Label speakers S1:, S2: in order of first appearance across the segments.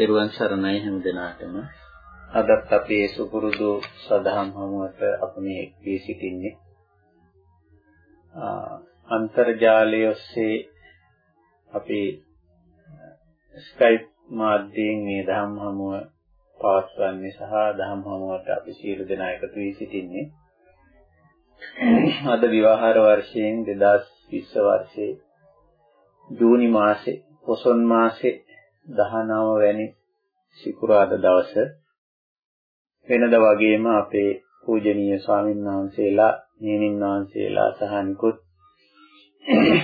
S1: තෙරුවන් සරණයි හැම දිනාටම. අදත් අපේ සුපුරුදු සදහම් හමුවට අප මේ එක්වී සිටින්නේ. අන්තර්ජාලය ඔස්සේ අපි ස්කයිප් මාධ්‍යයෙන් මේ දහම් හමුව පවත්වන්නේ සහ දහම් හමුවට අපි සියලු දෙනා එකතු වී සිටින්නේ. අද විවාහාර වර්ෂයෙන් 2020 වර්ෂයේ ජූනි මාසේ පොසොන් මාසේ 19 වැනි සිකුරාදා දවස වෙනද වගේම අපේ පූජනීය ස්වාමීන් වහන්සේලා නිමින් වහන්සේලා සහ නිකුත්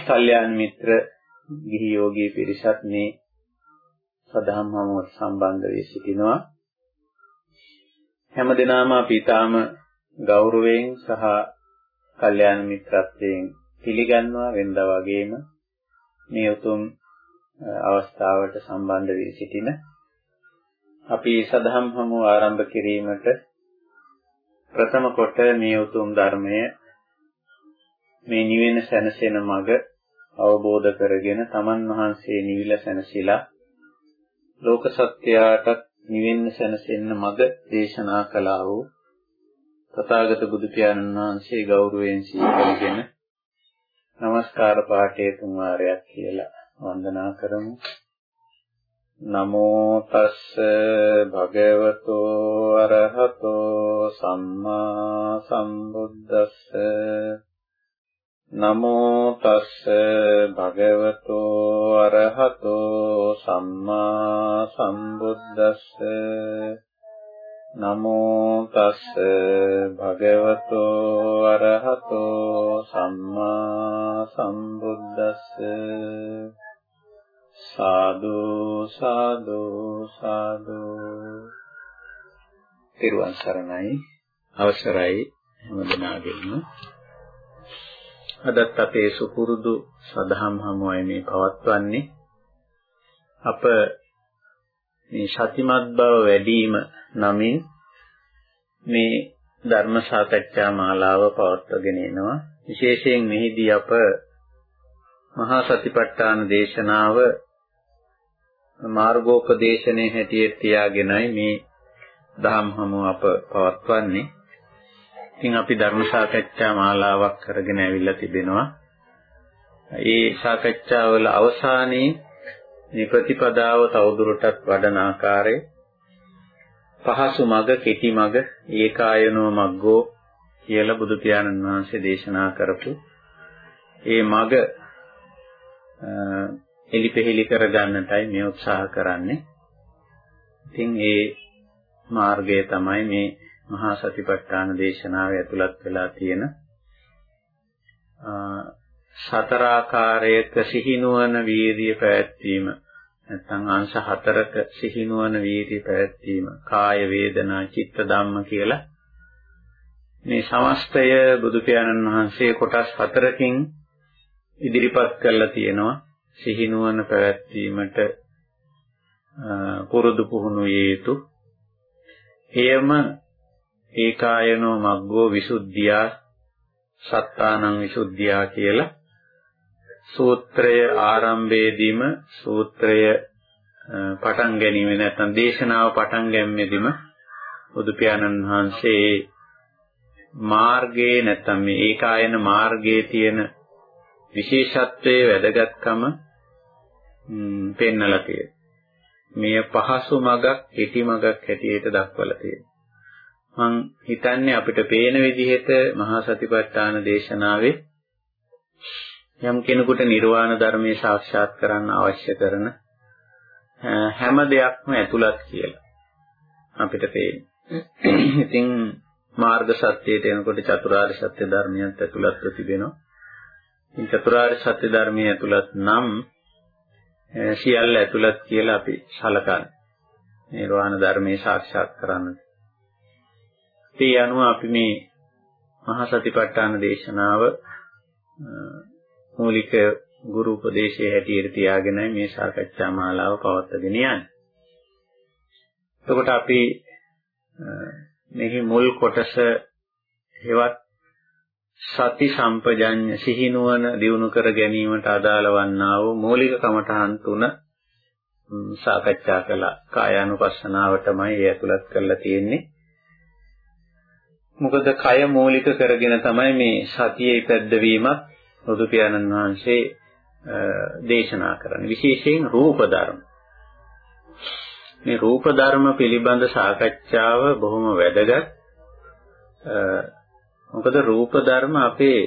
S1: කල්යාණ මිත්‍ර ගිහි යෝගී පිරිසත් මේ සදහම් හමුවට සම්බන්ධ වී සිටිනවා. හැම දිනම අපි ඊටාම ගෞරවයෙන් සහ කල්යාණ මිත්‍රත්වයෙන් පිළිගන්නවා. වෙනදා වගේම මේ උතුම් අවස්ථාවට සම්බන්ධ වී සිටින අපි සදහම් හමුව ආරම්භ කිරීමට ප්‍රථම කොට මේ උතුම් ධර්මය මේ නිවෙන සැනසෙන මඟ අවබෝධ කරගෙන තමන් වහන්සේ නිවිල සැනසීලා ලෝක සත්‍යයටත් නිවෙන්න සැනසෙන්න මඟ දේශනා කළා වූ තථාගත බුදු පියාණන් වහන්සේ ගෞරවයෙන් සීකරගෙන নমස්කාර පාඨයේ තුන් වාරයක් කියලා. වන්දනා කරමු. නමෝ තස්ස භගවතෝ අරහතෝ සම්මා සම්බුද්දස්ස. නමෝ තස්ස භගවතෝ අරහතෝ සම්මා සම්බුද්දස්ස. නමෝ තස්ස භගවතෝ අරහතෝ සම්මා සම්බුද්දස්ස. සාදු සාදු සාදු. තිරුවන් සරණයි. අවසරයි හැමදෙනාගේම අදත් අපේ සුපුරුදු සදහම් හමුවයි මේ පවත්වන්නේ. අප මේ සතිමත් බව වැඩිම නමින් මේ ධර්ම සාකච්ඡා මාලාව පවත්වාගෙන එනවා. විශේෂයෙන් මෙහිදී අප මහා සතිපට්ඨාන දේශනාව මාර්ගෝපදේශනයේ හැටියට තියාගෙනයි මේ දහම් හමුව අප පවත්වන්නේ. ඉතින් අපි ධර්ම සාකච්ඡා මාලාවක් කරගෙන ඇවිල්ලා තිබෙනවා. ඒ සාකච්ඡාවල අවසානයේ මේ ප්‍රතිපදාව තවදුරටත් වඩන ආකාරය පහසු මග කෙටි මග ඒකායනෝ මග්ගෝ කියලා බුදු පියාණන් වහන්සේ දේශනා කරපු ඒ මග එලිපෙහෙලි කරගන්නටයි මේ උත්සාහ කරන්නේ. ඉතින් ඒ මාර්ගය තමයි මේ මහා සතිපට්ඨාන දේශනාවේ ඇතුළත් වෙලා තියෙන සතර ආකාරයක සිහිනුවන වීර්ය පැවැත්වීම නැත්නම් අංශ හතරක සිහිනුවන වීර්ය පැවැත්වීම කාය වේදනා චිත්ත ධම්ම කියලා මේ සමස්තය බුදු පියාණන් වහන්සේ කොටස් හතරකින් ඉදිරිපත් කරලා තියෙනවා සිහිනුවන පැවැත්වීමට පුරුදු පුහුණු යේතු එයම ඒකායනෝ මග්ගෝ විසුද්ධියා සත්තානං විසුද්ධියා කියලා සූත්‍රය ආරම්භයේදීම සූත්‍රය පටන් ගැනීම නැත්නම් දේශනාව පටන් ගැනීමෙදිම බුදු පියාණන් වහන්සේ මාර්ගයේ නැත්නම් මේ ඒකායන මාර්ගයේ තියෙන විශේෂත්වයේ වැදගත්කම පෙන්වලා තියෙනවා. මේ පහසු මගක්, කෙටි මගක් හැටියට දක්වලා තියෙනවා. මං හිතන්නේ අපිට පේන විදිහට මහා සතිපට්ඨාන දේශනාවේ යම් කෙනෙකුට නිර්වාණ ධර්මයේ සාක්ෂාත් කරන්න අවශ්‍ය කරන හැම දෙයක්ම ඇතුළත් කියලා අපිට පේන්නේ. ඉතින් මාර්ග සත්‍යයට එනකොට චතුරාර්ය සත්‍ය ධර්මයන්ත් ඇතුළත්ව තිබෙනවා. ඉතින් චතුරාර්ය සත්‍ය ධර්මයේ ඇතුළත් නම් සියල්ල ඇතුළත් කියලා අපි සලකන්නේ. නිර්වාණ ධර්මයේ සාක්ෂාත් කරන්න. ඒ අනුව අපි මේ මහා සතිපට්ඨාන දේශනාව මූලික ගුරු උපදේශයේ හැටියට තියාගෙනයි මේ සාකච්ඡා මාලාව පවත්වාගෙන යන්නේ. එතකොට අපි මෙහි මුල් කොටස හෙවත් සති සම්පජඤ්ඤ සිහිනුවන දියුණු කර ගැනීමට අදාළ වන්නා වූ මූලික කමඨහන් තුන සාකච්ඡා කළා. කායානුපස්සනාවටමයි ඒ ඇතුළත් කරලා තියෙන්නේ. මොකද කය මූලික කරගෙන තමයි මේ සතියේ පැද්දවීමත් බුදු පියාණන් වහන්සේ දේශනා කරන්නේ. විශේෂයෙන් රූප ධර්ම. මේ රූප ධර්ම පිළිබඳ සාකච්ඡාව බොහොම වැදගත්. මොකද රූප ධර්ම අපේ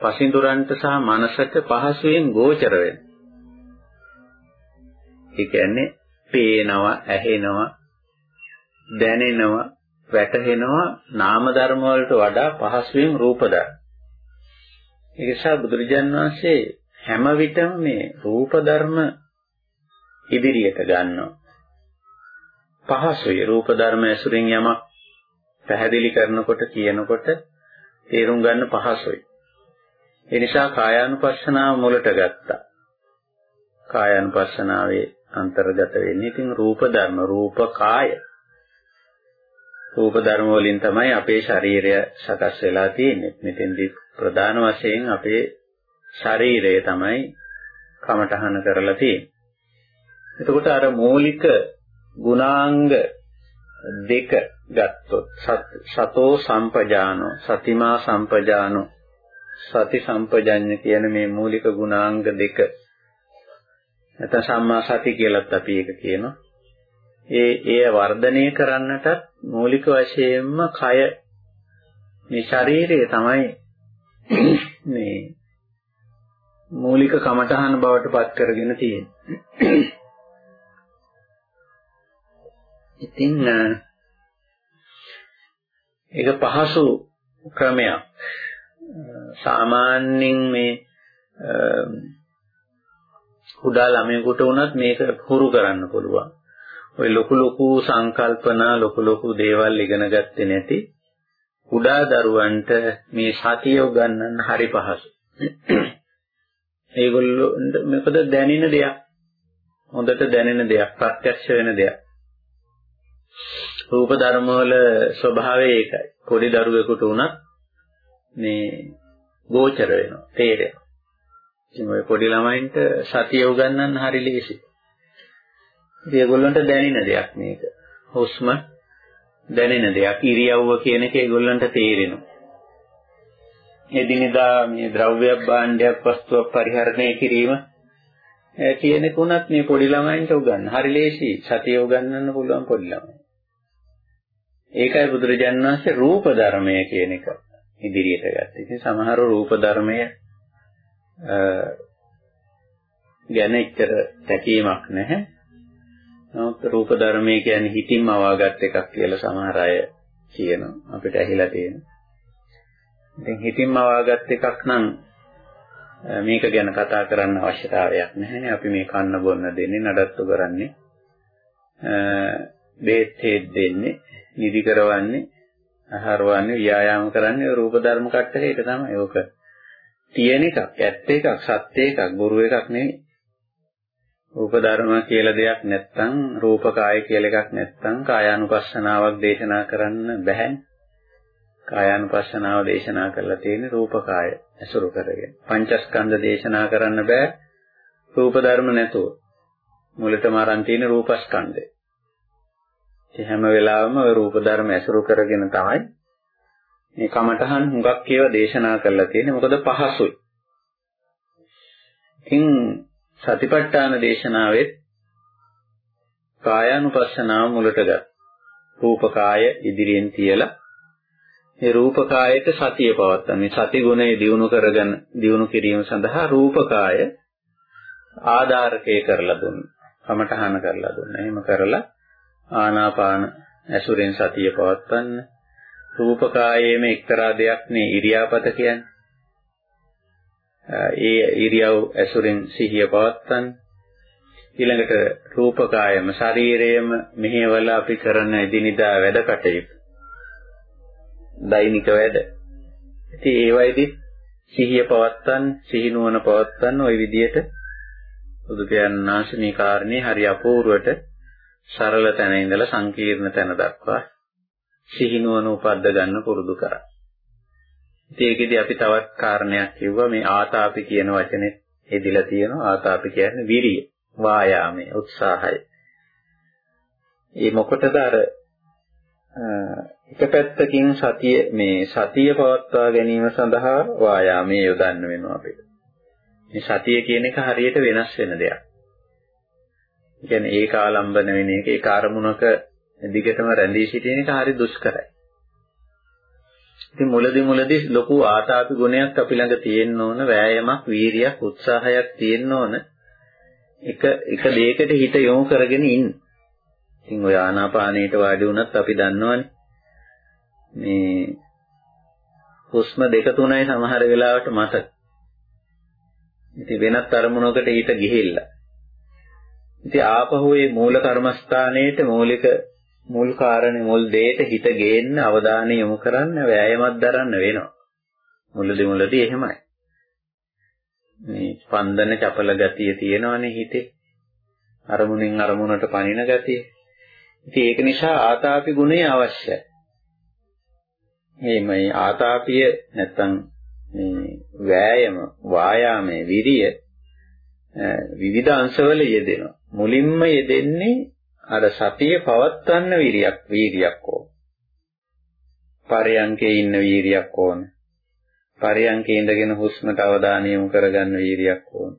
S1: පසින්දුරන්ට සහ මනසට පහසුවෙන් ගෝචර වෙන. ඒ කියන්නේ පේනවා, ඇහෙනවා, දැනෙනවා, වැටහෙනවා නාම ධර්ම වලට වඩා පහසුවෙන් රූප ධර්ම. ඒ නිසා බුදුරජාන් වහන්සේ හැම විටම මේ රූප ධර්ම ඉදිරියට ගන්නවා. පහසුයි රූප ධර්ම ඇසුරින් යමක් පැහැදිලි කරනකොට කියනකොට තේරුම් ගන්න පහසුයි. ඒ නිසා කායානුපස්සනාව මුලට ගත්තා. කායානුපස්සනාවේ අන්තර්ගත වෙන්නේ ඉතින් රූප ධර්ම රූප කාය. රූප ධර්ම වලින් තමයි අපේ ශරීරය සකස් වෙලා තියෙන්නේ. මෙතෙන්දී ප්‍රධාන වශයෙන් අපේ ශරීරය තමයි කමටහන කරලා තියෙන්නේ. එතකොට අර මූලික ගුණාංග දෙක ගත්තොත්. සතෝ සම්පජානෝ. සතිමා සම්පජානෝ. සති සම්පජඤ්ඤ කියන මේ මූලික ගුණාංග දෙක. නැත්නම් සම්මා සති කියලත් අපි ඒක කියනවා. ඒ ඒ වර්ධනය කරන්නටත් මූලික වශයෙන්ම කය. මේ ශරීරය තමයි මේ මූලික කමඨහන බවට පත් කරගෙන තියෙන්නේ. ඉතින් ඒක පහසු ක්‍රමයක්. සාමාන්‍යයෙන් මේ කුඩා ළමයෙකුට වුණත් මේක හුරු කරන්න පුළුවන්. ওই ලොකු ලොකු සංකල්පනා ලොකු ලොකු දේවල් ඉගෙන ගත්තේ නැති කුඩා දරුවන්ට මේ සතිය උගන්වන්න හරි පහසුයි. ඒගොල්ලොන්ට මොකද දැනෙන දෙයක්. හොඳට දැනෙන දෙයක්, ප්‍රත්‍යක්ෂ වෙන දෙයක්. රූප ධර්ම වල ස්වභාවය ඒකයි. පොඩි දරුවෙකුට උනත් මේ ගෝචර වෙනවා, තේරෙනවා. ඉතින් ඔය පොඩි ළමයින්ට සතිය උගන්වන්න හරි ලේසියි. ඉතින් ඒගොල්ලන්ට දැනෙන දෙයක් මේක. හුස්ම දැනෙන දෙයක්. ඉරියව්ව කියන එක ඒගොල්ලන්ට තේරෙනවා. එදිනෙදා මේ ද්‍රව්‍ය භාණ්ඩයක් වස්තුවක් පරිහරණය කිරීම කියන එක මේ පොඩි ළමයින්ට උගන්වන්න. හරි ලේසි. සතිය උගන්වන්න පුළුවන් පොඩි ළමයි. ඒකයි බුදුරජාණන් වහන්සේ රූප ධර්මය කියන එක ඉදිරියට ගත්තේ. ඉතින් සමහර රූප ධර්මය ගැන එච්චර තැකීමක් නැහැ. නමුත් රූප ධර්මය කියන්නේ හිතින්ම අවාගත් එකක් කියලා සමහර අය කියනවා. අපිට ඇහිලා තියෙනවා. ඉතින් හිතින්ම අවාගත් එකක් නම් මේක ගැන කතා කරන්න අවශ්‍යතාවයක් නැහැ. අපි මේ කන්න බොන්න දෙන්නේ නඩත්තු කරන්නේ. බේත් දෙන්නේ, නිදි කරවන්නේ, ආහාරවන්නේ, ව්‍යායාම කරන්නේ රූප ධර්ම කට්ටකේට තමයි. ඕක තියෙන එකක්, ඇත්ත එකක්, සත්‍ය එකක්, බොරු එකක් නෙවෙයි. රූප ධර්ම කියලා දෙයක් නැත්තම්, රූපකාය කියලා එකක් නැත්තම් කායානුපස්සනාවක් දේශනා කරන්න බැහැ. කායානුපස්සනාව දේශනා කරලා තියෙන්නේ රූපකාය ඇසුරු කරගෙන. පංචස්කන්ධ දේශනා කරන්න බෑ රූප ධර්ම නැතුව. මුලටම අරන් තියෙන රූපස්කන්ධය. ඒ හැම වෙලාවෙම ওই රූප ධර්ම ඇසුරු කරගෙන තමයි මේ කමඨහන් හුඟක් ඒවා දේශනා කරලා තියෙන්නේ මොකද පහසුයි. ඉතින් සතිපට්ඨාන දේශනාවෙත් කායානුපස්සනාව මුලට ගත්. රූපකාය ඉදිරියෙන් තියලා මේ රූපකායට සතිය පවත්තා. මේ සති ගුණය දියුණු කරගෙන දියුණු කිරීම සඳහා රූපකාය ආධාරකේ කරලා දුන්නා. කමඨහන කරලා දුන්නා. එහෙම කරලා ආනාපාන ඇසුරෙන් සතිය පවත්වන්න. රූපකායයේම එක්තරා දෙයක් නේ ඉරියාපත කියන්නේ. ඒ ඉරියව් ඇසුරෙන් සිහිය පවත්වන්න. ඊළඟට රූපකායම ශරීරයම මෙහෙවල අපි කරන එදිනෙදා වැඩ කටයුතු. දෛනික වැඩ. ඉතින් ඒවයිදී සිහිය පවත්තන් සිහිනුවන පවත්තන් ওই විදියට බුදු පියාණන් ආශ්‍රමී කාරණේ හරි අපූර්වට සරල තැන ඉඳලා සංකීර්ණ තැන දක්වා සිහිනුවන උපද්ද ගන්න පුරුදු කරා. ඉතින් ඒකෙදි අපි තවත් කාරණයක් කිව්වා මේ ආතාපි කියන වචනේ එදිලා තියෙනවා ආතාපි කියන්නේ විරිය. වායාමයේ උත්සාහය. ඒ මොකටද අර එක පැත්තකින් සතිය මේ සතිය පවත්වා ගැනීම සඳහා වායාමයේ යොදන්න වෙනවා අපිට. මේ සතිය කියන එක හරියට වෙනස් වෙන දෙයක්. ඒ කියන්නේ ඒක ආලම්බන වෙන එක ඒක අරමුණක දිගටම රැඳී සිටින එක හරි දුෂ්කරයි. ඉතින් මුලදි මුලදි ලොකු ආතාපි ගුණයක් අපි ළඟ තියෙන්න ඕන වෑයමක් වීරියක් උත්සාහයක් තියෙන්න ඕන එක එක දෙයකට හිත යොමු කරගෙන ඉන්න. ඉතින් ඔය ආනාපානයට වාඩි වුණත් අපි දන්නවනේ මේ හුස්ම දෙක තුනයි සමහර වෙලාවට මතක. ඉතින් වෙනත් අරමුණකට හිත ගිහිල්ලා. ඉතින් ආපහු මේ මූල කර්මස්ථානයේට මූලික මුල් කාරණේ මුල් දෙයට හිත ගේන්න අවධානය යොමු කරන්න වෑයමක් දරන්න වෙනවා. මුලදි මුලදි එහෙමයි. මේ ස්පන්දන චපල ගතිය තියෙනවනේ හිතේ. අරමුණෙන් අරමුණට පනින ගතිය. ඉතින් ඒක නිසා ආතාපි ගුණය අවශ්‍යයි. මේ මේ ආතාපිය නැත්තම් මේ වෑයම වායාමයේ විරිය විවිධ අංශවල යෙදෙනවා. මුලින්ම යෙදෙන්නේ අර සතිය පවත්වන්න වීරියක් වීරියක් ඕන. පරයන්කේ ඉන්න වීරියක් ඕන. පරයන්කේ ඉඳගෙන හුස්මට අවධානය යොමු කරගන්න වීරියක් ඕන.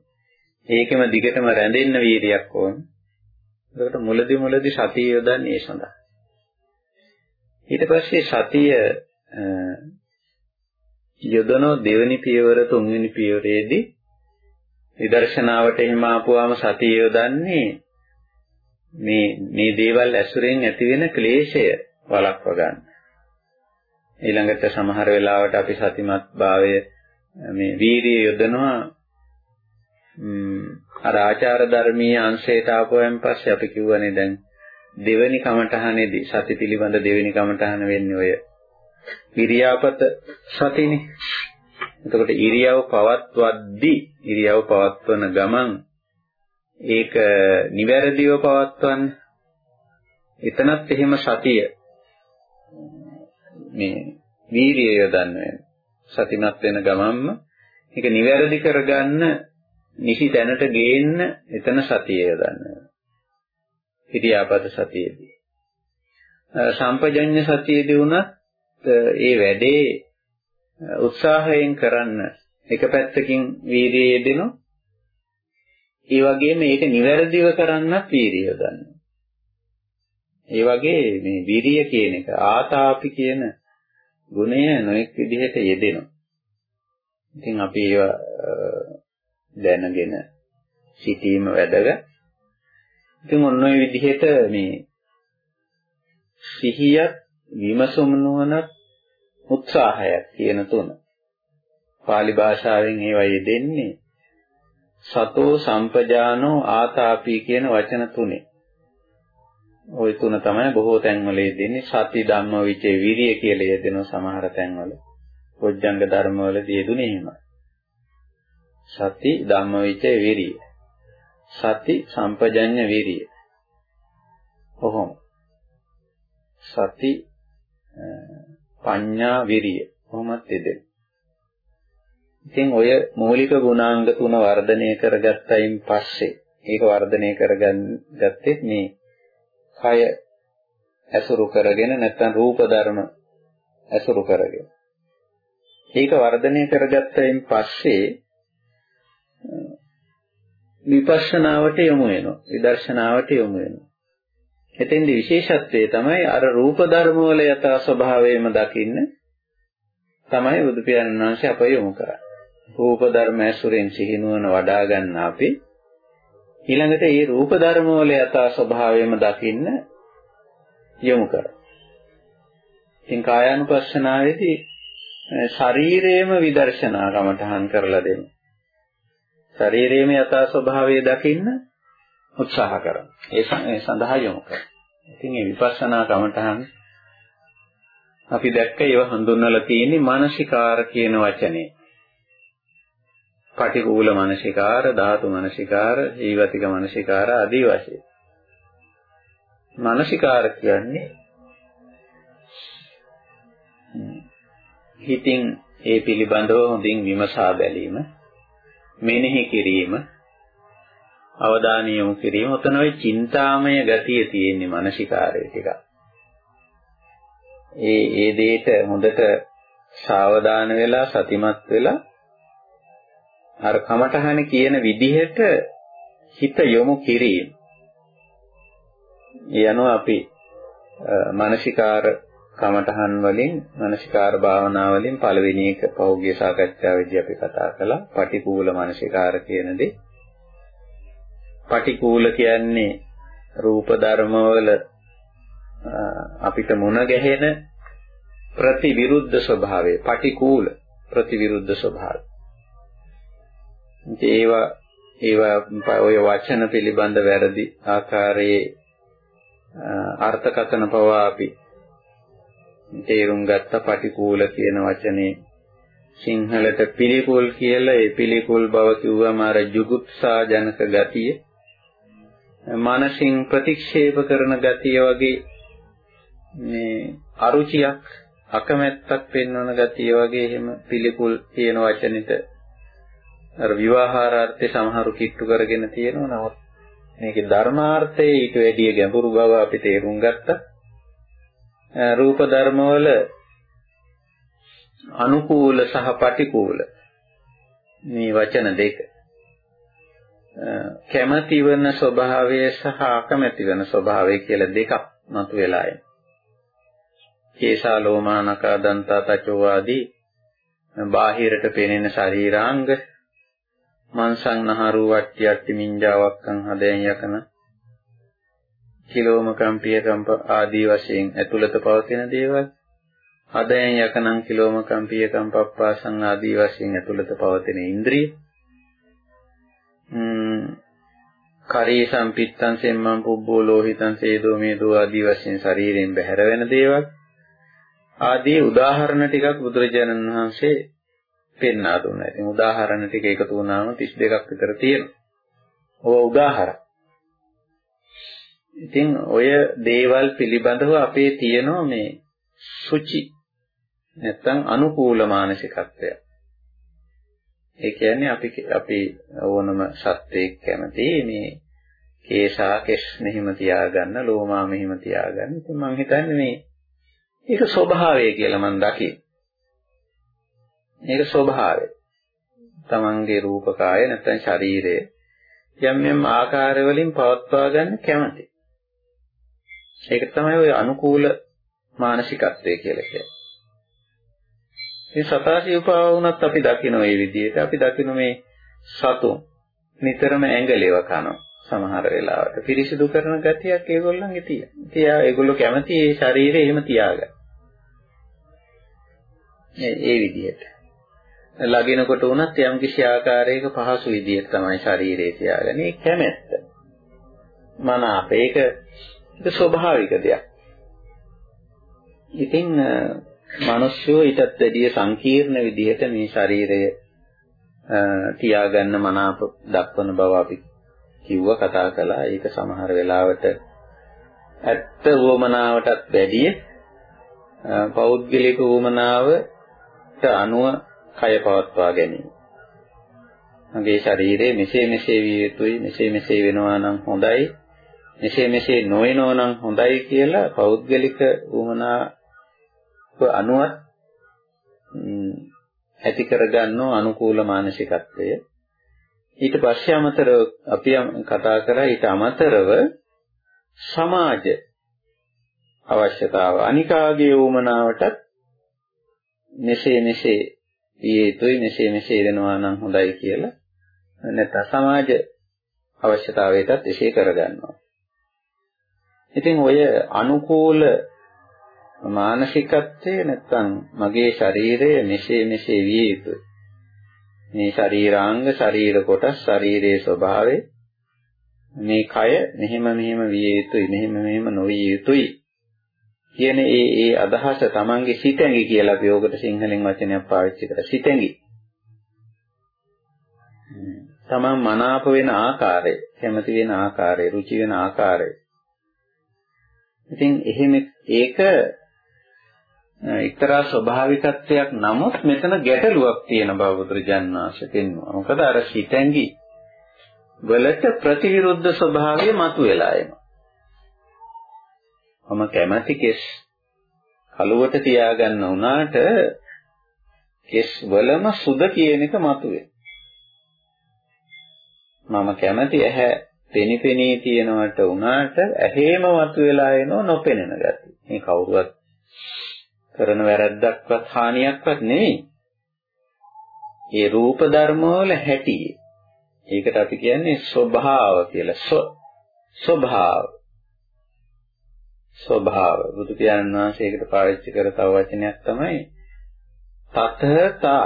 S1: ඒකෙම දිගටම රැඳෙන්න වීරියක් ඕන. ඒකට මුලදි මුලදි සතිය යොදන්නේ ඒ සඳහා. ඊට පස්සේ සතිය යොදන දෙවෙනි පියවර තුන්වෙනි පියවරේදී විදර්ශනාවට එහෙම ආපුවාම සතිය යොදන්නේ මේ මේ දේවල් ඇසුරෙන් ඇතිවෙන ක්ලේශය වළක්ව ගන්න. ඊළඟට සමහර වෙලාවට අපි සතිමත් භාවය මේ වීරිය යොදනවා අර ආචාර ධර්මීය අංශයට ආපුවෙන් පස්සේ අපි කියවනේ දැන් දෙවෙනි කමඨහනේදී සති පිළිබඳ දෙවෙනි කමඨහන වෙන්නේ ඔය ඉරියාපත සතිනේ. එතකොට ඉරියව් පවත්වද්දී ඉරියව් පවත්වන ගමන් ඒක නිවැරදිව පවත්වන්න. එතනත් එහෙම සතිය මේ වීරිය යොදන්න වෙනවා. සතිමත් වෙන ගමන්ම ඒක නිවැරදි කරගන්න නිසි තැනට ගේන්න එතන සතිය යොදන්න වෙනවා. ඉරියාපත සතියේදී. සම්පජඤ්ඤ සතියේදී වුණත් ඒ වැඩේ උත්සාහයෙන් කරන්න එක පැත්තකින් වීර්යය යෙදෙනවා ඒ වගේම ඒක නිවැරදිව කරන්නත් වීර්යය යොදන්න. ඒ වගේ මේ විරිය කියන එක ආතාපි කියන ගුණය නොඑක් විදිහට යෙදෙනවා. ඉතින් අපි ඒවා දැනගෙන සිටීම වැදගත්. ඉතින් ඔන්න ඔය විදිහට මේ සිහියත් විමසුම නුවණත් උත්සාහයක් කියන තුන. pāli භාෂාවෙන් ඒවා යෙදෙන්නේ සතෝ සම්පජානෝ ආතාපි කියන වචන තුනේ. ওই තුන තමයි බොහෝ තැන්වල යෙදෙන්නේ සති ධම්ම විචේ විරිය කියලා යෙදෙන සමහර තැන්වල. පොජ්ජංග ධර්මවලදී යෙදුනේ එහෙමයි. සති ධම්ම විචේ විරිය. සති සම්පජඤ්ඤ විරිය. කොහොම? සති පඤ්ඤා විරිය. කොහොමත් යෙදෙන. ඉතින් ඔය මූලික ගුණාංග තුන වර්ධනය කරගත්තයින් පස්සේ ඒක වර්ධනය කරගන්න ගත්තේ මේ කය ඇසුරු කරගෙන නැත්නම් රූප ධර්ම ඇසුරු කරගෙන. ඒක වර්ධනය කරගත්තයින් පස්සේ විපස්සනාවට යොමු වෙනවා. විදර්ශනාවට යොමු වෙනවා. එතෙන්දි විශේෂත්වය තමයි අර රූප ධර්ම වල යථා ස්වභාවයම දකින්න තමයි බුදු පියාණන් වහන්සේ අප යොමු කරන්නේ. රූප ධර්ම ඇසුරෙන් සිහිනුවන වඩා ගන්න අපි ඊළඟට මේ රූප ධර්ම වල යථා ස්වභාවයම දකින්න යොමු කරා. ඉතින් කායානුපස්සනාවේදී ශරීරයේම විදර්ශනා කමටහන් කරලා දෙන්න. ශරීරයේම යථා ස්වභාවය දකින්න උත්සාහ කරනවා. ඒ සඳහා යොමු කරනවා. ඉතින් මේ විපස්සනා කමටහන් අපි දැක්ක ඒව හඳුන්වලා තියෙන්නේ මානසිකාර කියන වචනේ. පටිකූල මනසිකාර, ධාතු මනසිකාර, ජීවතික මනසිකාර ආදී වශයෙන්. මනසිකාර කියන්නේ හිතින් ඒ පිළිබඳව හොඳින් විමසා බැලීම, මෙනෙහි කිරීම, අවධානය යොමු කිරීම. ඔතන ওই චින්තාමය ගතිය තියෙන්නේ මානසිකාරය ටික. ඒ ඒ දෙයට හොඳට සාවධාන වෙලා සතිමත් වෙලා අර කමඨහන කියන විදිහට හිත යොමු කිරීම. ඒ අනුව අපි මානසිකාර කමඨහන් වලින් මානසිකාර භාවනා වලින් පළවෙනි එක පෞද්ගලික සාකච්ඡාවේදී අපි කතා කළා පටිකූල මානසිකාර කියන දේ. පටිකූල කියන්නේ රූප ධර්මවල අපිට මුණ ගැහෙන ප්‍රතිවිරුද්ධ ස්වභාවය පටිකූල ප්‍රතිවිරුද්ධ ස්වභාවය. ඒවා ඒවා ඔය වචන පිළිබඳ වැරදි ආකාරයේ අර්ථකථන පවා අපි තේරුම් ගත්ත පටිකූල කියන වචනේ සිංහලට පිළිකුල් කියලා ඒ පිළිකුල් බව කිව්වම අර ජුගුප්සා ජනක ගතිය මනසින් ප්‍රතික්ෂේප කරන ගතිය වගේ මේ අරුචියක් අකමැත්තක් පෙන්වන ගතිය වගේ එහෙම පිළිකුල් කියන වචනෙට අර විවාහාරාර්ථේ සමහරු කිට්ටු කරගෙන තියෙනවා. නමුත් මේකේ ධර්මාර්ථයේ ඊට වැඩිය ගැඹුරු බව අපි තේරුම් ගත්තා. රූප ධර්මවල අනුකූල සහ පටිකූල මේ වචන දෙක. කැමැති වෙන ස්වභාවය සහ අකමැති වෙන ස්වභාවය කියලා දෙකක් මතුවලා එන. කේසා ලෝමානකා දන්තා තචෝ ආදී බාහිරට පෙනෙන ශරීරාංග මන්සං නහරු වට්ටි අට්ටි මිංජාවක්කන් හදයන් යකන කිලෝම කම්පිය කම්ප ආදී වශයෙන් ඇතුළත පවතින දේවල් හදයන් යකනං කිලෝම කම්පිය කම්පප්පාසං ආදී වශයෙන් ඇතුළත පවතින ඉන්ද්‍රිය කරී සම්පිත්තං සෙම්මං පුබ්බෝ ලෝහිතං සේදෝ මේදෝ ආදී වශයෙන් ශරීරයෙන් බැහැර වෙන දේවල් ආදී උදාහරණ ටිකක් බුදුරජාණන් වහන්සේ පෙන්වා දුන්නා. ඉතින් උදාහරණ ටික එකතු වුණාම 32ක් විතර තියෙනවා. ඕවා උදාහරණ. ඉතින් ඔය දේවල් පිළිබඳව අපේ තියෙනවා මේ සුචි නැත්තම් අනුකූල මානසිකත්වය. ඒ කියන්නේ අපි අපි ඕනම සත්වයක් කැමති මේ කේසා කෙස් මෙහිම තියාගන්න, ලෝමා මෙහිම තියාගන්න. ඉතින් මම හිතන්නේ මේ ඒක ස්වභාවය කියලා මම දකි. මේක ස්වභාවය. තමන්ගේ රූපකාය නැත්නම් ශරීරය යම් යම් ආකාරවලින් පවත්වා ගන්න කැමති. ඒක තමයි ওই අනුකූල මානසිකත්වය කියලා කියන්නේ. මේ සතාසියපාව වුණත් අපි දකින මේ විදිහට අපි දකින මේ සතුන් නිතරම ඇඟලෙව කනවා සමහර වෙලාවට පිරිසිදු කරන ගතියක් ඒගොල්ලන්ගේ තියෙන. ඉතින් ඒගොල්ලෝ කැමති ඒ ශරීරය එහෙම තියාගන්න. මේ ඒ විදිහට. ලගිනකොට උනත් යම් කිසි ආකාරයක පහසු විදිහට තමයි ශරීරය තියාගන්නේ. ඒ කැමැත්ත. මනාප. ඒක ඒක ස්වභාවික දෙයක්. ඉතින් මිනිස්සු ඊටත් වැඩිය සංකීර්ණ විදිහට මේ ශරීරය තියාගන්න මනාප දක්වන බව අපි කිව්ව කතා කළා. ඒක සමහර වෙලාවට ඇත්ත වුවමනාවටත් වැඩිය පෞද්ගලික වුවමනාවට අනුව කය පවත්වා ගැනීම. මගේ ශරීරය මෙසේ මෙසේ විය යුතුයි මෙසේ මෙසේ වෙනවා නම් හොඳයි මෙසේ මෙසේ නොවනෝ නම් හොඳයි කියලා පෞද්ගලික උමනාව අනුවත් ඇති කරගන්නෝ අනුකූල මානසිකත්වය. ඊට පස්සේ අමතරව අපි කතා කරා ඊට අමතරව සමාජ අවශ්‍යතාව. අනිකාගේ උමනාවටත් මෙසේ මෙසේ විය යුතුයි මෙසේ මෙසේ වෙනවා නම් හොඳයි කියලා. නැත්නම් සමාජ අවශ්‍යතාවයටත් එසේ කරගන්නවා. ඉතින් ඔය අනුකූල මානසිකත්වයේ නැත්තම් මගේ ශරීරය මෙසේ මෙසේ විය යුතුයි. මේ ශරීරාංග ශරීර කොටස් ශරීරයේ ස්වභාවය මේ කය මෙහෙම මෙහෙම විය යුතුයි මෙහෙම මෙහෙම නොවිය යුතුයි කියන ඒ ඒ අදහස තමන්ගේ සිතැඟි කියලා අපි ඕකට සිංහලෙන් වචනයක් පාවිච්චි කරා. සිතැඟි තමන් මනාප වෙන ආකාරය කැමති වෙන ආකාරය රුචි වෙන ආකාරය. ඉතින් එහෙම ඒක එක්තරා ස්වභාවිකත්වයක් නමුත් මෙතන ගැටලුවක් තියෙන බව බුදුරජාණන් වහන්සේ පෙන්වනවා. මොකද අර සිතැඟි වලට ප්‍රතිවිරුද්ධ ස්වභාවය මතුවලා එනවා. මම කැමැති කෙස් කලුවට තියාගන්න උනාට කෙස් වලම සුද කියන එක මතුවේ. මම කැමැති ඇහැ පෙනිපෙනී තියෙනවට උනාට ඇහෙම මතුවලා එනෝ නොපෙනෙන ගතිය. මේ කවුරුවත් කරන වැරද්දක්වත් හානියක්වත් නෙවෙයි. ඒ රූප ධර්ම වල හැටි. ඒකට අපි කියන්නේ ස්වභාව කියලා. ස්වභාව. ස්වභාව. බුදු පියාණන් වහන්සේ ඒකට පාවිච්චි කර තව වචනයක් තමයි තතතා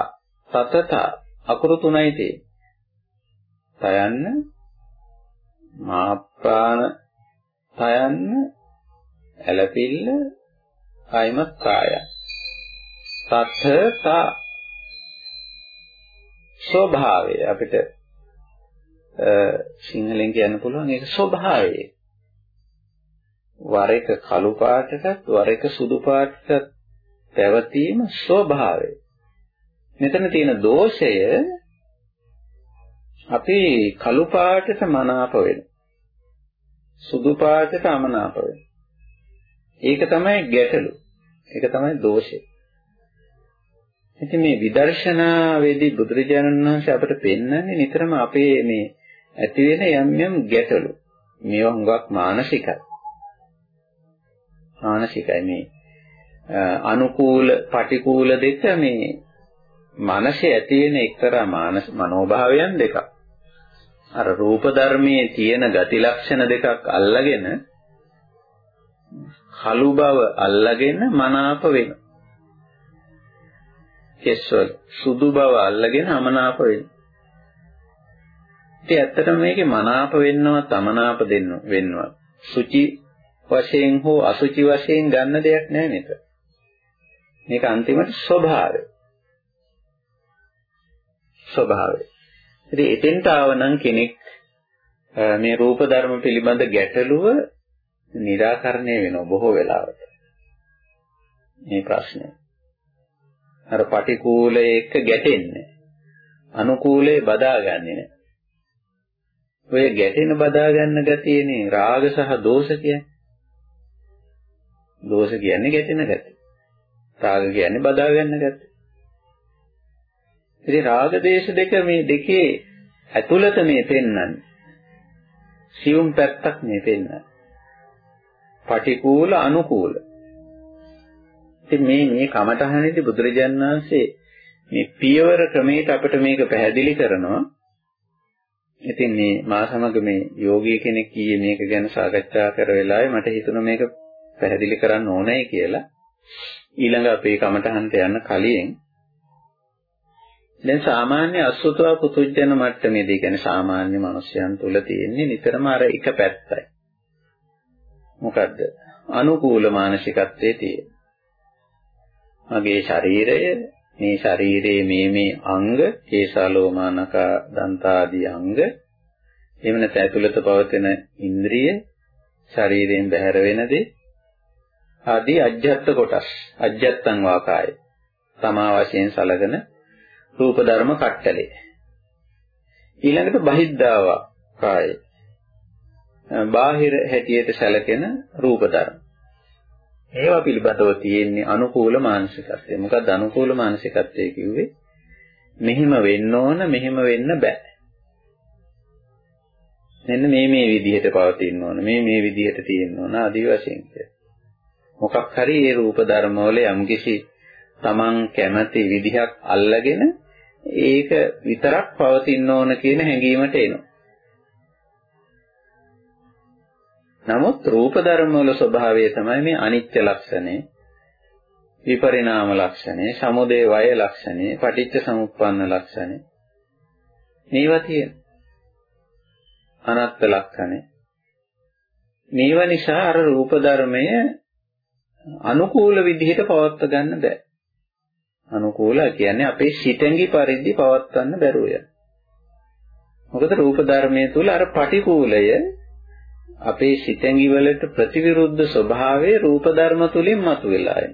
S1: තතතා අකුරු තුනයි තියෙන්නේ. තයන්න මාප්‍රාණ තයන්න ඇලපිල්ල කයිමත් කාය තතතා ස්වභාවය අපිට සිංහලෙන් කියන්න පුළුවන් ඒක ස්වභාවය. වර එක කළු පාටටත් වර එක සුදු පාටටත් පැවතීම ස්වභාවය. මෙතන තියෙන දෝෂය අපි කළු පාටට මනාප වෙනවා සුදු පාටට අමනාප වෙනවා ඒක තමයි ගැටලු. ඒක තමයි දෝෂය ඉතින් මේ විදර්ශනාවේදී බුදුරජාණන් වහන්සේ අපට පෙන්වන්නේ නිතරම අපේ මේ ඇති වෙන යම් යම් ගැටලු. මේවා හුඟක් මානසිකයි. මානසිකයි මේ අනුකූල පටිකූල දෙක මේ මනසේ ඇති වෙන එක්තරා මානස මනෝභාවයන් දෙකක්. අර රූප ධර්මයේ තියෙන ගති ලක්ෂණ දෙකක් අල්ලගෙන කළු බව අල්ලගෙන මනාප වෙනවා. කෙස්වල සුදු බව අල්ලගෙන අමනාප වෙනවා. ඉතින් ඇත්තටම මේකේ මනාප වෙන්නවත් අමනාප දෙන්න වෙන්නවත් සුචි වශයෙන් හෝ අසුචි වශයෙන් ගන්න දෙයක් නෑ මේක. මේක අන්තිමට ස්වභාවය. ස්වභාවය. ඉතින් එතෙන්ට ආවනම් කෙනෙක් මේ රූප ධර්ම පිළිබඳ ගැටලුව निराකරණය වෙනවා බොහෝ වෙලාවට. මේ ප්‍රශ්නේ. අර පටිකූලයේ එක්ක ගැටෙන්නේ. අනුකූලයේ බදාගන්නේ නැහැ. ඔය ගැටෙන බදා ගන්න ගතියනේ රාග සහ දෝෂ කියන්නේ. දෝෂ කියන්නේ ගැටෙන ගතිය. රාග කියන්නේ බදා ගන්න ගතිය. ඉතින් රාග දේශ දෙක මේ දෙකේ ඇතුළත මේ පෙන්වන්නේ. සියුම් පැත්තක් මේ පෙන්වන්නේ. පටිකූල අනුකූල. ඉතින් මේ මේ කමඨහනේදී බුදුරජාණන් වහන්සේ මේ පියවර ක්‍රමයට අපිට මේක පැහැදිලි කරනවා. ඉතින් මේ මා සමග මේ යෝගී කෙනෙක් කීයේ මේක ගැන සාකච්ඡා කර වෙලාවේ මට හිතුණා මේක පැහැදිලි කරන්න ඕනේ කියලා. ඊළඟ අපේ කමටහන්ට යන්න කලින් දැන් සාමාන්‍ය අසුතවා පුතුජන මට්ටමේදී කියන්නේ සාමාන්‍ය මිනිස්යන් තුල තියෙන්නේ නිතරම අර එක පැත්තයි. මොකද්ද? අනුකූල මානසිකත්වයේ තියෙන. මගේ ශරීරය මේ ශරීරයේ මේ මේ අංග කේසාලෝමානක දන්තාදී අංග එහෙම නැත්නම් ඇතුළත පවතින ඉන්ද්‍රිය ශරීරයෙන් බැහැර වෙන දේ ආදී අජ්ජත් කොටස් අජ්ජත්තං වාකාය තමා වශයෙන් සලගෙන රූප ධර්ම කට්ටලේ ඊළඟට බහිද්ධාවා කාය බාහිර හැටියට සැලකෙන රූප ධර්ම ඒවා පිළිබඳව තියෙන්නේ අනුකූල මානසිකත්වය. මොකක්ද අනුකූල මානසිකත්වය කිව්වේ? මෙහිම වෙන්න ඕන මෙහිම වෙන්න බෑ. මෙන්න මේ මේ විදිහට පවතින්න ඕන මේ මේ විදිහට තියෙන්න ඕන ආදී වශයෙන් මොකක් හරි ඒ රූප ධර්ම වල යම්කිසි තමන් කැමති විදිහක් අල්ලගෙන ඒක විතරක් පවතින්න ඕන කියන හැඟීමට එනවා. නමුත් රූප ධර්ම වල ස්වභාවය තමයි මේ අනිත්‍ය ලක්ෂණය, විපරිණාම ලක්ෂණය, සමුදය වය ලක්ෂණය, පටිච්ච සමුප්පන්න ලක්ෂණය. මේවා තියෙන. අනත්ත් ලක්ෂණය. මේවා නිසා අර රූප ධර්මය අනුකූල විදිහට පවත්ව ගන්න බෑ. අනුකූල කියන්නේ අපේ සිතෙන්ගි පරිදි පවත්වන්න බැරුව යන. මොකද රූප ධර්මයේ තුල අර පටිකූලය අපේ සිතැඟි වලට ප්‍රතිවිරුද්ධ ස්වභාවයේ රූප ධර්ම තුලින් මතුවලා එන.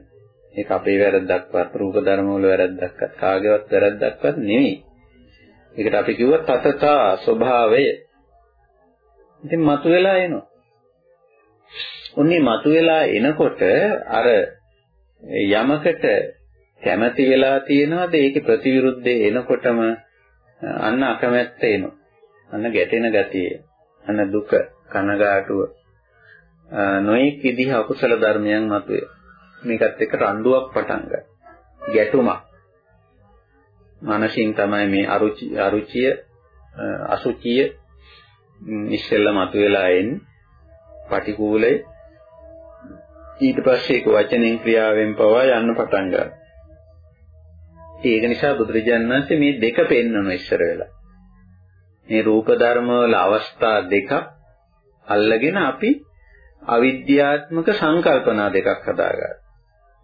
S1: ඒක අපේ වැරද්දක්වත් රූප ධර්ම වල වැරද්දක්වත් කාගේවත් වැරද්දක්වත් නෙවෙයි. ඒකට අපි කිව්වා තතතා ස්වභාවය. ඉතින් මතුවලා එනවා. උන්නේ මතුවලා එනකොට අර යමකට කැමැති වෙලා තියෙනවද ඒකේ ප්‍රතිවිරුද්ධේ එනකොටම අන්න අකමැත්ත එනවා. අන්න ගැටෙන ගතිය. අන්න දුක, කනගාටුව. නොඑක් විදිහ අකුසල ධර්මයන් මතුවේ. මේකත් එක්ක රණ්ඩුවක් පටන් ගන්නවා. ගැටුමක්. මානසින් තමයි මේ අරුචි අරුචිය අසුචිය ඉස්සෙල්ලා මතුවලා එන්නේ. පටිකූලයි ඊට පස්සේ ඒක වචනෙන් ක්‍රියාවෙන් පවා යන්න පටන් ගන්නවා. ඒක නිසා බුදුරජාණන් වහන්සේ මේ දෙක පෙන්වන ඉස්සර වෙලා. මේ රූප ධර්ම වල අවස්ථා දෙක අල්ලගෙන අපි අවිද්‍යාත්මක සංකල්පනා දෙකක් හදාගන්නවා.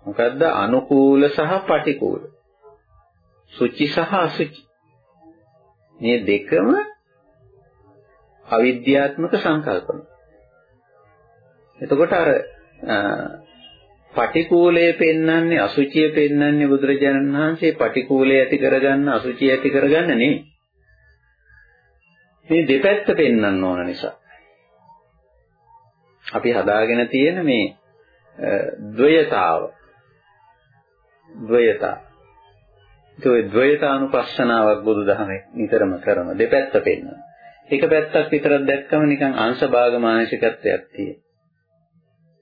S1: මොකද්ද අනුකූල සහ පටිකූල. සුචි සහ අසුචි. මේ දෙකම අවිද්‍යාත්මක සංකල්පන. එතකොට අර පටිකූලයේ පෙන්වන්නේ අසුචිය පෙන්වන්නේ බුදුරජාණන් වහන්සේ පටිකූලයේ ඇති කරගන්න අසුචිය ඇති කරගන්න නෙවෙයි. මේ දෙපැත්ත පෙන්වන්න ඕන නිසා. අපි හදාගෙන තියෙන මේ ද්වයතාව. ද්වයතා. ඒ ද්වයතානුපස්සනාවක් බුදුදහමේ නිතරම කරන දෙපැත්ත පෙන්වන. එක පැත්තක් විතරක් දැක්කම නිකන් අංශ භාග මානසිකත්වයක් තියෙන.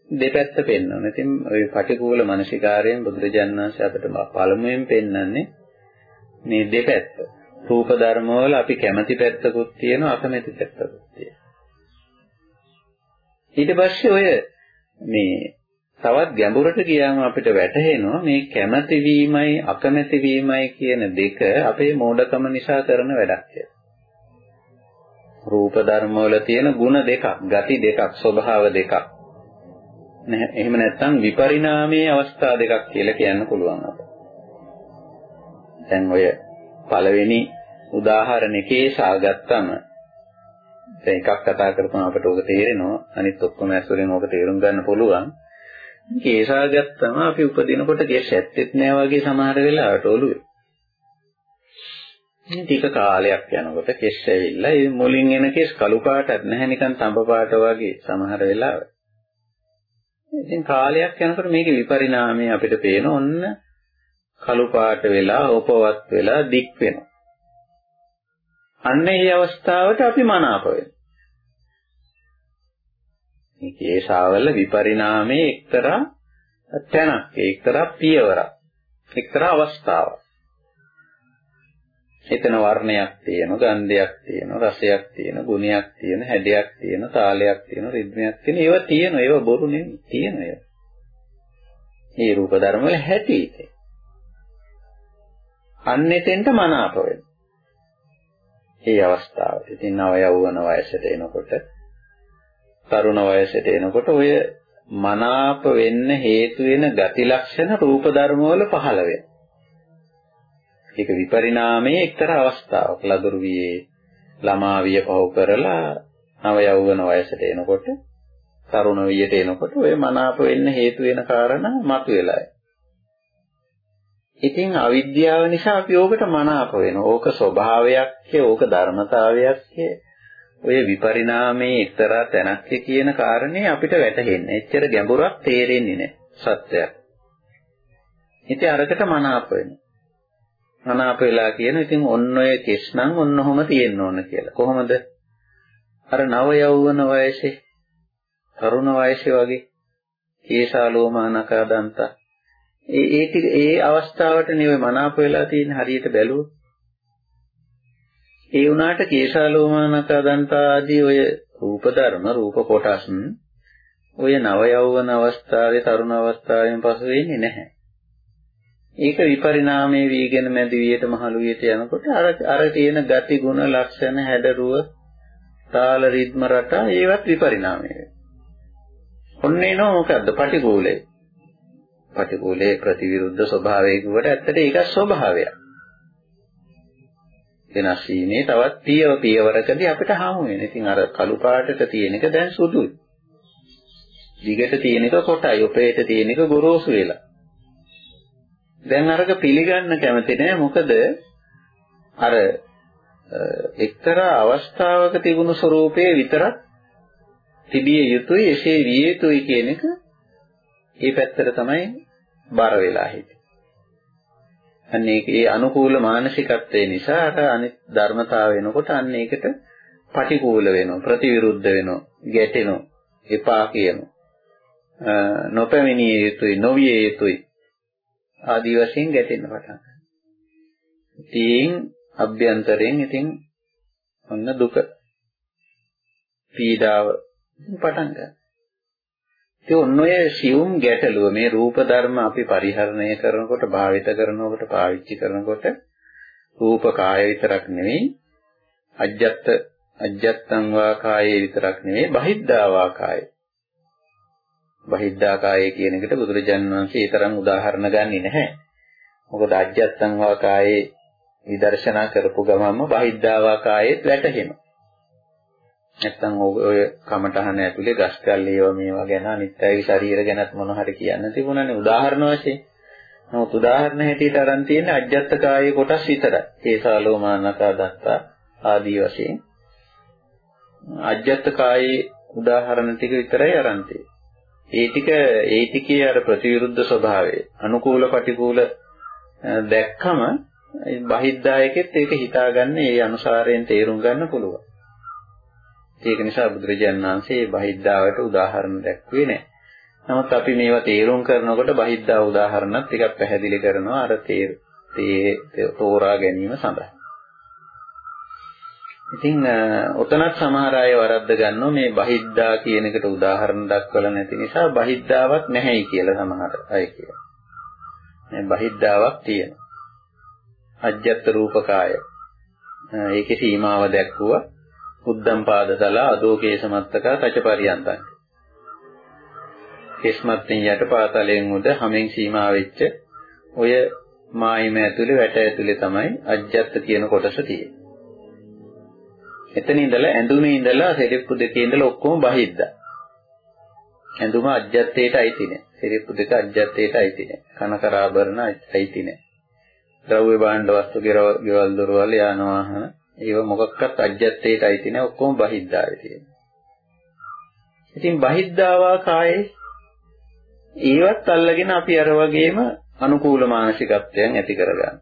S1: දෙපැත්ත පෙන්වනවා. ඉතින් ওই පටිකූල මානසිකාරයෙන් බුදුරජාණන් වහන්සේ අපිට පළමුවෙන් පෙන්වන්නේ මේ දෙපැත්ත. රූප ධර්මවල අපි කැමැති පැත්තකුත් තියෙනවා අකමැති පැත්තකුත් තියෙනවා. ඊට පස්සේ ඔය මේ තවත් ගැඹුරට ගියාම අපිට වැටහෙනවා මේ කැමැති වීමයි අකමැති වීමයි කියන දෙක අපේ මෝඩකම නිසා කරන වැඩක් කියලා. රූප ධර්ම වල තියෙන ಗುಣ දෙකක්, ගති දෙකක්, ස්වභාව දෙකක්. එහෙම නැත්නම් විපරිණාමයේ අවස්ථා දෙකක් කියලා කියන්න පුළුවන් අපට. දැන් ඔය පළවෙනි උදාහරණෙකේ සාගත්තම දැන් එකක් කතා කරපුවම අපට ඕක තේරෙනවා අනිත් ඔක්කොම ඇසුරෙන් ඕක තේරුම් ගන්න පුළුවන්. කේසා ගත්තම අපි උපදිනකොට ගෙස් ඇත්තෙත් නෑ වගේ සමහර වෙලාවට ඔළුවේ. ටික කාලයක් යනකොට කෙස් ඇවිල්ලා ඒ මුලින් එන කෙස් කළු පාටක් නැහැ නිකන් තඹ පාට වගේ සමහර වෙලාවට. ඉතින් කාලයක් යනකොට මේකේ විපරිණාමය අපිට පේන ඔන්න කළු පාට වෙලා උපවත් වෙලා දික් වෙනවා. අන්න ඒ අවස්ථාවට අපි මනාප වෙනවා. මේ කේශාවල විපරිණාමයේ එක්තරා තැනක්, එක්තරා පියවරක්, එක්තරා අවස්ථාවක්. එතන වර්ණයක් තියෙනවා, ගන්ධයක් තියෙනවා, රසයක් තියෙනවා, ගුණයක් තියෙනවා, හැඩයක් තියෙනවා, තාලයක් තියෙනවා, රිද්මයක් තියෙනවා. ඒවා තියෙනවා. ඒවා බොරු නෙමෙයි. තියෙනවා ඒවා. මේ රූප ධර්ම වල හැටි ඒක. අන්න එතෙන්ට මනාප වෙනවා. මේ අවස්ථාවට. ඉතින් නව යෞවන වයසට එනකොට තරුණ වයසට එනකොට ඔය මනාප වෙන්න හේතු වෙන ගති ලක්ෂණ රූප ධර්ම වල පහළ වෙනවා. ඒක විපරිණාමයේ එක්තරා අවස්ථාවක්. ලදරු වියේ ළමා විය පහු කරලා නව යෞවන වයසට එනකොට තරුණ වියට එනකොට ඔය මනාප වෙන්න හේතු වෙන කාරණා මතුවෙලා. ඉතින් අවිද්‍යාව නිසා අපි ඕකට මනාප වෙනවා. ඕක ස්වභාවයක් ඕක ධර්මතාවයක් ඔය විපරිණාමයේ එක්තරා තැනක් කියන කාරණේ අපිට වැටහෙන්නේ. එච්චර ගැඹුරක් තේරෙන්නේ නැහැ සත්‍යයක්. ඉතින් අරකට මනාප වෙනවා. මනාප වෙලා කියන ඉතින් ඔන්න ඔය කෙස්නම් ඔන්න ඔහොම තියෙන්න ඕන කියලා. කොහොමද? අර නව යෞවන වයසේ තරුණ වයසේ වගේ කේශාලෝමානකා දන්තා ඒ ඒ ටික ඒ අවස්ථාවට නෙවෙයි මනාප වෙලා තියෙන හරියට බැලුවොත් ඒ වුණාට කේශාලෝමානකා දන්තා ආදී ඔය රූප ධර්ම රූප කොටස් ඔය නව යෞවන අවස්ථාවේ තරුණ අවස්ථාවෙන් පසු වෙන්නේ නැහැ. ඒක විපරිණාමයේ වීගෙන මැදි වියට මහලු වියට යනකොට අර අර තියෙන ගති ගුණ ලක්ෂණ හැඩරුව තාල රිද්ම රටා ඒවත් විපරිණාමයේ. ඔන්න එනවා මොකද්ද? පටිගෝලේ. පටිගෝලයේ ප්‍රතිවිරුද්ධ ස්වභාවය කිව්වට ඇත්තට ඒක ස්වභාවයක්. වෙනස් වීමේ තවත් පියව පියවරකදී අපිට හමු වෙන. ඉතින් අර කළු පාටට තියෙන එක දැන් සුදුයි. දිගට තියෙන එක කොටයි, උපේට තියෙන එක ගොරෝසු වෙලා. දැන් අරක පිළිගන්න කැමති නෑ මොකද අර එක්තරා අවස්ථාවක තිබුණු ස්වરૂපයේ විතරක් තිබිය යුතුයි එසේ විය යුතුයි කියන එක ඒ පැත්තට තමයි බර වෙලා හිටියේ. අන්න ඒකේ අනුකූල මානසිකත්වය නිසා අර අනිත් ධර්මතාව වෙනකොට අන්න ඒකට පටිකූල වෙනවා ප්‍රතිවිරුද්ධ වෙනවා ගැටෙනවා එපා කියනවා නොපැමිණිය යුතුයි නොවිය යුතුයි ආදී වශයෙන් ගැටෙන්න පටන් ගන්නවා. ඉතින් අභ්‍යන්තරයෙන් ඉතින් ඔන්න දුක පීඩාව පටන් ගන්නවා. ඒ ඔන්න ඔය සියුම් ගැටලුව මේ රූප ධර්ම අපි පරිහරණය කරනකොට භාවිත කරනකොට පාවිච්චි කරනකොට රූප කාය විතරක් නෙවෙයි අජ්ජත් අජ්ජත්තං වා කායේ විතරක් නෙවෙයි බහිද්ධා වා කායේ බහිද්ධා කායේ කියන එකට බුදුරජාණන් වහන්සේ ඒ තරම් උදාහරණ ගන්නේ නැහැ. මොකද අජ්ජත්තං වා කායේ විදර්ශනා කරපු ගමන්ම බහිද්ධා වා කායේත් වැටහෙනවා. නැත්තම් ඔය කමටහන ඇතුලේ ගස් කල් ඒවා මේවා ගැන අනිත්‍යයි ශරීර ගැනත් මොන හරි කියන්න තිබුණානේ උදාහරණ වශයෙන්. නමුත් උදාහරණ හැටියට අරන් තියෙන්නේ අජ්ජත් කායේ කොටස් විතරයි. ඒසාලෝමානකා දත්තා ආදී වශයෙන්. අජ්ජත් කායේ උදාහරණ ටික විතරයි අරන් ඒ ටික ඒ ටිකේ අර ප්‍රතිවිරුද්ධ ස්වභාවය අනුකූල ප්‍රතිකූල දැක්කම බහිද්ධායකෙත් ඒක හිතාගන්න ඒ අනුසාරයෙන් තේරුම් ගන්න පුළුවන්. ඒක නිසා බුදුරජාණන් වහන්සේ බහිද්ධාවට උදාහරණ දැක්ුවේ නැහැ. නමුත් අපි මේවා තේරුම් කරනකොට බහිද්ධා උදාහරණත් ටිකක් පැහැදිලි කරනවා අර තේ තෝරා ගැනීම සඳහා. ඉතින් ඔතනත් සමහර අය වරද්ද ගන්නවා මේ බහිද්ධා කියන එකට උදාහරණ දක්වලා නැති නිසා බහිද්ධාවක් නැහැයි කියලා සමහර අය කියනවා. මේ බහිද්ධාවක් තියෙනවා. අජ්ජත් රූපකාය. ඒකේ සීමාව දැක්වුවා. උද්දම් පාදතල අදෝකේශ මත්තකා තච පරියන්තං කෙස්මත්ෙන් යට පාතලයෙන් උඩ හැමෙන් සීමා වෙච්ච ඔය මායිම ඇතුලේ වැට ඇතුලේ තමයි අජ්ජත් කියන කොටස තියෙන්නේ. එතන ඉඳලා ඇඳුමේ ඉඳලා සෙරිප්පු දෙකේ ඉඳලා ඔක්කොම බහිද්දා. ඇඳුම අජ්ජත්තේට අයිති නෑ. සෙරිප්පු දෙක අජ්ජත්තේට අයිති නෑ. කනකරාභරණ අයිති නෑ. ද්‍රව්‍ය භාණ්ඩ වස්තු ගෙවල් දොරවල් යාන වාහන ඒව මොකක්වත් අජ්ජත්තේට අයිති නෑ ඔක්කොම බහිද්ධාවේ තියෙනවා. ඉතින් බහිද්ධාවා කායේ ඒවත් අල්ලගෙන අපි අර වගේම අනුකූල මානසිකත්වයන් ඇති කරගන්න.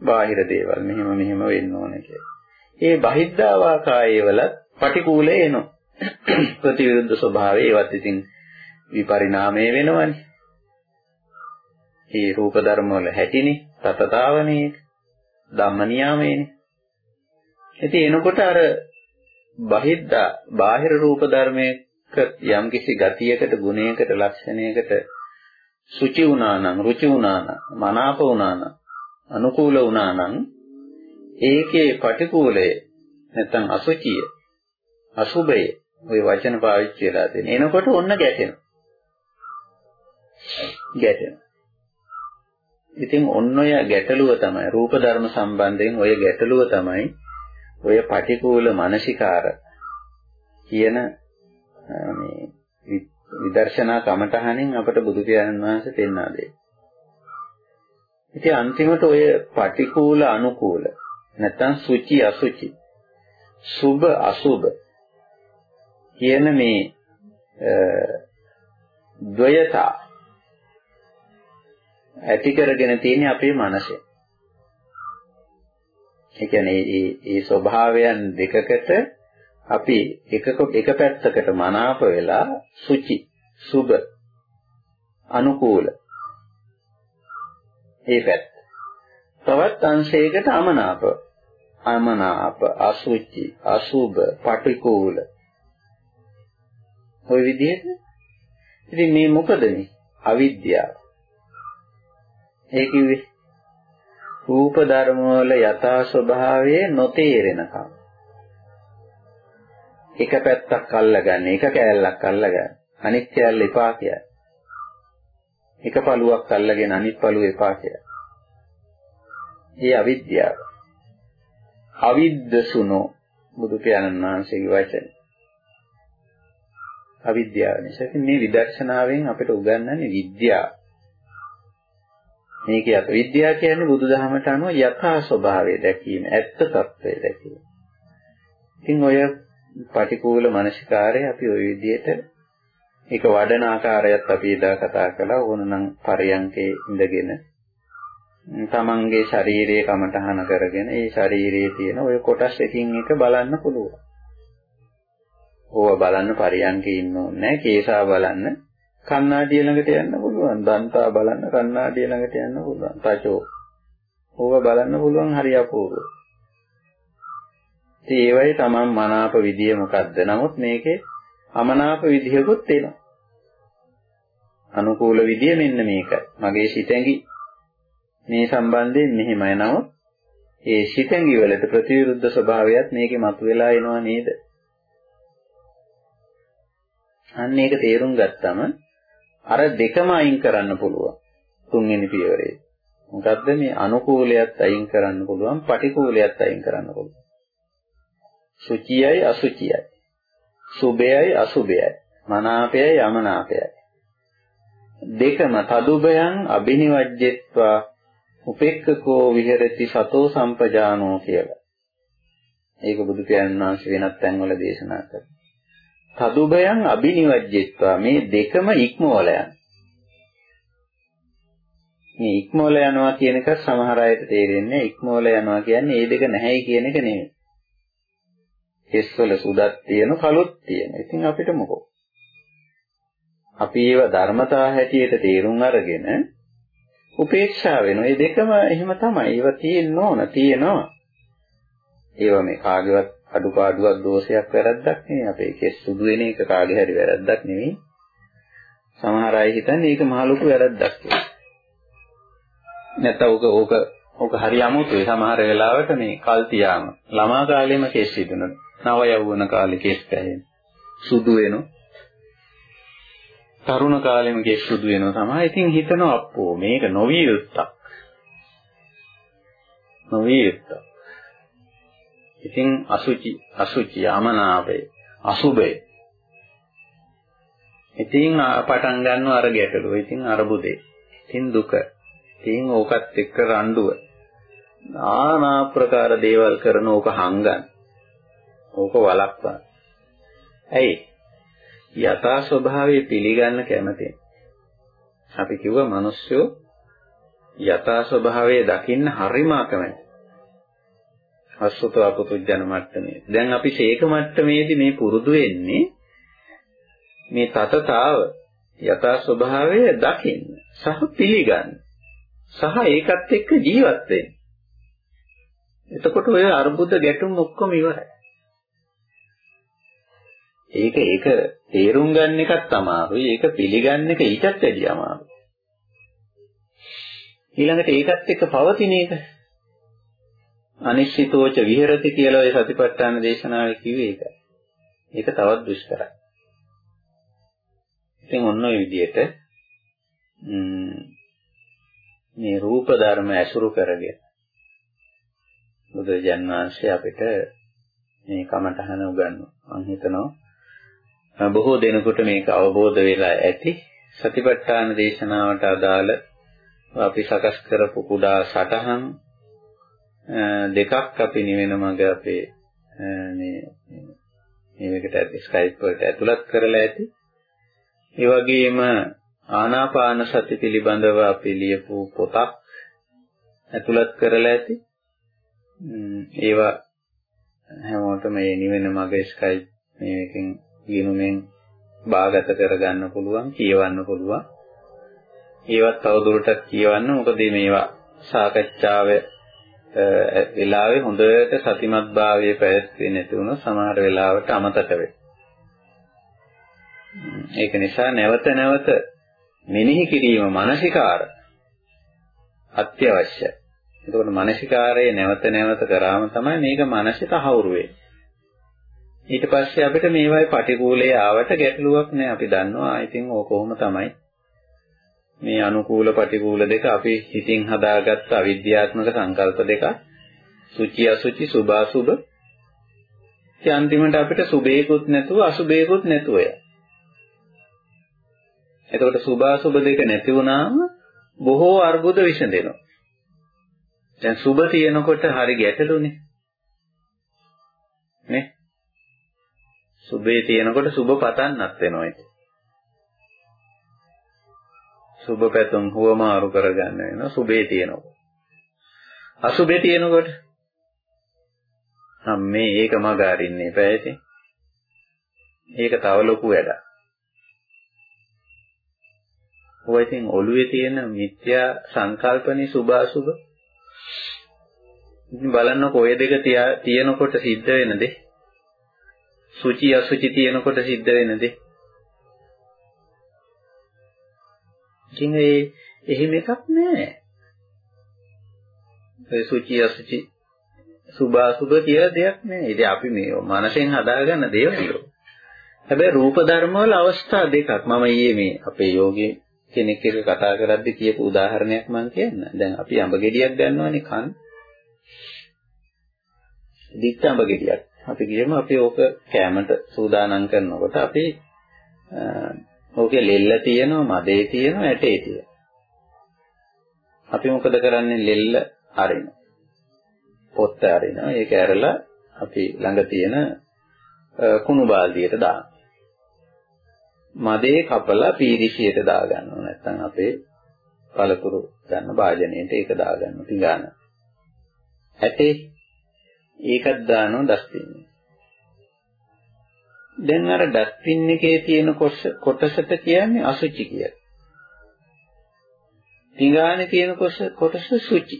S1: බාහිර දේවල් මෙහෙම මෙහෙම වෙන්න ඕනේ කියලා. ඒ බහිද්ධාවා කායේ වල පටිකූලේ එනවා. ප්‍රතිවිරුද්ධ ස්වභාවය ඒවත් ඉතින් විපරිණාමය වෙනවනේ. ඒ රූප ධර්ම වල හැටිනේ, තතතාවනේ, ධම්ම නියාමයනේ. ඉතින් එනකොට අර බහිද්දා බාහිර රූප ධර්මයක යම්කිසි ගතියකට ගුණයකට ලක්ෂණයකට සුචි වුණා නම් රුචි වුණා නම් මනාප වුණා නම් අනුකූල වුණා නම් ඒකේ පටිකූලය නැත්නම් අසුචිය අසුබය ওই වචන පාවිච්චි වෙලා තියෙන. එනකොට ඔන්න ගැටෙනවා. ගැටෙනවා. ඉතින් ඔන්න ඔය ගැටලුව තමයි රූප ධර්ම සම්බන්ධයෙන් ඔය ගැටලුව තමයි ඔය පටිකූල මානසිකාර කියන මේ විදර්ශනා කමඨහණෙන් අපට බුදු පියාණන් වහන්සේ පෙන්වා දෙයි. ඉතින් අන්තිමට ඔය පටිකූල අනුකූල නැත්තම් සුචි අසුචි සුභ අසුභ කියන මේ ද්වයතා ඇති කරගෙන තියෙන අපේ මනසේ. ඒ කියන්නේ මේ මේ ස්වභාවයන් දෙකකට අපි එකක එක පැත්තකට මනාප වෙලා සුචි සුබ අනුකූල. ඒ පැත්ත. තවත් අංශයකට අමනාප. අමනාප අසුචි අසුබ පටිකූල. ওই විදිහට. ඉතින් මේ මොකද මේ? අවිද්‍යාව. ඒ කිව්වේ රූප ධර්ම වල යථා ස්වභාවය නොතේරෙනකම්. එක පැත්තක් අල්ලගන්න එක කෑල්ලක් අල්ලගන්න. අනිත් කෑල්ල එපා කියයි. එක පළුවක් අල්ලගෙන අනිත් පළුව එපා කියයි. ඒ අවිද්‍යාව. අවිද්දසුනෝ බුදු පියාණන් වහන්සේගේ වචන. අවිද්‍යාව නිසා මේ විදර්ශනාවෙන් අපිට උගන්වන්නේ විද්‍යාව. මේක යත විද්‍යාව කියන්නේ බුදුදහමට අනුව යථා ස්වභාවය දැකීම, ඇත්ත తත්වය දැකීම. ඉතින් ඔය පටිකූල මනසිකාරය අපි ওই විදිහට ඒක වඩන ආකාරයත් අපි එදා කතා කළා ඕනනම් පරයන්කේ ඉඳගෙන තමන්ගේ ශරීරයේ කමටහන කරගෙන ඒ ශරීරයේ තියෙන ওই කොටස් එකින් එක බලන්න පුළුවන්. ඕවා බලන්න පරයන්කේ ඉන්න ඕනේ නැහැ. කේසා බලන්න කණ්ණාඩිය ළඟට යන්න පුළුවන්. දන්තා බලන්න කණ්ණාඩිය ළඟට යන්න පුළුවන්. තචෝ. ඕවා බලන්න පුළුවන් හරි අපූර්ව. ඉතින් ඒ වගේ තමන් මනාප විදිය මොකද්ද? නමුත් මේකේ අමනාප විදියකුත් එනවා. අනුකූල විදිය මෙන්න මේකයි. මගේ සිතැඟි මේ සම්බන්ධයෙන් මෙහෙමයි. නමුත් ඒ සිතැඟි වලට ප්‍රතිවිරුද්ධ ස්වභාවයත් මේකේ මතුවලා එනවා නේද? අන්න ඒක තේරුම් ගත්තම අර දෙකම අයින් කරන්න පුළුවන්. තුන්වෙනි පියවරේ. මොකද්ද මේ අනුකූලයක් අයින් කරන්න පුළුවන්, පටිකූලයක් අයින් කරන්න පුළුවන්. සුචියයි අසුචියයි. සුභයයි අසුභයයි. මනාපයයි අමනාපයයි. දෙකම තදුබයන් අබිනිවජ්ජෙත්වා උපෙක්ඛකෝ විහෙරති සතෝ සම්පජානෝ කියලා. ඒක බුදු පියාණන් වහන්සේ වෙනත් තැන්වල දේශනා කරා. තදුබයන් අබිනිවජ්ජෙත්වා මේ දෙකම ඉක්මවල යන. මේ ඉක්මවල යනවා කියන එක සමහර අයට තේරෙන්නේ ඉක්මවල යනවා කියන්නේ මේ දෙක නැහැයි කියන එක නෙමෙයි. කෙස්වල සුදක් තියෙන කළුත් තියෙන. ඉතින් අපිට මොකෝ? අපි ඒව ධර්මතා හැටියට තේරුම් අරගෙන උපේක්ෂා වෙනවා. මේ දෙකම එහෙම තමයි. ඒව තියෙන්න ඕන, තියෙනවා. ඒව මේ කාගේවත් අඩුපාඩුවක් දෝෂයක් වැරද්දක් නෙවෙයි. අපේ කෙස් සුදු වෙන එක කාගේ හරි වැරද්දක් නෙවෙයි. සමහර අය හිතන්නේ ඒක මහ ලොකු වැරද්දක් කියලා. නැත්නම් ඕක ඕක ඕක හරි අමුතුයි. සමහර වෙලාවට මේ කල් තියාම ළමා කාලෙම කෙස් සිදුන. නව යවුවන කාලේ කෙස් පැහෙන. සුදු වෙනවා. තරුණ කාලෙම කෙස් සුදු වෙනවා තමයි. ඉතින් හිතනවා අප්පෝ මේක නොවිය යුත්තක්. නොවිය යුත්තක්. ඉතින් අසුචි අසුචි යමනාවේ අසුබේ. ඉතින් පටන් ගන්නවා අර ගැටලුව. ඉතින් අරබුදේ. ඉතින් දුක. ඉතින් ඕකත් එක්ක රණ්ඩුව. নানা ප්‍රකාර දේවල් කරන ඕක හංගන්. ඕක වළක්වන්න. ඇයි? යථා ස්වභාවය පිළිගන්න කැමති. අපි කිව්වා මිනිස්සු යථා ස්වභාවය දකින්න හරිම අකමැති. අසුතව පුතුජන මට්ටමේ. දැන් අපි ශේක මට්ටමේදී මේ පුරුදු වෙන්නේ මේ තතතාව යථා ස්වභාවය දකින්න සහ පිළිගන්න. සහ ඒකත් එක්ක ජීවත් වෙන්න. එතකොට ඔය අරුබුද ගැටුම් ඔක්කොම ඉවරයි. ඒක ඒක තේරුම් ගන්න එකත් අමාරුයි. ඒක පිළිගන්න එක ඊටත් වැඩිය අමාරුයි. ඊළඟට ඒකත් එක්ක පවතින එක අනිශ්චිතෝච විහෙරති කියලා ඔය සතිපට්ඨාන දේශනාවේ කිව්වේ ඒක. ඒක තවත් දුෂ්කරයි. ඉතින් ඔන්න ඔය විදිහට මේ රූප ධර්ම ඇසුරු කරගෙන බුදුජන් වහන්සේ අපිට මේ කමඨහන උගන්වනවා. මම හිතනවා බොහෝ දෙනෙකුට මේක අවබෝධ වෙලා ඇති සතිපට්ඨාන දේශනාවට අදාළ අපි සකස් කරපු කුඩා සටහන් දෙකක් අපි නිවෙන මග අපේ මේ මේකට ස්කයිප් වලට ඇතුළත් කරලා ඇති. ඒ වගේම ආනාපාන සති පිළිබඳව අපි ලියපු පොතක් ඇතුළත් කරලා ඇති. ඒවා හැමෝටම මේ නිවෙන මග ස්කයිප් මේකෙන් ගිනුමෙන් බාගත කරගන්න පුළුවන් කියවන්න පුළුවන් ඒවත් තවදුරටත් කියවන්න මොකද මේවා සාකච්ඡාවේ වෙලාවේ හොඳට සතිමත් භාවයේ පැවැත්වෙන්නේ නැති වුණොත් සමහර වෙලාවට අමතක වෙයි. ඒක නිසා නැවත නැවත මෙනෙහි කිරීම මානසිකාර අත්‍යවශ්‍යයි. එතකොට මානසිකාරයේ නැවත නැවත කරාම තමයි මේක මානසික තහවුරු වෙන්නේ. ඊට පස්සේ අපිට මේවයි පටිකූලයේ ආවට ගැටලුවක් නෑ අපි දන්නවා ඉතින් ඕක කොහොම තමයි මේ අනුකූල පටිකූල දෙක අපි හිතින් හදාගත්ත අවිද්‍යාත්මක සංකල්ප දෙක සුචි අසුචි සුභ අසුභ ඉතින් අන්තිමට අපිට සුභේකුත් නැතුව අසුභේකුත් නැතුව ය. එතකොට සුභ අසුභ දෙක නැති වුණාම බොහෝ අර්බුද විසඳෙනවා. දැන් සුභ තියෙනකොට හරි ගැටලුනේ. නේ? සුභේ තියෙනකොට සුභ පතන්නත් වෙනවා ඒක. සුභ පැතුම් හුවමාරු කරගන්න වෙනවා සුභේ තියෙනකොට. අසුභේ තියෙනකොට නම් මේ ඒක මග අරින්නේ පැහැති. ඒක තව ලොකු වැඩක්. ඔය ඉතින් ඔළුවේ තියෙන මිත්‍යා සංකල්පනේ සුභ අසුභ. ඉතින් බලන්නකො ඔය දෙක තියෙනකොට සිද්ධ වෙන දේ. සුචි අසුචි තියෙනකොට සිද්ධ වෙන දේ. ඉතින් ඒ එහෙම එකක් නෑ. ඒ සුචි අසුචි සුභ අසුභ කියලා දෙයක් නෑ. ඉතින් අපි මේ මනසෙන් හදාගන්න දේවල්. හැබැයි රූප ධර්ම වල අවස්ථා දෙකක් මම ඊයේ මේ අපේ යෝගී කෙනෙක් එක්ක කතා කරද්දී කියපු උදාහරණයක් මම කියන්න. දැන් අපි අඹ ගෙඩියක් ගන්නවානේ කන්. දික්ක අඹ ගෙඩියක්. අපි කියමු අපි ඕක කැමට සූදානම් කරනකොට අපි ඕකේ ලෙල්ල තියෙනවා, මදේ තියෙනවා, ඇටේ තියෙනවා. අපි මොකද කරන්නේ ලෙල්ල අරිනවා. පොත්ත අරිනවා. ඒක ඇරලා අපි ළඟ තියෙන කුණු බාල්දියට දානවා. මදේ කපලා පීරිසියට දාගන්නවා. නැත්නම් අපේ පළතුරු ගන්න භාජනයට ඒක දාගන්න පිඟාන. ඇටේ ඒකත් දානවා ඩස්බින් දැන් අර ඩස්බින් එකේ තියෙන කොටසට කියන්නේ අසුචි කියලා. පිඟානේ තියෙන කොටස සුචි.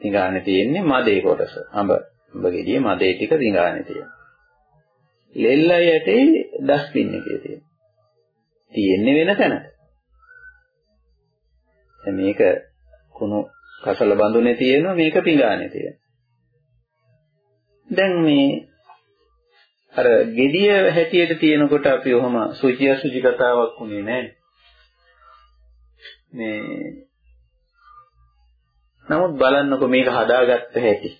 S1: පිඟානේ තියෙන්නේ මදේ කොටස. අඹ අඹ ගෙඩියේ මදේ ටික පිඟානේ තියෙනවා. ලෙල්ලයි යටේ ඩස්බින් එකේ තියෙනවා. තියෙන්නේ වෙන තැනක. මේක කුණු කසල බඳුනේ තියෙනවා මේක පිඟානේ තියෙනවා. දැන් මේ අර gediya හැටියට තියෙනකොට අපි ඔහම සුචි අසුචි කතාවක් උනේ නැහැ. මේ නමුත් බලන්නකො මේක හදාගත්ත හැටි.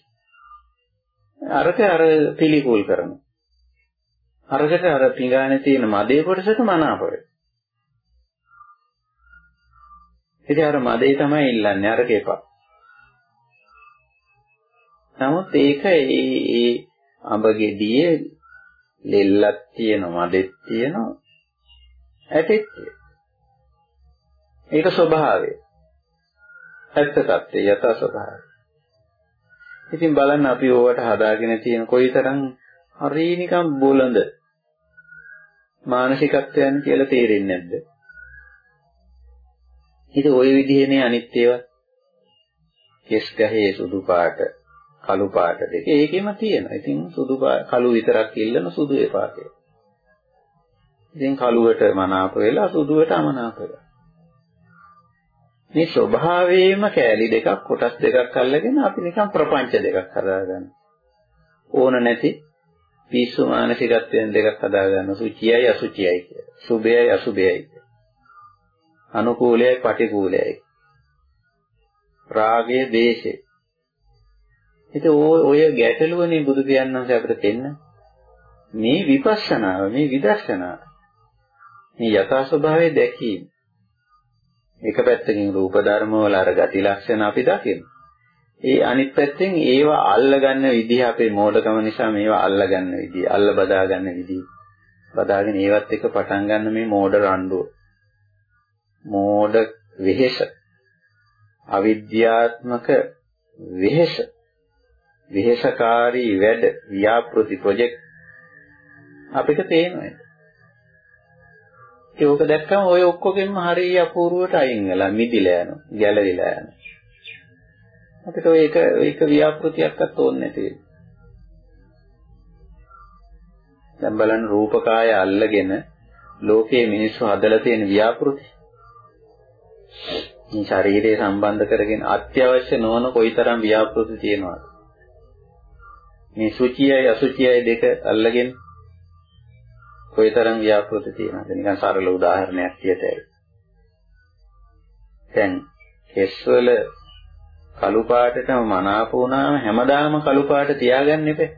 S1: අරක අර පිළිකුල් කරනවා. අරකට අර පිඟානේ තියෙන මදේ කොටසට මනාප වෙනවා. ඉතින් අර මදේ තමයි ඉල්ලන්නේ අරක එපා. නමුත් ඒක ඒ ඒ අඹ ගෙඩියේ ලෙල්ලක් තියෙනවා, දෙත් තියෙනවා, ඇටෙත් ඒක ස්වභාවය. ඇත්ත தත්ත්වය, යථා ස්වභාවය. ඉතින් බලන්න අපි ඕවට හදාගෙන තියෙන කොයිතරම් හරි නිකන් බොළඳ මානසිකත්වයන් කියලා තේරෙන්නේ නැද්ද? ඉතින් ওই විදිහනේ අනිත් ඒවා. කෙස් ගහේ සුදු පාට කළු පාට දෙක ඒකෙම තියෙනවා. ඉතින් සුදු කළු විතරක් ඉල්ලන සුදු එපා කියලා. ඉතින් කළුවට මනාප වෙලා සුදුවට අමනාප වෙලා. මේ ස්වභාවයේම කෑලි දෙකක් කොටස් දෙකක් අල්ලගෙන අපි නිකන් ප්‍රපංච දෙකක් හදාගන්න. ඕන නැති පිස්සු මානසිකත්වයෙන් දෙකක් හදාගන්න සුචියයි අසුචියයි කියලා. සුභයයි අසුභයයි කියලා. අනුකූලයයි පටිකූලයයි. රාගය, දේශය. ඉතින් ඔය ගැටලුවනේ බුදු පියාණන් වහන්සේ අපිට දෙන්න. මේ විපස්සනාව, මේ විදර්ශනාව. මේ යථා ස්වභාවය දැකීම. එක පැත්තකින් රූප ධර්ම වල අර ගති ලක්ෂණ අපි දකිනවා. ඒ අනිත් පැත්තෙන් ඒවා අල්ලගන්න විදිහ අපේ මෝඩකම නිසා මේවා අල්ලගන්න විදිහ, අල්ල බදා ගන්න විදිහ. බදාගෙන ඒවත් එක පටන් ගන්න මේ මෝඩ රණ්ඩුව. මෝඩ වෙහෙස. අවිද්‍යාත්මක වෙහෙස. වෙහෙසකාරී වැඩ, ව්‍යාපෘති ප්‍රොජෙක්ට් අපිට තේනවා. ඒක දැක්කම ඔය ඔක්කොගෙම හරිය අපූර්වට අයින් වෙලා මිදිලා යනවා, ගැලවිලා යනවා. අපිට ඔය එක ඒක ව්‍යාපෘතියක්වත් ඕනේ නැති දැන් බලන්න රූපකාය අල්ලගෙන ලෝකයේ මිනිස්සු හදලා තියෙන ව්‍යාපෘති මේ ශරීරය සම්බන්ධ කරගෙන අත්‍යවශ්‍ය නොවන කොයිතරම් ව්‍යාපෘති තියෙනවද මේ සුචියයි අසුචියයි දෙක අල්ලගෙන කොයිතරම් ව්‍යාපෘති තියෙනවද නිකන් සරල උදාහරණයක් කියතයි දැන් කෙස්වල කළු පාටටම මනාප වුණාම හැමදාම කළු පාට තියාගන්න එපා.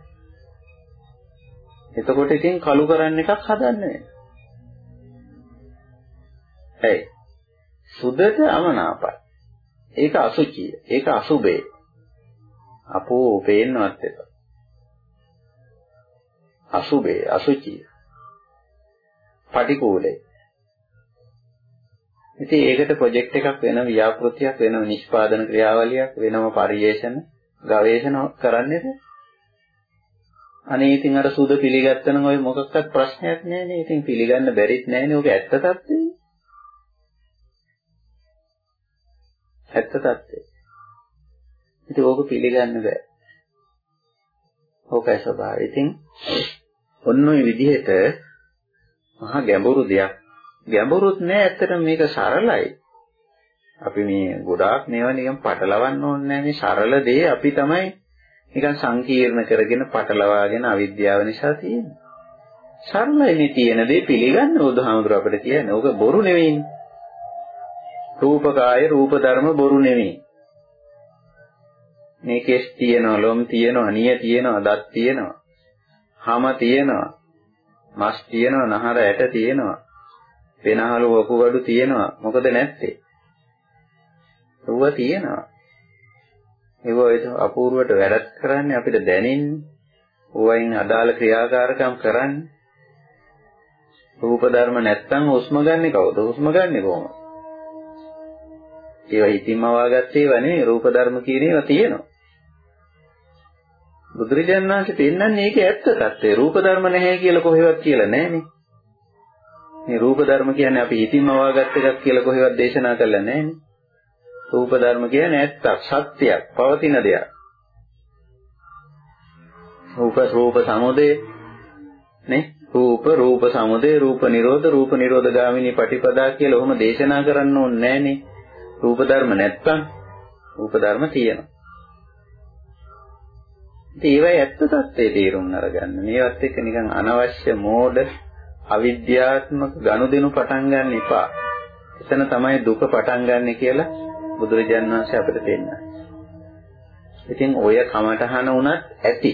S1: එතකොට ඉතින් කළු කරන්න එකක් හදන්න වෙනවා. ඇයි? සුදට අමනාපයි. ඒක අසුචිය. ඒක අසුබේ. අපෝ පේන්නවත් එපා. අසුබේ අසුචිය. පටිකූලේ. ඉතින් ඒකට ප්‍රොජෙක්ට් එකක් වෙන ව්‍යාපෘතියක් වෙන නිෂ්පාදන ක්‍රියාවලියක් වෙනම පරිේෂණ ගවේෂණ කරන්නේද? අනේ ඉතින් අර සුද පිළිගත්තනම් ඔය මොකක්වත් ප්‍රශ්නයක් නෑනේ. ඉතින් පිළිගන්න බැරිත් නෑනේ. ඔක ඇත්ත తත්ත්වය. ඇත්ත తත්ත්වය. ඉතින් ඕක පිළිගන්න බෑ. ඕකයි ස්වභාවය. ඉතින් ඔන්න ඔය විදිහට මහා ගැඹුරු දෙයක්. ගැඹුරුත් නෑ ඇත්තටම මේක සරලයි. අපි මේ ගොඩාක් මේවා නිකන් පටලවන්න ඕනේ නෑ මේ සරල දේ අපි තමයි නිකන් සංකීර්ණ කරගෙන පටලවාගෙන අවිද්‍යාව නිසා තියෙන්නේ. සරලයි මේ තියෙන දේ පිළිගන්න බුදුහාමුදුර අපිට කියන්නේ. ඕක බොරු නෙවෙයිනේ. රූපකාය රූප ධර්ම බොරු නෙවෙයි. මේ කෙස් තියෙනවා, ලොම් තියෙනවා, නිය තියෙනවා, දත් තියෙනවා. හම තියෙනවා. මස් තියෙනවා, නහර ඇට තියෙනවා. වෙනහළු වකුගඩු තියෙනවා. මොකද නැත්තේ? ඌව තියෙනවා. ඒව අපූර්වට වැඩක් කරන්නේ අපිට දැනෙන්නේ. ඕවයින් අදාළ ක්‍රියාකාරකම් කරන්නේ. රූප ධර්ම නැත්තම් හුස්ම ගන්නෙ කවුද? හුස්ම ගන්නෙ කොහොමද? ඒවා හිතින්ම වාගත්තේ ඒවා නෙවෙයි රූප ධර්ම කියන ඒවා තියෙනවා. බුදුරජාණන් වහන්සේ පෙන්වන්නේ ඒකේ ඇත්ත తත්වය. රූප ධර්ම නැහැ කියලා කොහෙවත් කියලා නැහැනේ. මේ රූප ධර්ම කියන්නේ අපි හිතින්ම වාගත් එකක් කියලා කොහෙවත් දේශනා කළා නැහැනේ. රූප ධර්ම කියන්නේ ඇත්තක්, සත්‍යයක්, පවතින දෙයක්. රූප රූප සමුදය නේ? රූප රූප සමුදය රූප නිරෝධ රූප නිරෝධ ගාමිනී පටිපදා කියලා ඔහොම දේශනා කරන්න ඕනේ නැහනේ. රූප ධර්ම නැත්තම් රූප ධර්ම තියෙනවා. ඉතින් ඒවයි ඇත්ත తත්ත්වයේ තේරුම් අරගන්න. මේවත් එක්ක නිකන් අනවශ්‍ය මෝඩ අවිද්‍යාත්මක ගනුදෙනු පටන් ගන්න එපා. එතන තමයි දුක පටන් ගන්න කියලා බුදුරජාණන් වහන්සේ අපිට පෙන්නනවා. ඉතින් ඔය කමඨහන උනත් ඇති.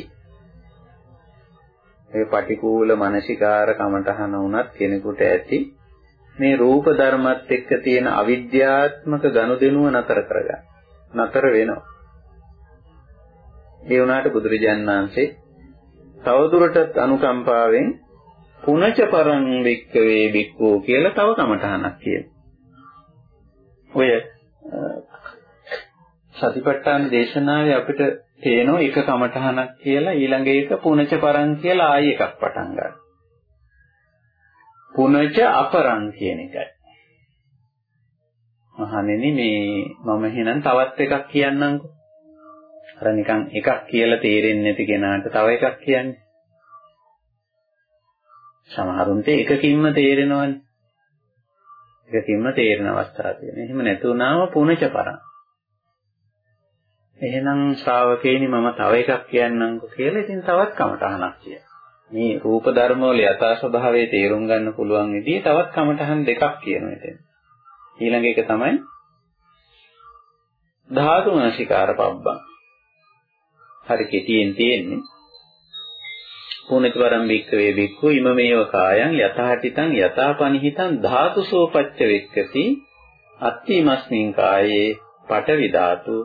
S1: ඒ පටිකූල මානසිකාර කමඨහන උනත් කෙනෙකුට ඇති. මේ රූප ධර්මත් එක්ක තියෙන අවිද්‍යාත්මක ගනුදෙනුව නතර කරගන්න. නතර වෙනවා. ඒ වුණාට බුදුරජාණන් වහන්සේ තවදුරටත් අනුකම්පාවෙන් පුනච පරං වික්කවේ වික්කෝ කියලා තව කමඨහනක් කියනවා. ඔය සතිපට්ඨාන දේශනාවේ අපිට තේනවා එක කමඨහනක් කියලා ඊළඟ එක පුනච පරං කියලා ආයි එකක් පටන් ගන්නවා. පුනච අපරං කියන එකයි. මහණෙනි මේ මම එහෙනම් තවත් එකක් කියන්නම්කෝ. අර නිකන් එකක් කියලා තේරෙන්නේ නැති කෙනාට තව එකක් කියන්නේ. සමහරුන්ට එකකින්ම තේරෙනවනේ. එකකින්ම තේරෙන අවස්ථා තියෙනවා. එහෙම නැතුණාම පුනච පරං. එහෙනම් ශ්‍රාවකේනි මම තව එකක් කියන්නම්කෝ කියලා ඉතින් තවත් කමටහනක් කියනවා. මේ රූප ධර්ම වල යථා ස්වභාවය තේරුම් ගන්න පුළුවන් විදිහේ තවත් කමඨහන් දෙකක් කියනවා එතන. ඊළඟ එක තමයි ධාතු මනසිකාර පබ්බං. හරි කෙටියෙන් තියෙන්නේ. පුණිතවරම් බික්කවේ බික්කු ඉමමේව කායං යථාටිතං යථාපනිහිතං ධාතුසෝ පච්ච වෙක්කති අත්තිමස්මින් කායේ පඨවි ධාතු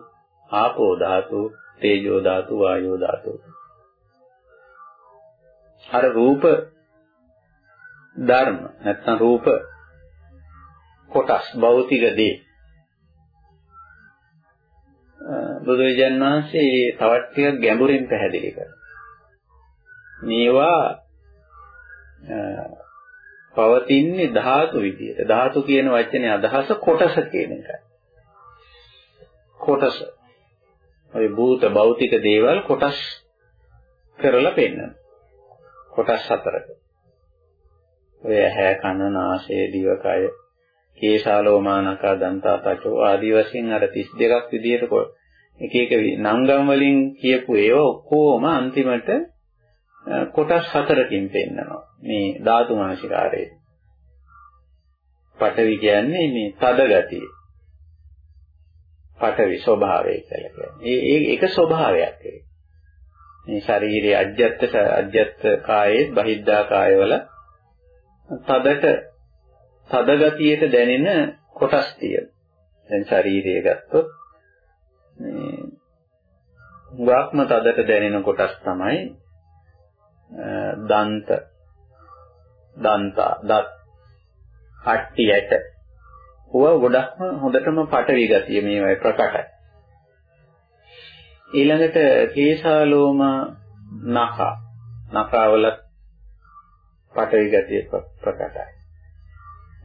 S1: ආපෝ ධාතු තේජෝ ධාතු වායෝ ධාතු අර රූප ධර්ම නැත්නම් රූප කොටස් භෞතික දේ බුදුරජාන් වහන්සේ තවත් ටිකක් ගැඹුරින් පැහැදිලි කරනවා. මේවා පවතින්නේ ධාතු විදියට. ධාතු කියන වචනේ අදහස කොටස කියන එකයි. කොටස. ඔය භූත භෞතික දේවල් කොටස් කරලා පෙන්නනවා. කොටස් හතරක. ඔය ඇහැ කන නාසය දිවකය කේශාලෝමානකා දන්තාතචෝ ආදී වශයෙන් අර 32ක් විදිහට එක එක නංගම් වලින් කියපු ඒවා ඔක්කොම අන්තිමට කොටස් හතරකින් පෙන්නනවා මේ ධාතු මානසිකාරයේ. පඨවි කියන්නේ මේ තද ගතිය. පඨවි ස්වභාවය කියලා කියන්නේ. ඒ ඒ එක ස්වභාවයක් ඒක. මේ ශරීරයේ අජ්‍යත්ත අජ්‍යත්ත කායේ බහිද්ධා කායවල තදට තද ගතියට දැනෙන කොටස් තියෙනවා. දැන් ශරීරය ගත්තොත් මේ හුඟක්ම තදට දැනෙන කොටස් තමයි දන්ත. දන්තා දත් හට්ටි ඇට. ඕවා ගොඩක්ම හොඳටම පටවි ගතිය මේවයි ප්‍රකටයි. ඊළඟට කේසාලෝම නඛ. නඛවල පටවි ගතිය ප්‍රකටයි.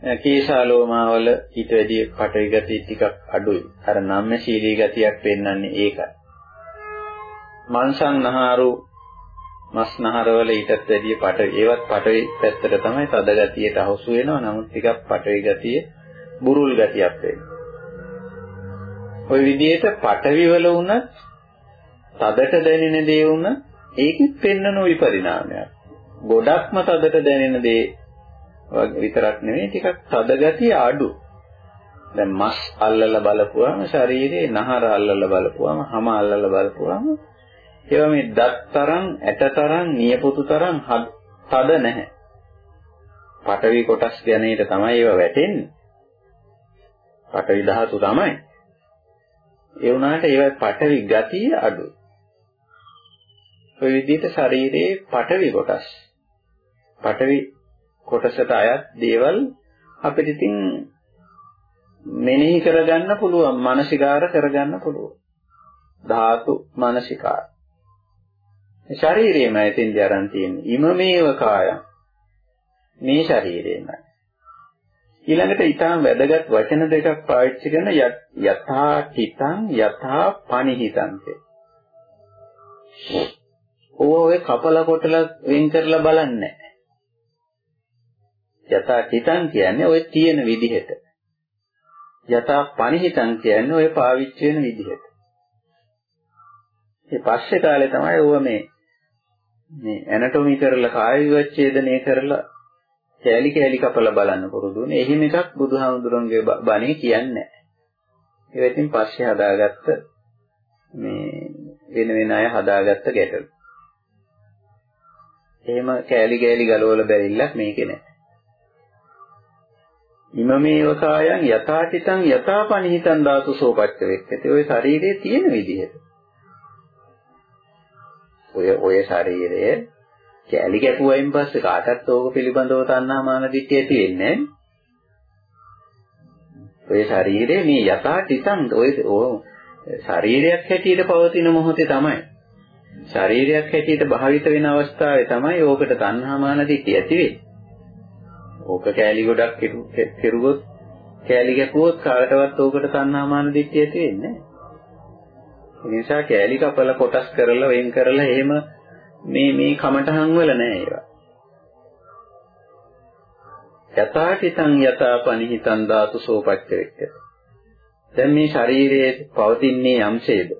S1: කේසාලෝමාවල ඊට වැඩිය පටවි ගතිය ටිකක් අඩුයි. අර නම්‍යශීලී ගතියක් පෙන්වන්නේ ඒකයි. මන්සං නහාරු මස් නහරවල ඊටත් වැඩිය පටවි ඒවත් පටවි පැත්තට තමයි තද ගතියට අහුසු වෙනවා. නමුත් ටිකක් පටවි ගතිය බුරුල් ගතියක් වෙනවා. ওই විදිහට පටවි වල උනත් තදට දැනෙන දේ උන ඒකෙත් පෙන්නන විපරිණාමයක්. ගොඩක්ම තදට දැනෙන දේ විතරක් නෙවෙයි ටිකක් තද ගතිය අඩු දැන් මස් අල්ලලා බලපුවාම ශරීරේ නහර අල්ලලා බලපුවාම හම අල්ලලා බලපුවාම ඒවා මේ දත් තරම් ඇට තරම් නියපොතු තරම් තද නැහැ. පටවි කොටස් ගැනීමට තමයි ඒවා වැටෙන්නේ. පටවි ධාතු තමයි. ඒ වුණාට ඒවා පටවි ගතිය අඩුයි. ඔය විදිහට ශරීරයේ පටවි කොටස් පටවි කොටසට අයත් දේවල් අපිට ඉතින් මෙනෙහි කරගන්න පුළුවන් මානසිකාර කරගන්න පුළුවන් ධාතු මානසිකාර ශරීරයමයි එතෙන්ද aran තියෙන්නේ. ඉමමේව කායම්. මේ ශරීරයමයි. ඊළඟට ඊටාම් වැදගත් වචන දෙකක් පාවිච්චි කරන යථා තිතං යථා පනිහිතං ඔය කපල කොටලා වෙන් කරලා බලන්නේ යථා තිතං කියන්නේ ඔය තියෙන විදිහට. යථා පනිහිතං කියන්නේ ඔය පාවිච්චි වෙන විදිහට. ඒ පස්සේ කාලේ තමයි ඕව මේ මේ ඇනටොමි කරලා කාය විවච්ඡේදනය කරලා කෑලි කෑලි කපලා බලන්න පුරුදු වුණේ. එහෙම එකක් බුදුහාමුදුරන්ගේ බණේ කියන්නේ නැහැ. ඒවා ඉතින් පස්සේ හදාගත්ත මේ වෙන වෙන අය හදාගත්ත ගැටලු. එහෙම කෑලි කෑලි ගලවලා බැරිල්ලක් මේකේ නැහැ. ඉමමේව කායං යථාතිතං යථාපනිහිතං ධාතු සෝපච්ච වෙක්කති. ඔය ශරීරයේ තියෙන විදිහට. ඔය ඔය ශරීරය කැලි කැපුවයින් පස්සේ කාටත් ඕක පිළිබඳව තණ්හා මාන දිට්ඨිය ඇති වෙන්නේ ඔය ශරීරය මේ යථා තිතං ඔය ශරීරයක් හැටියට පවතින මොහොතේ තමයි ශරීරයක් හැටියට භාවිත වෙන අවස්ථාවේ තමයි ඕකට තණ්හා මාන දිට්ඨිය ඇති වෙන්නේ. ඕක කැලි ගොඩක් කෙරුවොත් කැලි කැපුවොත් කාටවත් ඕකට තණ්හා මාන දිට්ඨිය ඇති වෙන්නේ නැහැ. ඒ නිසා කෑලි කපල කොටස් කරලා වෙන් කරලා එහෙම මේ මේ කමටහන් වල නෑ ඒවා. යථාටිතං යථාපනිහිතං ධාතු සෝපච්චවෙක්ක. දැන් මේ ශරීරයේ පවතින්නේ යම්සේද?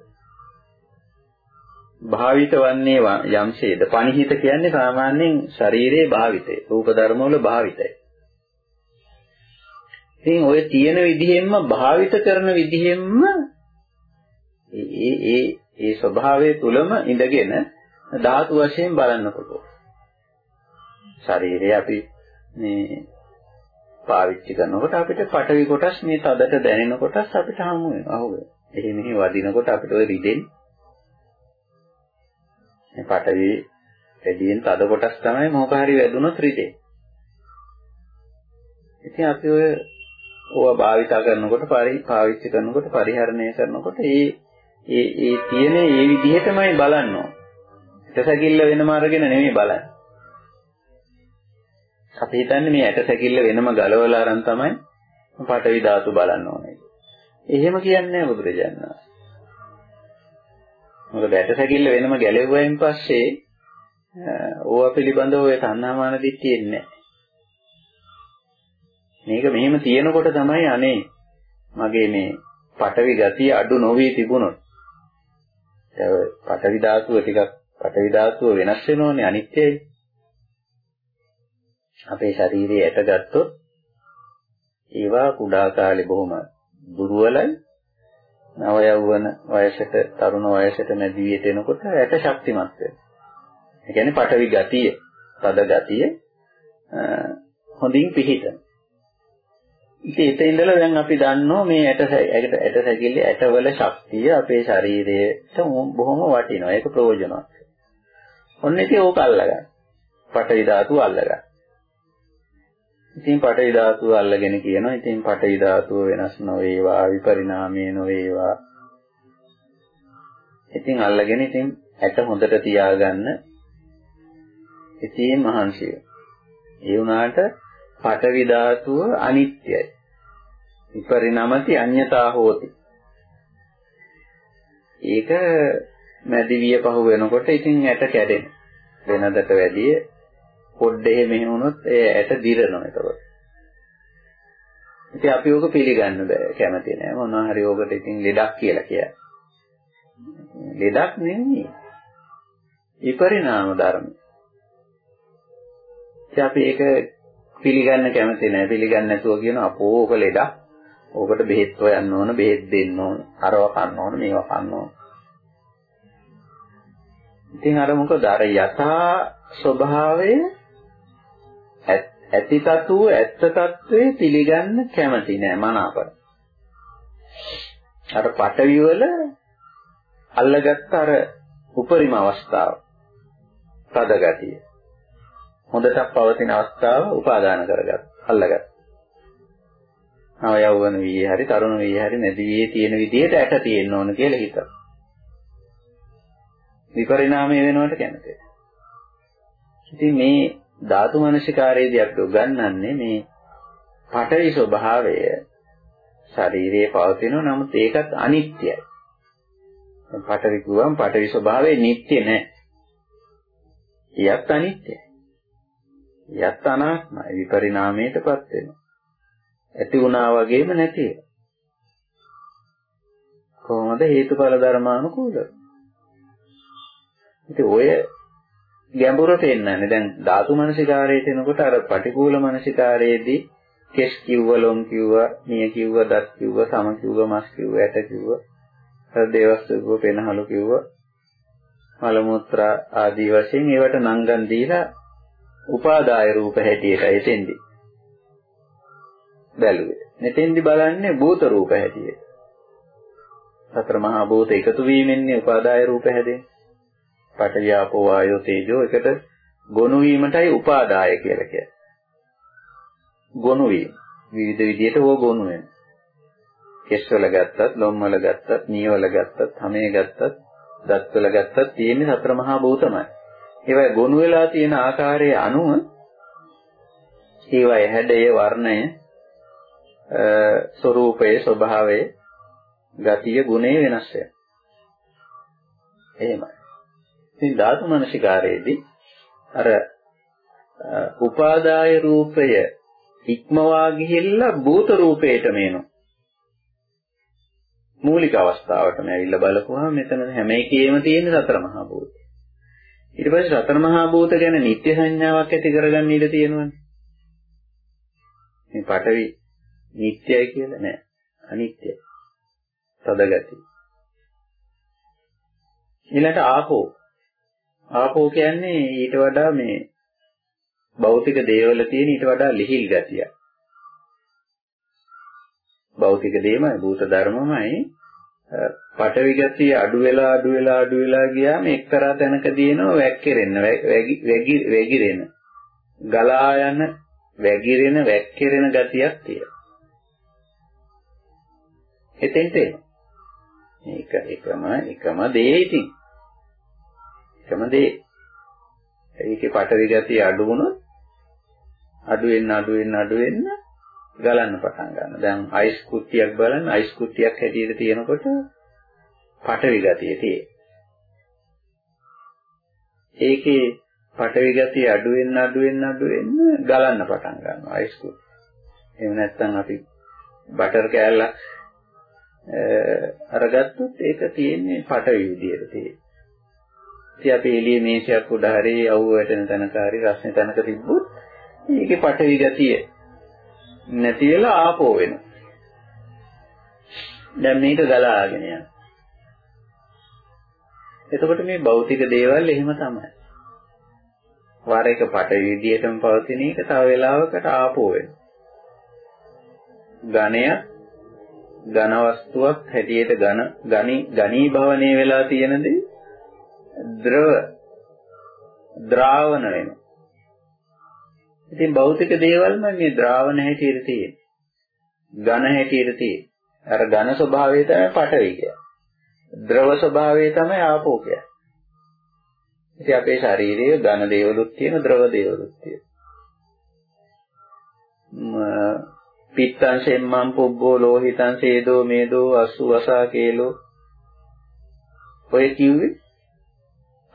S1: භාවිත වන්නේ යම්සේද? පනිහිත කියන්නේ සාමාන්‍යයෙන් ශරීරයේ භාවිතය. රූප ධර්ම වල භාවිතය. ඉතින් ඔය තියෙන විදිහෙන්ම භාවිත කරන විදිහෙන්ම ඒ ඒ ඒ ස්වභාවය තුලම ඉඳගෙන ධාතු වශයෙන් බලන්න පුළුවන්. ශරීරය අපි මේ පාවිච්චි කරනකොට අපිට පටවි කොටස් මේ තදට දැනෙන කොටස් අපිට හමු වෙනවා. අහුව. එහෙ මෙහෙ වදිනකොට අපිට ඔය රිදෙන්නේ. මේ පටවි වැඩියෙන් තද කොටස් තමයි මොකක් හරි වැදුනොත් රිදෙන්නේ. ඉතින් අපි ඔය ඕවා භාවිතා කරනකොට පාවිච්චි කරනකොට පරිහරණය කරනකොට ඒ ඒ ඒ තියෙන ඒ විදිහටමයි බලන්න ඕන. ඇට සැකිල්ල වෙනම අරගෙන නෙමෙයි බලන්නේ. අපි හිතන්නේ මේ ඇට සැකිල්ල වෙනම ගලවලා අරන් තමයි පටවි ධාතු බලන්න ඕනේ. එහෙම කියන්නේ නැහැ බුදුරජාණන් වහන්සේ. මොකද ඇට සැකිල්ල වෙනම ගැලෙවුවයින් පස්සේ ඕවා පිළිබඳව ඔය තණ්හාමාන දිට්ඨිය එන්නේ මේක මෙහෙම තියෙනකොට තමයි අනේ මගේ මේ පටවි ගතිය අඩු නොවී තිබුණොත් පඨවි ධාතුව ටිකක් පඨවි ධාතුව වෙනස් වෙනෝනේ අනිත්‍යයි. අපේ ශරීරයේ ඇට ගත්තොත් ඒවා කුඩා කාලේ බොහොම දුර්වලයි. නව යෞවන වයසට තරුණ වයසට නැදී වියට එනකොට ඇට ශක්තිමත් වෙනවා. ඒ කියන්නේ පඨවි ගතිය, තද ගතිය හොඳින් පිහිටන. ඉතින් එතන ඉඳලා දැන් අපි දන්නවා මේ ඇට ඇට ඇට සැකිල්ල ඇටවල ශක්තිය අපේ ශරීරයට බොහොම වටිනවා. ඒක ප්‍රයෝජනවත්. ඔන්න ඉතින් ඕක අල්ලගන්න. පඨවි ධාතුව අල්ලගන්න. ඉතින් පඨවි ධාතුව අල්ලගෙන කියනවා ඉතින් පඨවි ධාතුව වෙනස් නොවේවා විපරිණාමය නොවේවා. ඉතින් අල්ලගෙන ඉතින් ඇට හොඳට තියාගන්න. ඉතින් මහන්සිය. ඒ වුණාට පඨවි ධාතුව අනිත්‍යයි. විපරිණමති අඤ්‍යතා හෝති. ඒක මැදිවිය පහු වෙනකොට ඉතින් ඇට කැඩෙන. වෙනදට වැඩිය පොඩ්ඩේ මෙහෙම වුණොත් ඒ ඇට දිරනවා එතකොට. ඉතින් අපි ඕක පිළිගන්න බෑ කැමති නෑ මොනවා හරි ඕකට ඉතින් ලෙඩක් කියලා කියන්නේ. ලෙඩක් නෙමෙයි. විපරිණාම ධර්ම. ඉතින් අපි ඒක පිළිගන්න කැමති නෑ පිළිගන්න නැතුව කියන අපෝ ඕක ලෙඩක්. ඕකට බෙහෙත් හොයන්න ඕන බෙහෙත් දෙන්න ඕන අරව කන්න ඕන මේවා කන්න ඕන. ඉතින් අර මොකද අර යථා ස්වභාවය ඇති තතුව ඇත්ත తත්වේ පිළිගන්න කැමති නෑ මනාපර. අර පටවි වල අල්ලගත්ත අර උපරිම අවස්ථාව. තද ගතිය. හොඳට පවතින අවස්ථාව උපාදාන කරගත් අල්ලගත්. නව යවවන වී හරි තරුණ වී හරි නැති වී තියෙන විදිහට ඇට තියෙන්න ඕන කියලා හිතනවා. විපරිණාමය වෙනවට කැමතියි. ඉතින් මේ ධාතු මනසිකාරයේදී අපිට උගන්වන්නේ මේ පඨවි ස්වභාවය ශරීරයේ පවතින නමුත් ඒකත් අනිත්‍යයි. පඨවි කිව්වම පඨවි ස්වභාවය නිට්ටය නෑ. එයත් අනිත්‍යයි. එයත් අනාත්මයි විපරිණාමයටපත් වෙනවා. ඇති වුණා වගේම නැති වෙනවා. කොහොමද හේතුඵල ධර්මානුකූලව? ඉතින් ඔය ගැඹුරට එන්නන්නේ දැන් ධාතු මනසිකාරයට එනකොට අර පටිකූල මනසිකාරයේදී කෙස් කිව්ව ලොම් කිව්ව නිය කිව්ව දත් කිව්ව සම කිව්ව මස් කිව්ව ඇට කිව්ව දේවස්තු කිව්ව පෙනහළු කිව්ව මල මුත්‍රා ආදී වශයෙන් ඒවට නංගන් දීලා උපාදාය රූප හැටියට එතෙන්දි බැලුවේ. මෙතෙන්දි බලන්නේ භූත රූප හැටියට. සතර මහා භූත එකතු වීමෙන්නේ උපාදාය රූප හැදෙන්නේ. පඨවියාපෝ වායෝ තේජෝ එකට ගොනු වීමටයි උපාදාය කියලා කියන්නේ. ගොනු වීම. විවිධ විදිහට ඕක ගොනු වෙන. කෙස් වල ගත්තත්, ලොම් වල ගත්තත්, නිය වල ගත්තත්, හැමේ ගත්තත්, දත් වල ගත්තත් තියෙන්නේ සතර මහා භූතමයි. ඒවා ගොනු වෙලා තියෙන ආකාරයේ අනුව ඒවා හැඩය, වර්ණය, ස්වરૂපයේ, ස්වභාවයේ, ගතිය, ගුණය වෙනස් වෙනවා. එහෙමයි. ඉතින් ධාතු මනසිකාරයේදී අර උපාදාය රූපය ඉක්මවා ගිහිල්ලා භූත රූපයට මේනවා. මූලික අවස්ථාවටම ඇවිල්ලා බලපුවාම මෙතන හැම එකේම තියෙන සතර මහා භූත. ඊට පස්සේ සතර මහා භූත ගැන නිත්‍ය සංඥාවක් ඇති කරගන්න ඉඩ තියෙනවනේ. මේ පඨවි නිත්‍යයි කියලා නෑ. අනිත්‍යයි. තදගති. ඊළඟට ආපෝ ආපෝ කියන්නේ ඊට වඩා මේ භෞතික දේවල තියෙන ඊට වඩා ලිහිල් ගතිය. භෞතික දේමයි භූත ධර්මමයි පටවි ගතිය අඩු වෙලා අඩු වෙලා අඩු වෙලා ගියාම එක්තරා තැනකදී එනවා වැක්කිරෙන්න වැగిරෙන ගලා යන වැగిරෙන වැක්කිරෙන ගතියක් තියෙනවා. එතෙන්ට එනවා. මේක එකම එකම දේ ඉතින්. එකම දේ. ඒකේ පටවි ගතිය අඩු වුණොත් අඩු වෙන්න අඩු වෙන්න අඩු වෙන්න ගලන්න පටන් ගන්නවා. දැන් අයිස් කුට්ටියක් බලන්න අයිස් කුට්ටියක් හැටියට තියෙනකොට පටවි ගතිය තියෙයි. ඒකේ පටවි ගතිය අඩු වෙන්න අඩු වෙන්න අඩු වෙන්න ගලන්න පටන් ගන්නවා අයිස් කුට්ටිය. එහෙම නැත්නම් අපි බටර් කෑල්ලක් අරගත්තොත් ඒක තියෙන්නේ පටවි විදියට තියෙන්නේ. ඉතින් අපි එළිය මේසයක් උඩ හරි අවුව වැටෙන තැනක හරි රස්නේ තැනක තිබ්බොත් ඒකේ පටවි ගතිය නැති වෙලා ආපෝ වෙනවා. දැන් මේක ගලාගෙන යනවා. එතකොට මේ භෞතික දේවල් එහෙම තමයි. වර එක පටවි විදියටම පවතින එක තව වෙලාවකට ආපෝ වෙනවා. ඝණය ඝන වස්තුවක් හැටියට ඝන ගණි ඝනීභවණය වෙලා තියෙන දේ ද්‍රව ද්‍රාවණ වෙනවා. ඉතින් භෞතික දේවල්ම මේ ද්‍රාවණ හැටියට තියෙන්නේ. ඝන හැටියට තියෙන්නේ. අර ඝන ස්වභාවය තමයි පඨවි කියන්නේ. ද්‍රව ස්වභාවය තමයි ආපෝ කියන්නේ. ඉතින් අපේ ශරීරයේ ඝන දේවලුත් තියෙන ද්‍රව දේවලුත් තියෙන. පිත්තං සෙම්මං පුබ්බෝ ලෝහිතං සේදෝ මේදෝ අසු වසා කේලෝ ඔය කිව්වේ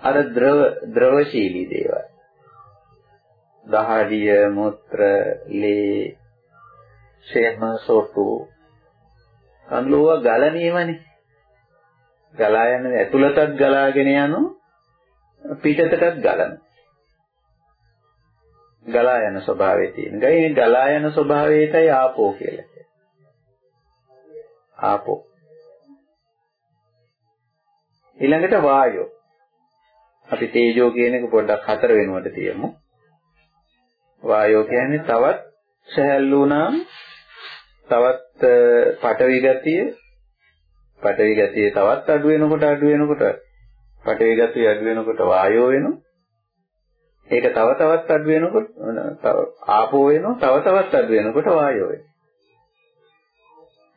S1: අර ද්‍රව ද්‍රවශීලී දේවල්. දහඩිය, මුත්‍ර, ලේ, ෂේම සොටු අන්ලෝව ගලණීමනේ. ගලා යන ඇතුළතත් ගලාගෙන යනවා පිටතටත් ගලනවා. ගලා යන ස්වභාවය තියෙන. ගයි ගලා යන ස්වභාවයටයි ආපෝ කියලා කියන්නේ. ආපෝ. ඊළඟට වායෝ. අපි තේජෝ කියන එක පොඩ්ඩක් හතර වෙනුවට තියමු. වායෝ කියන්නේ තවත් සහැල්ලු නම් තවත් පටවි ගතිය. පටවි ගතිය තවත් අඩු වෙනකොට අඩු වෙනකොට පටවි ගතිය අඩු වෙනකොට වායෝ වෙනවා. ඒක තව තවත් අඩු වෙනකොට ආපෝ වෙනවා. තව තවත් අඩු වෙනකොට වායෝ වෙනවා.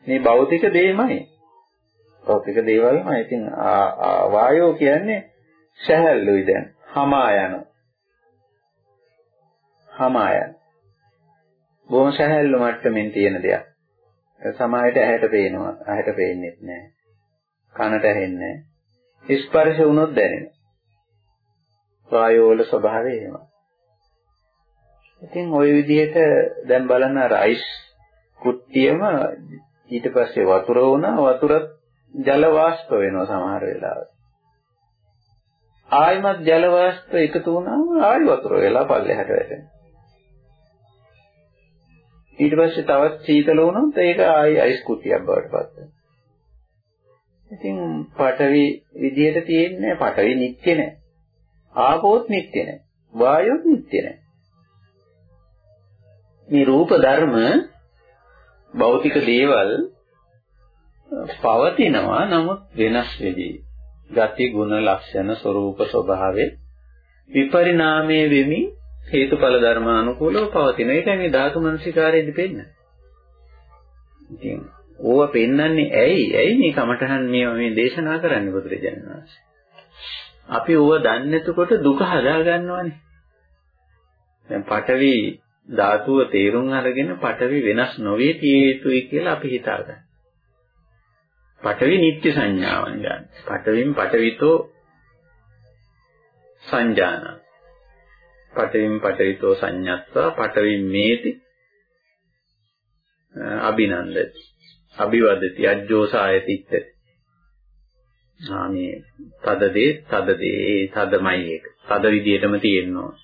S1: මේ භෞතික දෙයමයි භෞතික දේවල්මයි ඉතින් වායෝ කියන්නේ සැහැල්ලුයි දැන්. හමා යනවා හමා යන. බොහොම සැහැල්ලු මට්ටමින් තියෙන දෙයක්. සමාහයට ඇහැට පේනවා. ඇහැට පේන්නේ නැහැ කනට ඇහෙන්නේ නැහැ ස්පර්ශ වුණොත් දැනෙනවා. වායෝ වල ස්වභාවය එහෙම. ඉතින් ওই විදිහට දැන් බලන්න අර අයිස් කුට්ටියම ඊට පස්සේ වතුර වුණා. වතුරත් ජල වාෂ්ප වෙනවා සමහර වෙලාවට. ආයිමත් ජල වාෂ්ප එකතු වුණාම ආයි වතුර වෙලා පල්ලෙහාට වැටෙනවා. ඊට පස්සේ තවත් සීතල වුණොත් ඒක ආයි අයිස් කුට්ටියක් බවට පත් වෙනවා. ඉතින් පටවි විදිහට තියෙන්නේ පටවි නිත්‍ය නෑ. ආපෝත් නිට්ටය නැහැ. වායෝත් නිට්ටය නැහැ. මේ රූප ධර්ම භෞතික දේවල් පවතිනවා නමුත් වෙනස් වෙදී. ගති ගුණ ලක්ෂණ ස්වરૂප ස්වභාවය විපරිණාමයේ වෙමින් හේතුඵල ධර්මානුකූලව පවතින. ඒකයි මේ ධාතු මනසිකාරයේදී පෙන්නන්නේ. ඉතින් ඕවා පෙන්වන්නේ ඇයි? ඇයි මේ කමඨහන් මේ දේශනා කරන්නේ බුදුරජාණන් වහන්සේ? අපි ඌව දන්නේ නැතකොට දුක හදා ගන්නවනේ. දැන් පඨවි ධාතුව තේරුම් අරගෙන පඨවි වෙනස් නොවේ තිය යුතුයි කියලා අපි හිතාගන්න. පඨවි නිත්‍ය සංඥාවන් ගන්න. පඨවින් පඨවිතෝ සංජාන. පඨවින් පඨවිතෝ සංඤත්වා පඨවින් මේති අභිනන්දති. අභිවදති අජ්ජෝසායතිත්ත ආ මේ තද දේ තද දේ ඒ තදමයි ඒක. තද විදියටම තියෙන්න ඕන.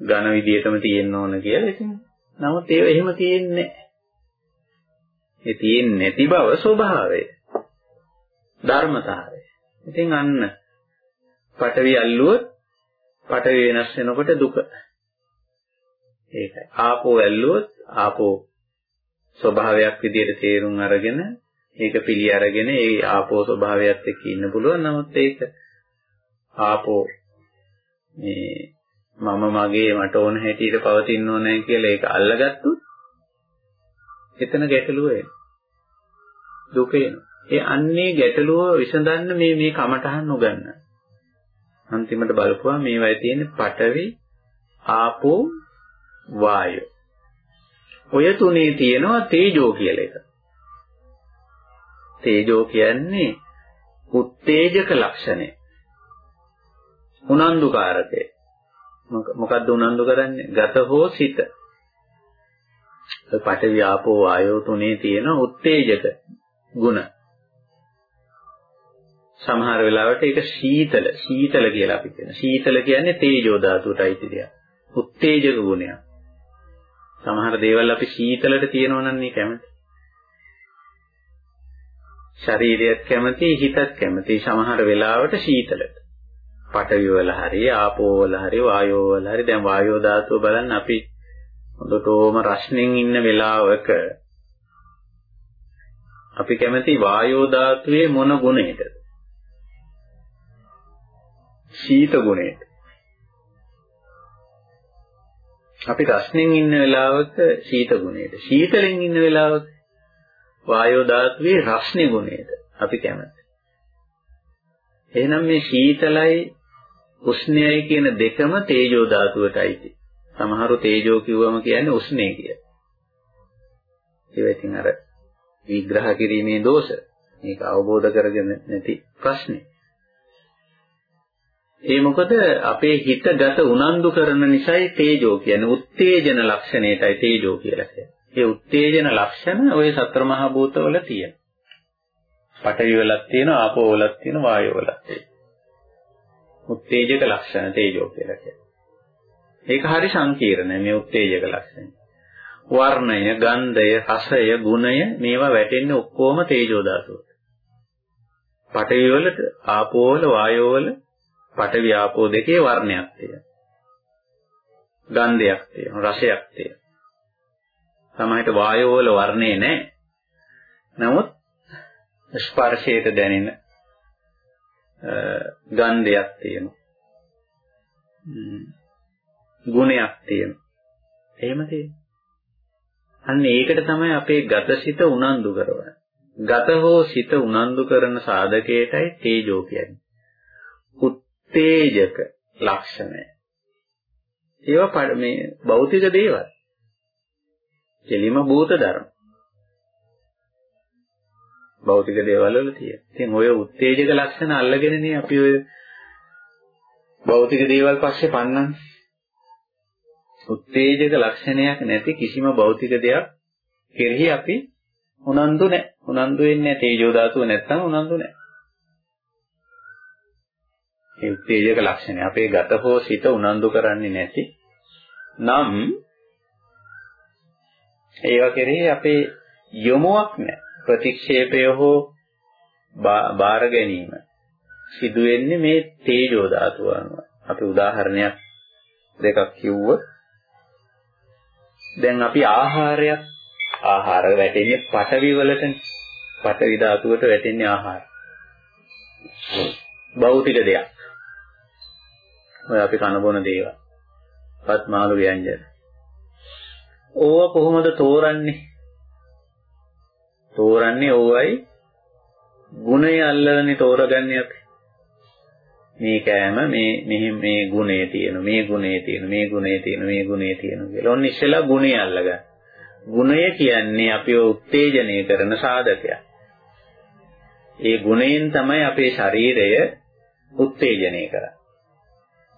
S1: ඝන විදියටම තියෙන්න ඕන කියලා ඉතින් නමුත් ඒව එහෙම තියෙන්නේ ඒ තියෙන්නේ නැති බව ස්වභාවය. ධර්මතාවය. ඉතින් අන්න පටවි ඇල්ලුවොත් පටවි වෙනස් වෙනකොට දුක. ඒකයි. ආපෝ ඇල්ලුවොත් ආපෝ ස්වභාවයක් විදියට තේරුම් අරගෙන ඒක පිළි අරගෙන ඒ ආපෝ ස්වභාවයත් එක්ක ඉන්න පුළුවන්. නමුත් ඒක ආපෝ මේ මම මගේ මට ඕන හැටියට පවතින්න ඕනේ කියලා ඒක අල්ලගත්තොත් එතන ගැටලුව එනවා. දුක එනවා. ඒ අන්නේ ගැටලුව විසඳන්න මේ මේ කමටහන් උගන්න. අන්තිමට බලපුවා මේවයි තියෙන පඨවි ආපෝ වායෝ. ඔය තුනේ තියෙනවා තේජෝ කියලා එක. තේජෝ කියන්නේ උත්තේජක ලක්ෂණය. උනන්දුකාරකය. මොකද්ද උනන්දු කරන්නේ? ගත හෝ සිත. පඨවි ආපෝ වායෝ තුනේ තියෙන උත්තේජක ගුණ. සමහර වෙලාවට ඒක සීතල සීතල කියලා අපි කියනවා. සීතල කියන්නේ තේජෝ ධාතුවට අයිති දෙයක්. උත්තේජක ගුණයක්. සමහර දේවල් අපි සීතලට තියෙනවා නම් නේ කැමති. ශරීරයත් කැමති හිතත් කැමති සමහර වෙලාවට සීතලට. පඨවි වල හරි ආපෝ වල හරි වායෝ වල හරි දැන් වායෝ ධාතුව බලන්න අපි හොඳටම රස්නෙන් ඉන්න වෙලාවක අපි කැමති වායෝ ධාතුවේ මොන ගුණයටද? සීත ගුණයට. අපි රස්නෙන් ඉන්න වෙලාවක සීත ගුණයට. සීතලෙන් ඉන්න වෙලාවක වායෝ ධාතුවේ රස්නේ ගුණයට අපි කැමති. එහෙනම් මේ සීතලයි උෂ්ණයයි කියන දෙකම තේජෝ ධාතුවටයි. සමහරු තේජෝ කිව්වම කියන්නේ උෂ්ණේ කියලා. ඒවා ඉතින් අර විග්‍රහ කිරීමේ දෝෂ. මේක අවබෝධ කරගෙන නැති ප්‍රශ්නේ. ඒ මොකද අපේ හිත ගත උනන්දු කරන නිසායි තේජෝ කියන්නේ උත්තේජන ලක්ෂණයටයි තේජෝ කියලා කියන්නේ. ඒ උත්තේජන ලක්ෂණ ওই සතර මහා භූතවල තියෙනවා. පඨවි වලක් තියෙනවා, ආපෝ වලක් තියෙනවා, වායෝ වලක් තියෙනවා. උත්තේජක ලක්ෂණ තේජෝ කියලා කියන්නේ. ඒක හරි සංකීර්ණයි මේ උත්තේජක ලක්ෂණ. වර්ණය, ගන්ධය, රසය, ගුණය මේවා වැටෙන්නේ ඔක්කොම තේජෝ ධාතුවට. පඨවි වලට, ආපෝ වල, වායෝ වල, පඨවි ආපෝ දෙකේ වර්ණයක් තියෙනවා. ගන්ධයක් තියෙනවා, රසයක් තියෙනවා. සමහරට වායෝ වල වර්ණේ නැහැ. නමුත් ස්පර්ශයට දැනෙන ගන්ධයක් තියෙනවා. ගුණයක් තියෙනවා. එහෙම තියෙනවා. අන්න ඒකට තමයි අපේ ගතසිත උනන්දු කරවන්නේ. ගත හෝ සිත උනන්දු කරන සාධකයටයි තේජෝ කියන්නේ. උත්තේජක ලක්ෂණය. ඒවා මේ භෞතික දේවල්. කෙලිම භූත ධර්ම. භෞතික දේවල් වල තියෙන. ඉතින් ඔය උත්තේජක ලක්ෂණ අල්ලගෙනනේ අපි ඔය භෞතික දේවල් පස්සේ පන්නන්නේ. උත්තේජක ලක්ෂණයක් නැති කිසිම භෞතික දෙයක් කෙරෙහි අපි උනන්දු නැහැ. උනන්දු වෙන්නේ නැහැ. තේජෝ ධාතුව නැත්තම් උනන්දු නැහැ. ඒ උත්තේජක ලක්ෂණය අපේ ගත හෝ සිත උනන්දු කරන්නේ නැති නම් ඒවා කෙරෙහි අපේ යොමුවක් නැහැ. ප්‍රතික්ෂේපය හෝ බාර ගැනීම සිදු වෙන්නේ මේ තේජෝ ධාතුව අනුව. අපි උදාහරණයක් දෙකක් කිව්වොත් දැන් අපි ආහාරයක් ආහාර වැටෙන්නේ පඨවි වලටනේ. පඨවි ධාතුවට වැටෙන්නේ ආහාර. භෞතික දෙයක්. ඔය අපි කන බොන දේවල්. පත් මාළු ව්‍යංජන. ඕවා කොහොමද තෝරන්නේ? තෝරන්නේ ඕවයි ගුණය අල්ලලානේ තෝරගන්නේ අපි. මේ කෑම මේ මෙහි මේ ගුණය තියෙන මේ ගුණය තියෙන මේ ගුණය තියෙන මේ ගුණය තියෙන කියලා. ඔන්න ඉස්සෙල්ලා ගුණය අල්ලගන්න. ගුණය කියන්නේ අපිව උත්තේජනය කරන සාධකයක්. ඒ ගුණයෙන් තමයි අපේ ශරීරය උත්තේජනය කරන්නේ.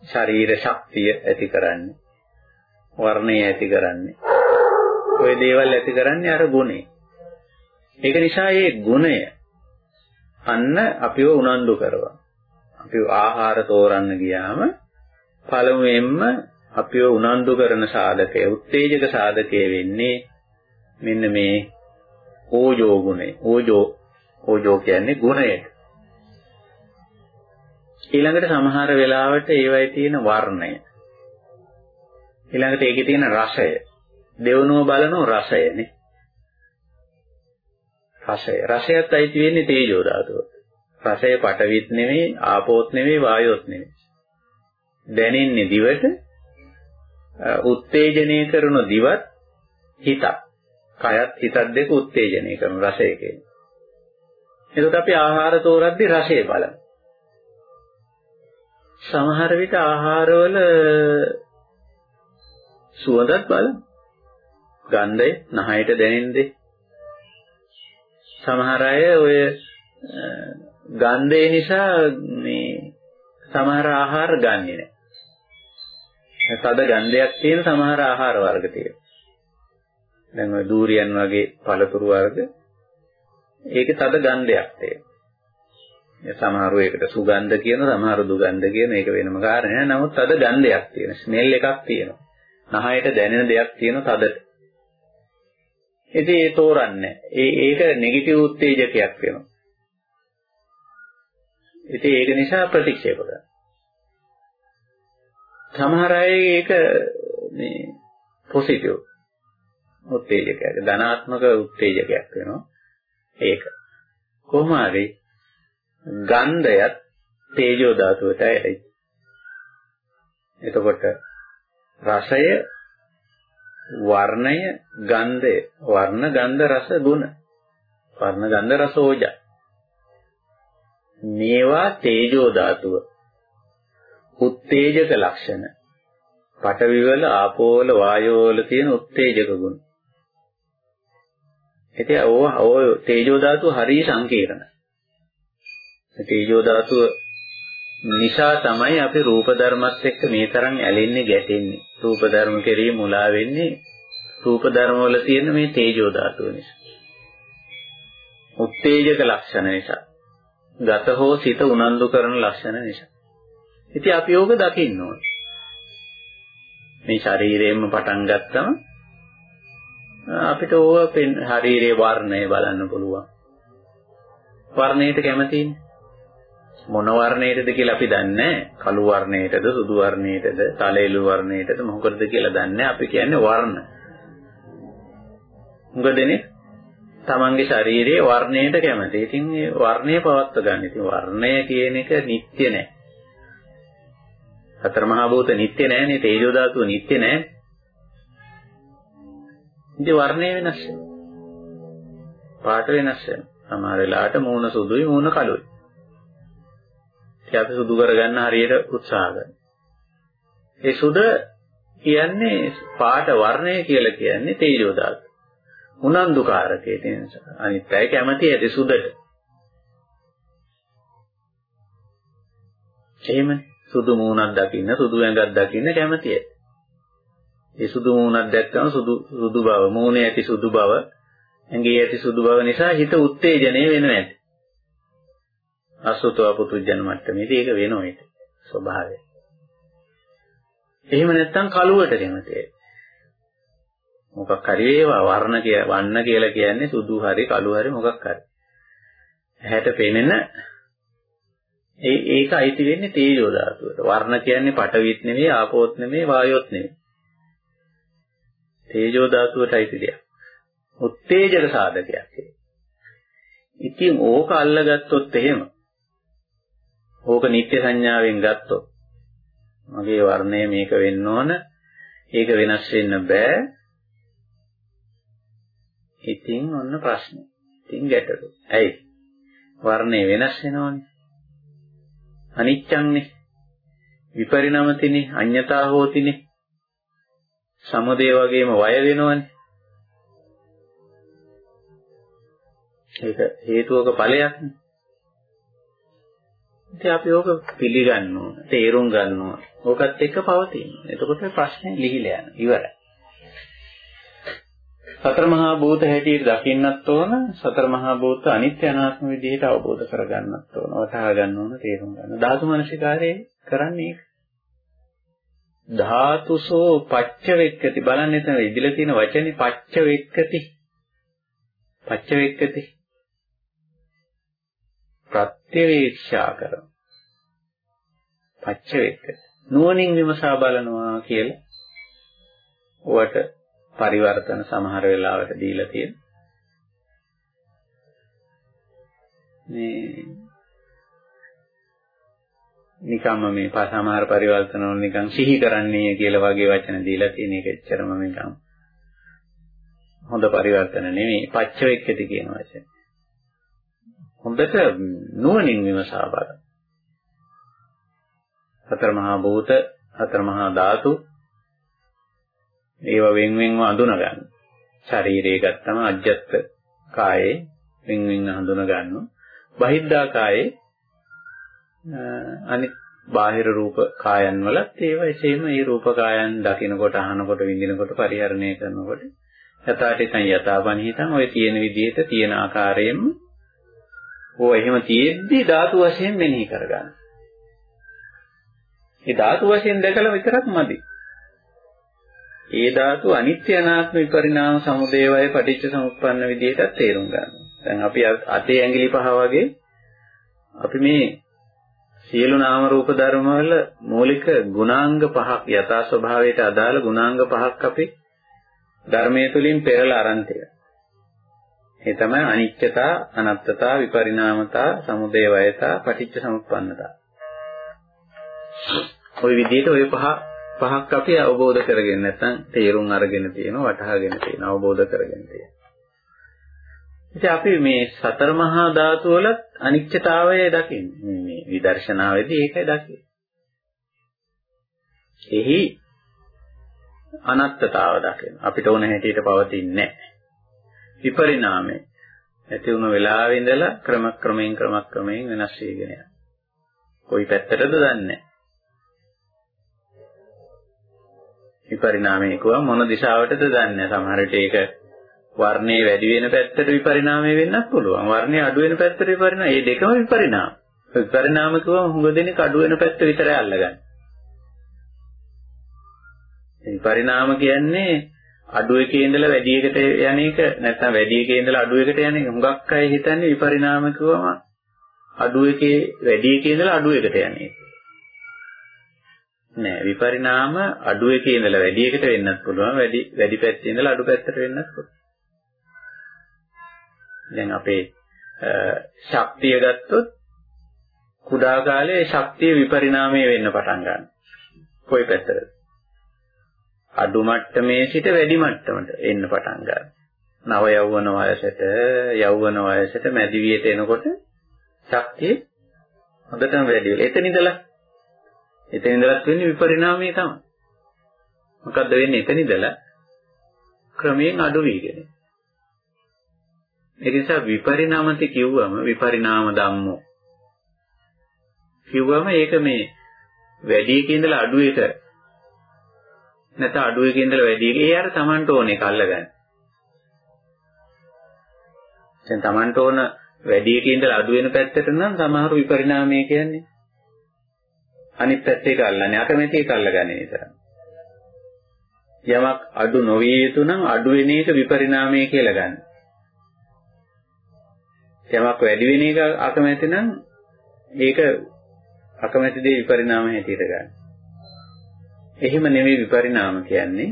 S1: ශරීර ශක්තිය ඇති කරන්නේ. වර්ණය ඇති කරන්නේ. ওই දේවල් ඇති කරන්නේ අර ගුණේ. ඒක නිසා මේ ගුණය අන්න අපිව උනන්දු කරනවා. අපි ආහාර තෝරන්න ගියාම පළමුවෙන්ම අපිව උනන්දු කරන සාධකය උත්තේජක සාධකය වෙන්නේ මෙන්න මේ ඕජෝ ගුණය. ඕජෝ ඕජෝ කියන්නේ ගුණයට. ඊළඟට සමහර වෙලාවට ඒවයි තියෙන වර්ණය. ඊළඟට ඒකේ තියෙන රසය. දෙවනුව බලනෝ රසයනේ. රසය. රසයත් අයිති වෙන්නේ තේජෝ ධාතුවට. රසය පටවිත් නෙමෙයි, ආපෝත් නෙමෙයි, වායෝත් නෙමෙයි. දැනෙන්නේ දිවට උත්තේජනය කරන දිවත් හිතක්. කයත් හිතත් දෙක උත්තේජනය කරන රසය කියන්නේ. එතකොට අපි ආහාර තෝරද්දී රසය බලමු. සමහර විට ආහාරවල සුවඳත් බලමු. ගන්ධය නහයට දැනෙන දේ සමහර අය ඔය ගන්ධය නිසා මේ සමහර ආහාර ගන්නෙ නැහැ. තද ගන්ධයක් තියෙන සමහර ආහාර වර්ග තියෙනවා. දැන් ඔය දූරියන් වගේ පළතුරු වර්ග ඒකේ තද ගන්ධයක් තියෙනවා. සමහරව ඒකට සුගන්ධ කියන සමහර දුගන්ධ කියන ඒක වෙනම කාරණයක්. නමුත් තද ගන්ධයක් තියෙන ස්මෙල් එකක් තියෙනවා. නහයට දැනෙන දෙයක් තියෙනවා තදට. ඉතින් ඒ තෝරන්නේ. ඒ ඒක නෙගටිව් උත්තේජකයක් වෙනවා. ඉතින් ඒක නිසා ප්‍රතික්ෂේප කරනවා. සමහර අය ඒක මේ පොසිටිව් උත්තේජකයක් ධනාත්මක උත්තේජකයක් වෙනවා. ඒක. කොහොම හරි ගන්ධයත් තේජෝ ධාතුවටයි එතකොට රසය වර්ණය ගන්ධය. වර්ණ ගන්ධ රස ගුණ. වර්ණ ගන්ධ රස ඕජා. මේවා තේජෝ ධාතුව උත්තේජක ලක්ෂණ පඨවි වල ආපෝ වල වායෝ වල තියෙන උත්තේජක ගුණ ඉතින් ඕව ඔය තේජෝ ධාතුව හරිය සංකීර්ණ තේජෝ ධාතුව නිසා තමයි අපි රූප ධර්මත් එක්ක මේ තරම් ඇලෙන්නේ ගැටෙන්නේ. රූප ධර්ම කෙරෙහි මුලා වෙන්නේ රූප ධර්ම වල තියෙන මේ තේජෝ ධාතුව නිසා. උත්තේජක ලක්ෂණ නිසා. ගත හෝ සිත උනන්දු කරන ලක්ෂණ නිසා. ඉතින් අපි ඕක දකින්න ඕනේ. මේ ශරීරයෙන්ම පටන් ගත්තම අපිට ඕව ශරීරයේ වර්ණය බලන්න පුළුවන්. වර්ණයට කැමතිනේ. මොන වර්ණයටද කියලා අපි දන්නේ කළු වර්ණයටද සුදු වර්ණයටද තලෙළු වර්ණයටද මොකටද කියලා දන්නේ අපි කියන්නේ වර්ණ. මොකදනේ තමන්ගේ ශරීරයේ වර්ණයට කැමති. ඉතින් මේ වර්ණය පවත්ව ගන්න. ඉතින් වර්ණය කියන එක නිට්ටය නෑ. සතර මහා භූත නිට්ටය නෑනේ. තේජෝ ධාතුව නිට්ටය නෑ. ඉතින් වර්ණය වෙනස් වෙනවා. පාට වෙනස් වෙනවා. සමහර වෙලාවට මූණ සුදුයි මූණ කළුයි. ඉතින් අපි සුදු කරගන්න හරියට උත්සාහ කරනවා. ඒ සුද කියන්නේ පාට වර්ණය කියලා කියන්නේ තේජෝ ධාතු. උනන්දුකාරකයේ තියෙන නිසා. අනිත් අය කැමති ඇති සුදට. එහෙමනේ. සුදු මූණක් දකින්න, සුදු ඇඟක් දකින්න කැමති ඇති. ඒ සුදු මූණක් දැක්කම සුදු සුදු බව, මූණේ ඇති සුදු බව, ඇඟේ ඇති සුදු බව නිසා හිත උත්තේජනය වෙනවා ඇති. අසුතව පුතුජන මට්ටමේදී ඒක වෙනවා ඒක ස්වභාවය. එහෙම නැත්නම් කළුවට කැමතියි. මොකක් හරි වේවා වර්ණ කිය වන්න කියලා කියන්නේ සුදු හරි කළු හරි මොකක් හරි. ඇහැට පෙනෙන ඒ ඒක අයිති වෙන්නේ තේජෝ ධාතුවට. වර්ණ කියන්නේ පඨවිත් නෙවෙයි ආපෝත් නෙවෙයි වායොත් නෙවෙයි. තේජෝ ධාතුවට අයිති දෙයක්. උත්තේජක සාධකයක්. ඉතින් ඕක අල්ලගත්තොත් එහෙම ඕක නිත්‍ය සංඥාවෙන් ගත්තොත් මගේ වර්ණය මේක වෙන්න ඕන ඒක වෙනස් වෙන්න බෑ ඉතින් ඔන්න ප්‍රශ්නේ ඉතින් ගැටලු ඇයි වර්ණය වෙනස් වෙනවනේ අනිච්චංනේ විපරිණාමතිනේ අඤ්‍යතා හෝතිනේ සමුදේ වගේම වය වෙනවනේ ඒක හේතුවක ඵලයක්නේ ඉතින් අපි ඕක පිළිගන්න ඕන, තේරුම් ගන්න ඕන. ඕකත් එක්ක පවතිනවා. එතකොට ප්‍රශ්නේ ලිහිලා යනවා. ඉවරයි. සතර මහා භූත හැටියට දකින්නත් ඕන, සතර මහා භූත අනිත්‍ය අනාත්ම විදිහට අවබෝධ කරගන්නත් ඕන, වටහා ගන්න ඕන, තේරුම් ගන්න. ධාතු මනසිකාරයේ කරන්නේ ඒක. ධාතුසෝ පච්ච වෙක්කති බලන්න එතන ඉදිලා තියෙන වචනේ පච්ච වෙක්කති. පච්ච වෙක්කති. ප්‍රත්‍යවේක්ෂා කරනවා. පච්චවේක්ක නුවණින් විමසා බලනවා කියලා ඔවට පරිවර්තන සමහර වෙලාවට දීලා තියෙනවා. මේ නිකම්ම මේ සමහර පරිවර්තන වල නිකන් සිහි කරන්නේ කියලා වගේ වචන දීලා තියෙන එක එච්චරම නිකන් හොඳ පරිවර්තන නෙමෙයි පච්චවේක්කති කියන වචනේ. හොඳට නුවණින් විමසා බලන්න. හතර මහා භූත, හතර මහා ධාතු ඒව වෙන් වෙන්ව අඳුන ගන්න. ශරීරය ගත්තම අජ්ජත් කායේ වෙන් වෙන් හඳුන ගන්නවා. බහිද්ධා කායේ අනිත් බාහිර රූප කායන් වලත් ඒව එසේම මේ රූප කායන් දකිනකොට අහනකොට විඳිනකොට පරිහරණය කරනකොට යථාටිතං යථාපනිහිතං ඔය තියෙන විදිහට තියෙන ආකාරයෙන්ම ඕ එහෙම තියෙද්දි ධාතු වශයෙන් මෙනෙහි කරගන්න. ඒ ධාතු වශයෙන් දැකලා විතරක් මදි. ඒ ධාතු අනිත්‍ය අනාත්ම විපරිණාම සමුදේවය පටිච්ච සමුප්පන්න විදිහට තේරුම් ගන්නවා. දැන් අපි අතේ ඇඟිලි පහ වගේ අපි මේ සියලු නාම රූප ධර්ම වල මූලික ගුණාංග පහක් යථා ස්වභාවයට අදාළ ගුණාංග පහක් අපි ධර්මයේ තුලින් පෙරලා අරන් තියෙනවා. ඒ තමයි අනිත්‍යතා, අනත්තතා, විපරිණාමතා, සමුදය වයතා, පටිච්ච සමුප්පන්නතා. ওই විදිහට ওই පහ පහක් අපි අවබෝධ කරගෙන නැත්නම් තේරුම් අරගෙන තියෙනවා වටහාගෙන තියෙනවා අවබෝධ කරගෙන තියෙනවා. ඉතින් අපි මේ සතර මහා ධාතු වල අනිත්‍යතාවය දකින්නේ මේ විදර්ශනාවේදී ඒකයි දකින්නේ. එහි අනත්තතාව දකින. අපිට ඕන හැටියට පවතින්නේ නැහැ. විපරිණාමය ඇති වුණ වෙලාවේ ඉඳලා ක්‍රම ක්‍රමයෙන් ක්‍රම ක්‍රමයෙන් වෙනස් වෙගෙන යනවා. කොයි පැත්තටද දන්නේ නැහැ. විපරිණාමය කියව මොන දිශාවටද දන්නේ සමහර විට ඒක වර්ණේ වැඩි වෙන පැත්තට විපරිණාමය වෙන්නත් පුළුවන්. වර්ණේ අඩු වෙන පැත්තට විපරිණාම. මේ දෙකම විපරිණාම. විපරිණාම කියවම හුඟ දෙනෙක් අඩු වෙන පැත්ත විතරයි අල්ලගන්නේ. විපරිණාම කියන්නේ අඩු එකේ ඉඳලා වැඩි එකට යන එක නැත්නම් වැඩි එකේ ඉඳලා අඩු එකට යන එක හුඟක් අය හිතන්නේ විපරිණාම කියවම අඩු එකේ වැඩි එකේ ඉඳලා අඩු එකට යන එක. නෑ විපරිණාම අඩු එකේ ඉඳලා වැඩි එකට වෙන්නත් පුළුවන් වැඩි වැඩි පැත්තේ ඉඳලා අඩු පැත්තට වෙන්නත් පුළුවන්. දැන් අපේ ශක්තිය ගත්තොත් කුඩා කාලේ ශක්තිය විපරිණාමය වෙන්න පටන් ගන්නවා. කොයි පැත්තටද? අඩු මට්ටමේ සිට වැඩි මට්ටමට එන්න පටන් ගන්නවා. නව යෞවන වයසට, යෞවන වයසට මැදි වියට එනකොට ශක්තිය හොඳටම වැඩි වෙලා. එතන ඉඳලා එතන ඉඳලත් වෙන්නේ විපරිණාමය තමයි. මොකද්ද වෙන්නේ එතන ඉඳලා ක්‍රමයෙන් අඩු වීගෙන. ඒ නිසා විපරිණාමති කිව්වම විපරිණාම ධම්මෝ. කිව්වම ඒක මේ වැඩි එකේ ඉඳලා අඩු එක නැත්නම් අඩු එකේ ඉඳලා වැඩි එක. ඒ අර Tamanට ඕන එක අල්ලගන්න. දැන් Tamanට ඕන වැඩි එකේ ඉඳලා අඩු වෙන පැත්තට නම් සමහර විපරිණාමය කියන්නේ අනිත් පැත්තේ කල්ලානේ අකමැති එක අල්ලගන්නේ විතරයි. යමක් අඩු නොවිය යුතු නම් අඩු වෙන එක විපරිණාමය කියලා ගන්න. යමක් වැඩි වෙන එක අකමැති නම් ඒක අකමැති දේ විපරිණාම හැටියට ගන්න. එහෙම නෙවෙයි විපරිණාම කියන්නේ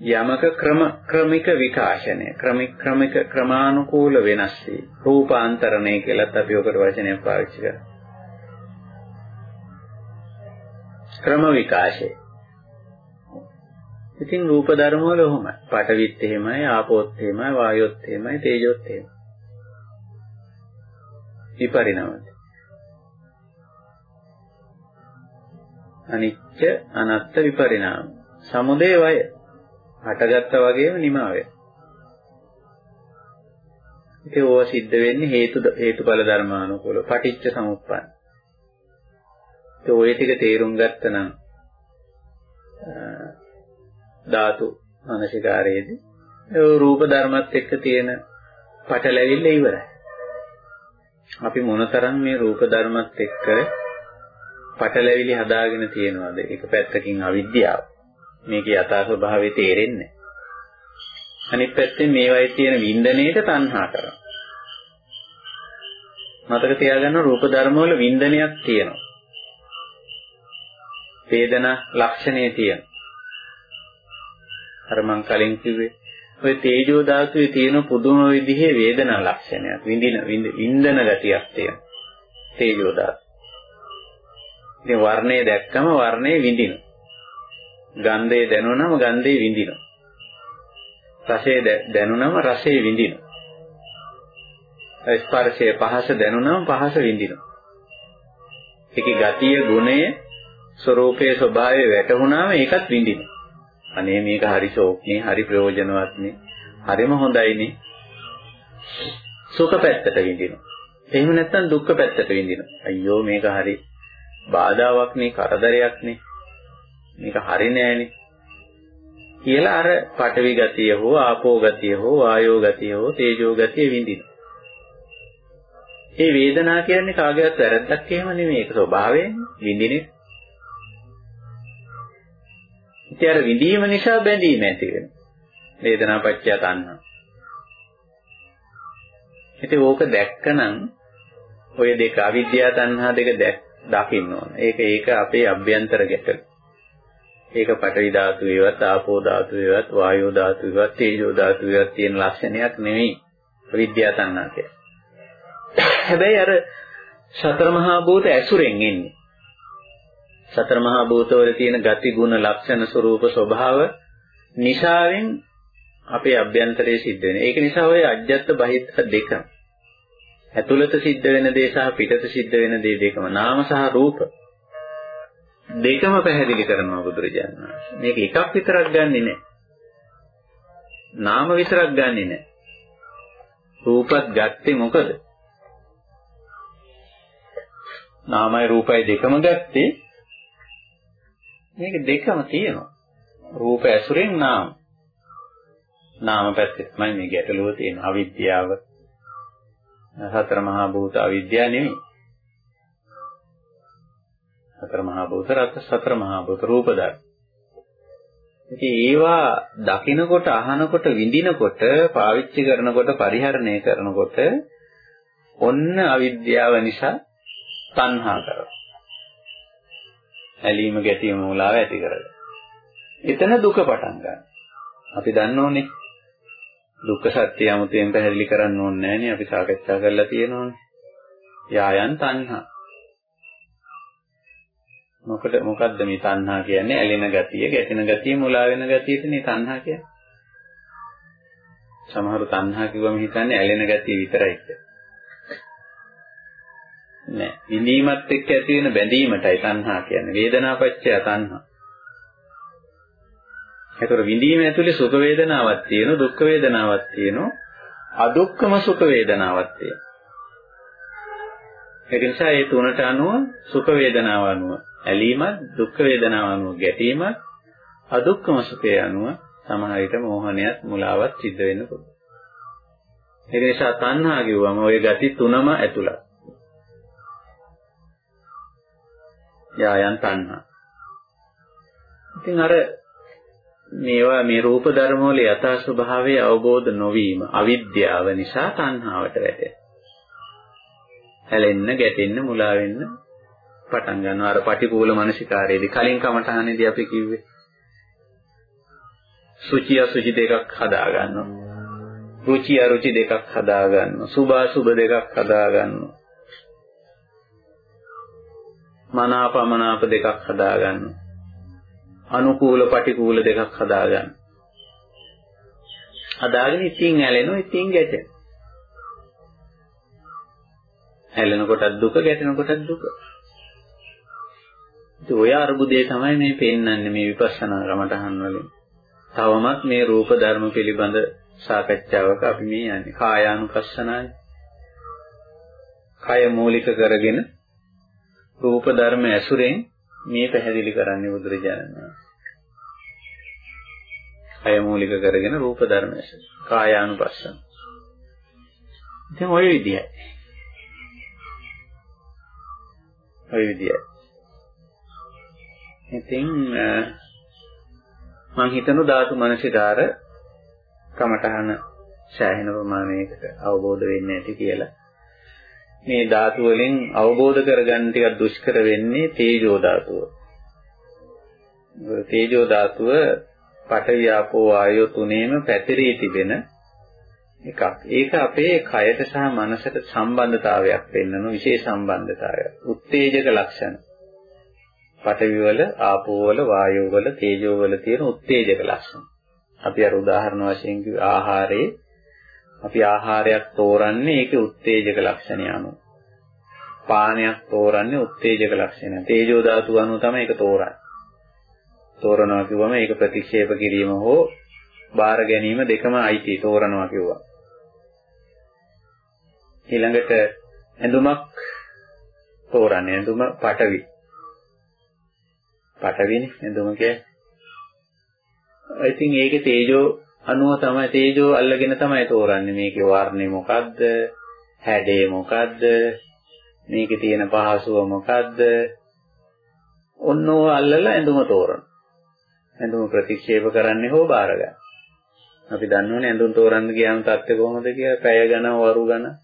S1: යමක ක්‍රම ක්‍රමික විකාශනය ක්‍රමික ක්‍රමික ක්‍රමානුකූල වෙනස් වී රූපාන්තරණය කියලත් අපි ඔකට වචනයක් පාවිච්චි කරනවා. ක්‍රම විකාශය. ඉතින් රූප ධර්ම වල ඔහොමයි. පඨවිත් එහෙමයි, ආපෝත් එහෙමයි, වායොත් එහෙමයි, තේජොත් එහෙමයි. විපරිණාමයි. අනිච්ච අනත්ත විපරිණාම. සමුදය වය. හටගත්තා වගේම නිමා වේ. ඉතින් ඕවා සිද්ධ වෙන්නේ හේතු හේතුඵල ධර්මානුකූලව. පටිච්ච සමුප්පන්න. ඒ ඔය ටික තේරුම් ගත්තනම් ධාතු මනසිකාරයේදී ඒ රූප ධර්මත් එක්ක තියෙන පටලැවිල්ල ඉවරයි. අපි මොනතරම් මේ රූප ධර්මත් එක්ක පටලැවිලි හදාගෙන තියෙනවද? එක පැත්තකින් අවිද්‍යාව. මේකේ යථා ස්වභාවය තේරෙන්නේ අනිත් පැත්තෙන් මේවයි තියෙන වින්දනයේට තණ්හා කරනවා. මතක තියාගන්න රූප ධර්ම වල වින්දනයක් තියෙනවා. වේදනා ලක්ෂණේ තියෙනවා. අර මං කලින් කිව්වේ ඔය තේජෝ ධාතුවේ තියෙන පුදුම විදිහේ වේදනා ලක්ෂණයක් විඳින විඳන ගතියක් තියෙනවා. තේජෝ ධාතු. ඉතින් වර්ණය දැක්කම වර්ණේ විඳිනවා. ගන්ධය දැනුණම ගන්ධේ විඳිනවා. රසය දැනුණම රසය විඳිනවා. ස්පර්ශයේ පහස දැනුණම පහස විඳිනවා. ඒකේ ගතිය ගුණය ස්වરૂපයේ ස්වභාවය වැටහුණාම ඒකත් විඳිනවා. අනේ මේක හරි ශෝක්නේ, හරි ප්‍රයෝජනවත්නේ, හරිම හොඳයිනේ. සුඛ පැත්තට විඳිනවා. එහෙම නැත්නම් දුක්ඛ පැත්තට විඳිනවා. අයියෝ මේක හරි බාධාවක් නේ, කරදරයක් නේ. මේක හරි නෑනේ. කියලා අර පඨවි ගතිය හෝ ආපෝ ගතිය හෝ වායෝ ගතිය හෝ තේජෝ ගතිය විඳිනවා. මේ වේදනාව කියන්නේ කාගේවත් වැරද්දක් එහෙම නෙමෙයි. ඒක ස්වභාවයෙන් විඳිනේ ඉතින් අර විඳීම නිසා බැඳීම ඇති වෙනවා. වේදනාපච්චය තණ්හා. ඉතින් ඕක දැක්කනම් ඔය දෙක අවිද්‍යාව තණ්හා දෙක දකින්න ඕන. ඒක ඒක අපේ අභ්‍යන්තර ගැටලු. ඒක පඨවි ධාතු වේවත් ආපෝ ධාතු වේවත් වායෝ ධාතු වේවත් තේජෝ ධාතු වේවත් තියෙන ලක්ෂණයක් නෙවෙයි විද්‍යා තණ්හා කියන්නේ. හැබැයි අර සතර මහා භූත ඇසුරෙන් එන්නේ. සතර මහා භූතවල තියෙන ගති ගුණ ලක්ෂණ ස්වરૂප ස්වභාව නිසාවෙන් අපේ අභ්‍යන්තරයේ සිද්ධ වෙන. ඒක නිසා ඔය අජ්ජත් බහිත්ත දෙකම ඇතුළත සිද්ධ වෙන දේ සහ පිටත සිද්ධ වෙන දේ දෙකම නාම සහ රූප දෙකම පැහැදිලි කරනවා බුදුරජාණන් වහන්සේ. මේක එකක් විතරක් ගන්නෙ නෑ. නාම විතරක් ගන්නෙ නෑ. රූපත් ගත්තේ මොකද? නාමයි රූපයි දෙකම ගත්තේ මේක දෙකම තියෙනවා. රූප ඇසුරෙන් නාම. නාම පැත්තේ තමයි මේ ගැටලුව තියෙන අවිද්‍යාව. හතර මහා භූත අවිද්‍යාව නෙමෙයි. සතර මහා භූත රත් සතර මහා භූත රූප ධර්ම. ඉතින් ඒවා දකිනකොට අහනකොට විඳිනකොට පාවිච්චි කරනකොට පරිහරණය කරනකොට ඔන්න අවිද්‍යාව නිසා තණ්හා කරනවා. ඇලීම ගැටීම මූලාව ඇති කරගන්න. එතන දුක පටන් ගන්න. අපි දන්නෝනේ දුක්ඛ සත්‍ය 아무තෙන් පැහැදිලි කරන්න ඕනේ නෑනේ අපි සාකච්ඡා කරලා තියෙනෝනේ. යායන් තණ්හා මොකද මොකද්ද මේ තණ්හා කියන්නේ? ඇලෙන ගතිය, ගැටෙන ගතිය, මුලා වෙන ගතියටනේ තණ්හා කියන්නේ. සමහරු තණ්හා කිව්වම හිතන්නේ ඇලෙන ගතිය විතරයි කියලා. නෑ. විඳීමත් එක්ක ඇති වෙන බැඳීමටයි තණ්හා කියන්නේ. වේදනාපච්චය තණ්හා. ඒතර විඳීම ඇතුලේ සුඛ වේදනාවක් තියෙනවා, දුක්ඛ වේදනාවක් තියෙනවා, අදුක්ඛම සුඛ වේදනාවක් තියෙනවා. ඒ නිසා මේ තුනට අනුව සුඛ වේදනාව අනුව ඇලීමත් දුක්ඛ වේදනාව අනුව ගැටීමත් අදුක්ඛම සුඛය අනුව සමහර විට මෝහනයත් මුලාවත් සිද්ධ වෙන්න පුළුවන්. ඒ නිසා තණ්හා කිව්වම ওই ගති තුනම ඇතුළත්. යායන් තණ්හා. ඉතින් අර මේවා මේ රූප ධර්ම වල යථා ස්වභාවය අවබෝධ නොවීම අවිද්‍යාව නිසා තණ්හාවට වැටෙනවා. හැලෙන්න, ගැටෙන්න, මුලා වෙන්න පටන් ගන්නවා අර පටිකූල මනසිකාරයේදී කලින් කමඨානේදී අපි කිව්වේ සුචි අසුචි දෙකක් හදා ගන්නවා රුචි අරුචි දෙකක් හදා ගන්නවා සුභ අසුභ දෙකක් හදා ගන්නවා මනාපමනාප දෙකක් හදා ගන්නවා අනුකූල පටිකූල දෙකක් හදා ගන්නවා හදාගෙන ඉතින් ඇලෙනවා ඉතින් ගැටෙනවා ඇලෙන කොටත් දුක ගැටෙන කොටත් දුක ඉතින් ඔය අරුබුදේ තමයි මේ පෙන්වන්නේ මේ විපස්සනා කමටහන් වලින්. තවමත් මේ රූප ධර්ම පිළිබඳ සාකච්ඡාවක අපි මේ යන්නේ. කායානුපස්සනායි. කය මූලික කරගෙන රූප ධර්ම ඇසුරෙන් මේ පැහැදිලි කරන්නේ බුදුරජාණන් වහන්සේ. කය මූලික කරගෙන රූප ධර්ම ඇසුර. කායානුපස්සන. ඉතින් ওই විදියයි. ওই විදියයි. ඉතින් මම හිතනු ධාතු මනසිකාර කමඨහන සෑහෙන ප්‍රමාණයකට අවබෝධ වෙන්නේ නැති කියලා. මේ ධාතු වලින් අවබෝධ කරගන්න ටිකක් දුෂ්කර වෙන්නේ තේජෝ ධාතුව. තේජෝ ධාතුව පඨවි ආපෝ ආයෝ තුනේම පැතිරී තිබෙන එකක්. ඒක අපේ කයට සහ මනසට සම්බන්ධතාවයක් පෙන්වන විශේෂ සම්බන්ධතාවයක්. උත්තේජක ලක්ෂණ. පඨවි වල, ආපෝ වල, වායෝ වල, තේජෝ වල තියෙන උත්තේජක ලක්ෂණ. අපි අර උදාහරණ වශයෙන් කිව්ව ආහාරේ අපි ආහාරයක් තෝරන්නේ ඒකේ උත්තේජක ලක්ෂණය අනුව. පානයක් තෝරන්නේ උත්තේජක ලක්ෂණය. තේජෝ ධාතු අනුව තමයි ඒක තෝරන්නේ. තෝරනවා කිව්වම ඒක ප්‍රතික්ෂේප කිරීම හෝ බාර ගැනීම දෙකම අයිති තෝරනවා කිව්වා. ඊළඟට ඇඳුමක් තෝරන්නේ ඇඳුම පටවි. පටවිනේ ඇඳුම කියන්නේ. ඉතින් ඒකේ තේජෝ අණුව තමයි තේජෝ අල්ලගෙන තමයි තෝරන්නේ මේකේ වර්ණය මොකද්ද? හැඩය මොකද්ද? මේකේ තියෙන පහසුව මොකද්ද? ඔන්න ඕව අල්ලලා ඇඳුම තෝරන. ඇඳුම ප්‍රතික්ෂේප කරන්නේ හෝ බාර ගන්න. අපි දන්නවනේ ඇඳුම් තෝරන්න ගියාම තත්ත්වය කොහොමද කියලා පැය ගණන් වරු ගණන්.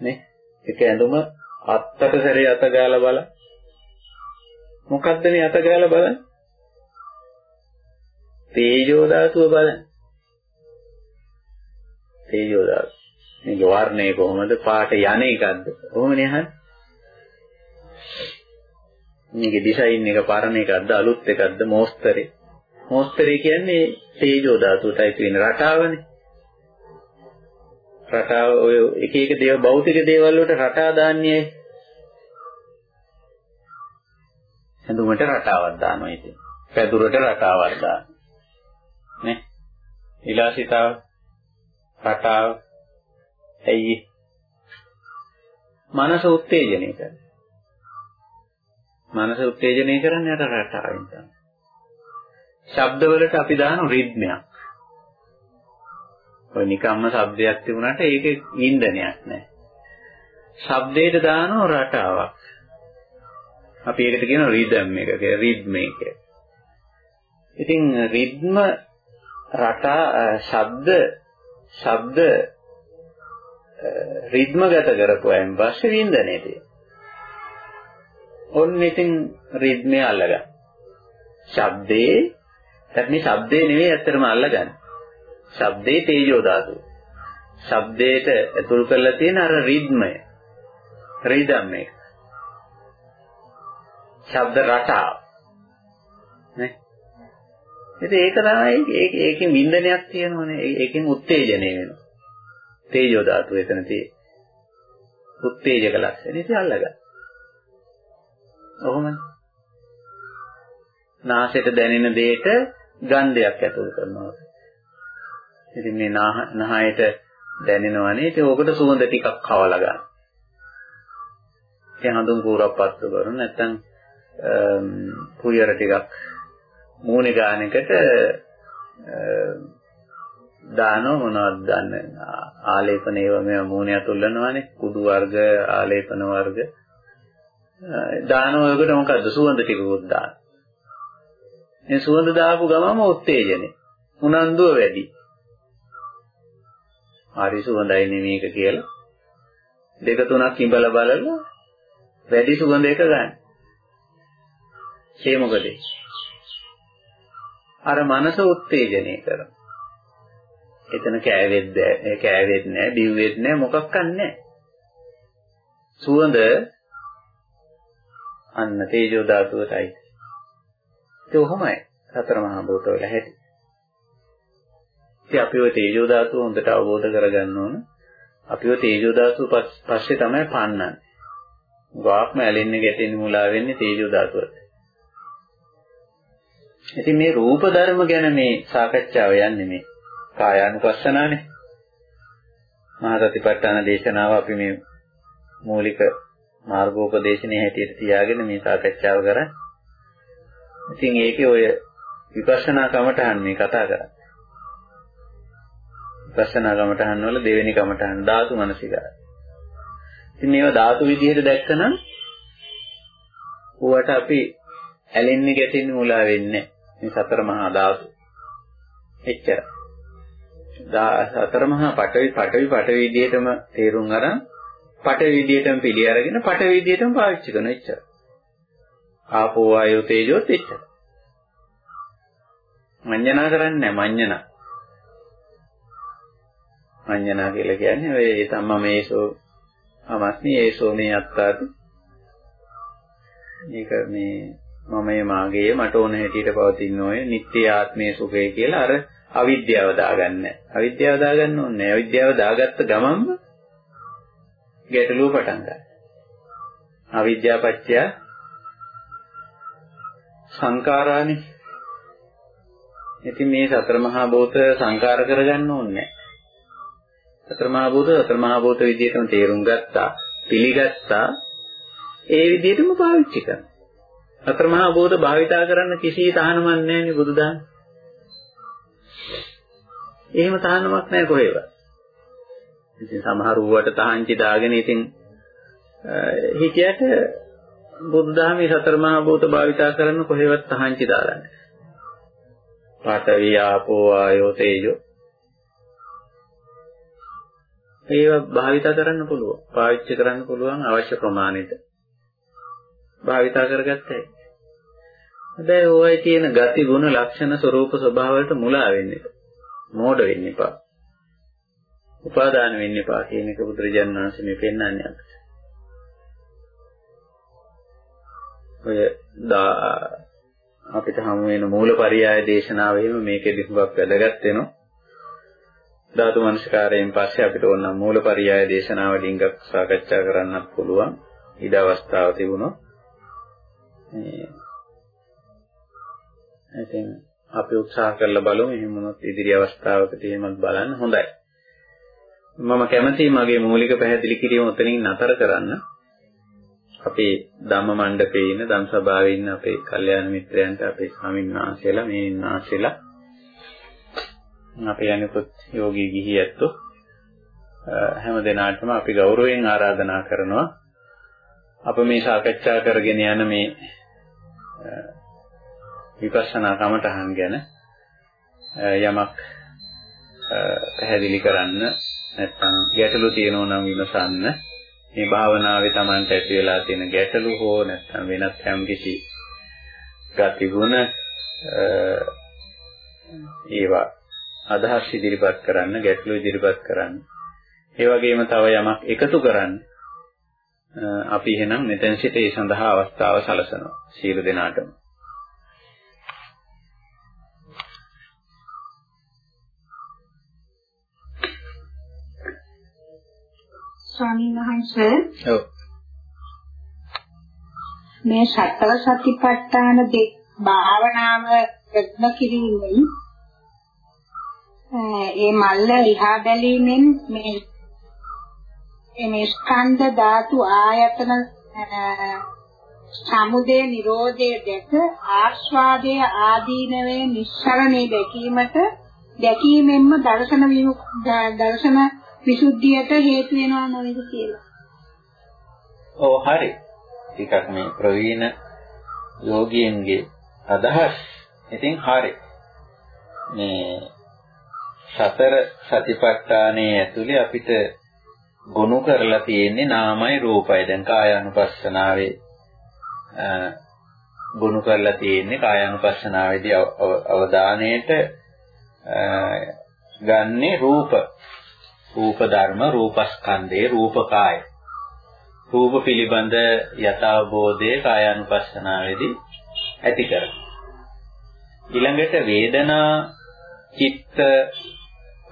S1: නේ? ඒක ඇඳුම අත්තට සැරේ අත ගාලා බලන්න. මොකද්ද මේ අත ගාලා බලන්න? තේජෝ ධාතුව බලන්න. තේජෝ ධාතුව. මේක වර්ණය කොහොමද? පාට යන එකක්ද? කොහොමනේ අහන්නේ? මේකේ ඩිසයින් එක පරණ එකක්ද අලුත් එකක්ද මෝස්තරේ. මෝස්තරේ කියන්නේ තේජෝ ධාතුවටයි තියෙන රටාවනේ. රටාව ඔය එක එක දේව භෞතික දේවල් වලට රටා දාන්නේ ඇඳුමට රටාවක් දානවා ඉතින්. පැදුරට රටාවක් දානවා. නේ? විලාසිතාව රටාව ඇයි මනස උත්තේජනය කරන්නේ. මනස උත්තේජනය කරන්නේ අර රටාවෙන් තමයි. ශබ්දවලට අපි දාන රිද්මයක්. ඔය නිකම්ම શબ્දයක් තිබුණාට ඒකේ ඉන්ධනයක් නැහැ. ශබ්දයට දානවා රටාවක්. අපි ඒකට කියනවා රිද්ම් එක කියලා රිද්ම එක. ඉතින් රිද්ම රටා ශබ්ද ශබ්ද රිද්මගත කරපුවායින් පස්සේ වින්දනයේ තියෙනවා. ඔන්න ඉතින් රිද්මය අල්ලගන්න. ශබ්දේ මේ ශබ්දේ නෙවෙයි ඇත්තටම අල්ලගන්නේ. ශබ්දේ තේජෝ ධාතුව. ශබ්දයට ඇතුල් කරලා තියෙන අර රිද්මය. රිද්ම් එක. ශබ්ද රටාව. නේ? ඉතින් ඒක තමයි ඒකෙන් වින්දනයක් තියෙනවනේ. ඒකෙන් උත්තේජනය වෙනවා. තේජෝ ධාතුව එතන තියෙන්නේ. උත්තේජක ලක්ෂණ ඉතින් අල්ලගන්න. ඔහොමයි. නාසයට දැනෙන දෙයට ගන්ධයක් ඇතුල් කරනවා. ඉතින් මේ නහයට දැනෙනවනේ. ඉතින් ඕකට සුවඳ ටිකක් කවලා ගන්න. ඒ හඳුන් කූරක් පත්තු කරන නැත්නම් පුයර ටිකක් මූණේ ගානකට දානව මොනවද දන්නේ ආලේපන ඒවා මේ මූණේ අතුල්ලනවානේ කුඩු වර්ග ආලේපන වර්ග. දානව ඔයකට මොකද්ද? සුවඳ ටිකකුත් දාන. මේ සුවඳ දාපු ගමම උත්තේජනේ. උනන්දුව වැඩි. හරි සුවඳයි නෙමේක කියලා. දෙක තුනක් ඉඹලා බලලා වැඩි සුවඳ එක ගන්න. ඒ මොකද? අර මනස උත්තේජනය කරනවා. එතන කෑවෙත් බෑ කෑවෙත් නෑ බිව්වෙත් නෑ මොකක්වත් නෑ සුවඳ අන්න තේජෝ ධාතුවටයි. ඒක කොහොමයි සතර මහා භූත වල හැටි. ඉතින් අපි ඔය තේජෝ ධාතුව හොඳට අවබෝධ කරගන්න ඕන. අපිව තේජෝ ධාතුව පස්සේ තමයි පන්නන්නේ. ගාක්ම ඇලෙන්නේ ගැටෙන්නේ මුලා වෙන්නේ තේජෝ ධාතුවට. ඉතින් මේ රූප ධර්ම ගැන මේ සාකච්ඡාව යන්නේ මේ කායානුපස්සනානේ. මහසතිපට්ඨාන දේශනාව අපි මේ මූලික මාර්ගෝපදේශනයේ හැටියට තියාගෙන මේ සාකච්ඡාව කරා. ඉතින් ඒකේ ඔය විපස්සනා කමඨහන් මේ කතා කරන්නේ. විපස්සනා කමඨහන් වල දෙවෙනි කමඨහන් ධාතු මනසිකාරය. ඉතින් මේවා ධාතු විදිහට දැක්කනම් ඌවට අපි ඇලෙන්නේ ගැටෙන්නේ මුලා වෙන්නේ මේ සතර මහා ධාතු. එච්චරයි. සතර මහා පඨවි පඨවි පඨවි විදියටම තේරුම් අරන් පඨවි විදියටම පිළි අරගෙන පඨවි විදියටම පාවිච්චි කරන එච්චර. ආපෝ වායෝ තේජෝත් එච්චර. මඤ්ඤණා කරන්නේ මඤ්ඤණා. මඤ්ඤණා කියලා කියන්නේ ඔය ඒ සම්මා මේසෝ අමස්මි ඒසෝ මේ අත්තාති. මේක මේ මමයේ මාගේ මට ඕන හැටියට පවතින ඔය නිත්‍ය ආත්මයේ සුඛය කියලා අර අවිද්‍යාව දාගන්න. අවිද්‍යාව දාගන්න ඕනේ. අවිද්‍යාව දාගත්ත ගමන්ම ගැටලුව පටන් ගන්නවා. අවිද්‍යාව පත්‍ය සංකාරානේ. ඉතින් මේ සතර මහා භූත සංකාර කරගන්න ඕනේ සතර මහා භූත සතර මහා භූත විදිහටම තේරුම් ගත්තා, පිළිගත්තා. ඒ විදිහටම පාවිච්චි කරනවා. සතර මහා භූත භාවිතා කරන්න කිසි තහනමක් නැහැ නේ බුදුදහම. එහෙම තහනමක් නැහැ කොහෙවත්. ඉතින් සමහර ඌවට තහංචි දාගෙන ඉතින් හිතියට බුද්ධාමී සතර මහා භූත භාවිතා කරන්න කොහෙවත් තහංචි දාලා නැහැ. පාඨවි ආපෝ ආයෝ තේජෝ ඒවා භාවිතා කරන්න පුළුවන්. පාවිච්චි කරන්න පුළුවන් අවශ්‍ය ප්‍රමාණයට. භාවිතා කරගත්තේ. හැබැයි ඕවයි තියෙන ගති ගුණ ලක්ෂණ ස්වરૂප ස්වභාව වලට මුලා වෙන්නේ. මෝඩ වෙන්න එපා. උපාදාන වෙන්න එපා කියන එක බුදුරජාණන් වහන්සේ මේ පෙන්වන්නේ අපිට. ඔය අපිට හමු වෙන මූලපරියාය දේශනාවෙම මේකෙදි හුඟක් වැදගත් වෙනවා. ධාතු මනස්කාරයෙන් පස්සේ අපිට ඕන මූලපරියාය දේශනාව ඩිංගක් සාකච්ඡා කරන්නත් පුළුවන්. ඉඩ අවස්ථාව තිබුණොත්. මේ ඉතින් අපි උත්සාහ කරලා බලමු එහෙම වුණොත් ඉදිරි අවස්ථාවකදී එහෙමත් බලන්න හොඳයි. මම කැමතියි මගේ මූලික පැහැදිලි කිරීම උතනින් නතර කරන්න. අපේ ධම්ම මණ්ඩපේ ඉන්න ධම් සභාවේ ඉන්න අපේ කල්යාණ මිත්‍රයන්ට අපේ ස්වාමීන් වහන්සේලා මේ වහන්සේලා අපේ අනිකුත් යෝගී ගිහි ඇත්තෝ හැම දිනාටම අපි ගෞරවයෙන් ආරාධනා කරනවා අප මේ සාකච්ඡා කරගෙන යන මේ විපස්සනා කමඨහන් ගැන යමක් පැහැදිලි කරන්න නැත්නම් ගැටලු තියෙනවා නම් විමසන්න. මේ භාවනාවේ Tamanට ඇති වෙලා තියෙන ගැටලු හෝ නැත්නම් වෙනත් හැම කිසි ගති ගුණ ඒවා අදහස් ඉදිරිපත් කරන්න ගැටලු ඉදිරිපත් කරන්න. ඒ වගේම තව යමක් එකතු කරන්න. අපි එහෙනම් මෙතෙන් සිට ඒ සඳහා අවස්ථාව සලසනවා. සීල දෙනාටම.
S2: ස්වාමීන් වහන්සේ
S1: ඔව්.
S2: මේ සතර සතිපට්ඨාන දෙක භාවනාව ප්‍රඥ කිරීමෙන් ඒ මල්ල ඉහා බැලීමෙන් මේ මේ ස්කන්ධ ධාතු ආයතන සමුදය නිරෝධය දැක ආස්වාදයේ ආදීනවේ නිස්සරණේ දැකීමට දැකීමෙන්ම දර්ශන දර්ශන විසුද්ධියට හේතු වෙනවා නේද කියලා.
S1: ඔව් හරි. ටිකක් මේ ප්‍රවීණ යෝගීන්ගේ අදහස්. ඉතින් හරි. මේ සතර සතිපට්ඨානයේ ඇතුලේ අපිට ගොනු කරලා තියෙන්නේ නාමයි රූපයි. දැන් කායානුපස්සනාවේ ගොනු කරලා තියෙන්නේ කායානුපස්සනාවේදී අවධානයේට ගන්නේ රූප රූප ධර්ම රූපස්කන්ධේ රූපකාය රූප පිළිබඳ යථාබෝධයේ කායානුපස්සනාවේදී ඇති කරගන්න. ඊළඟට වේදනා චිත්ත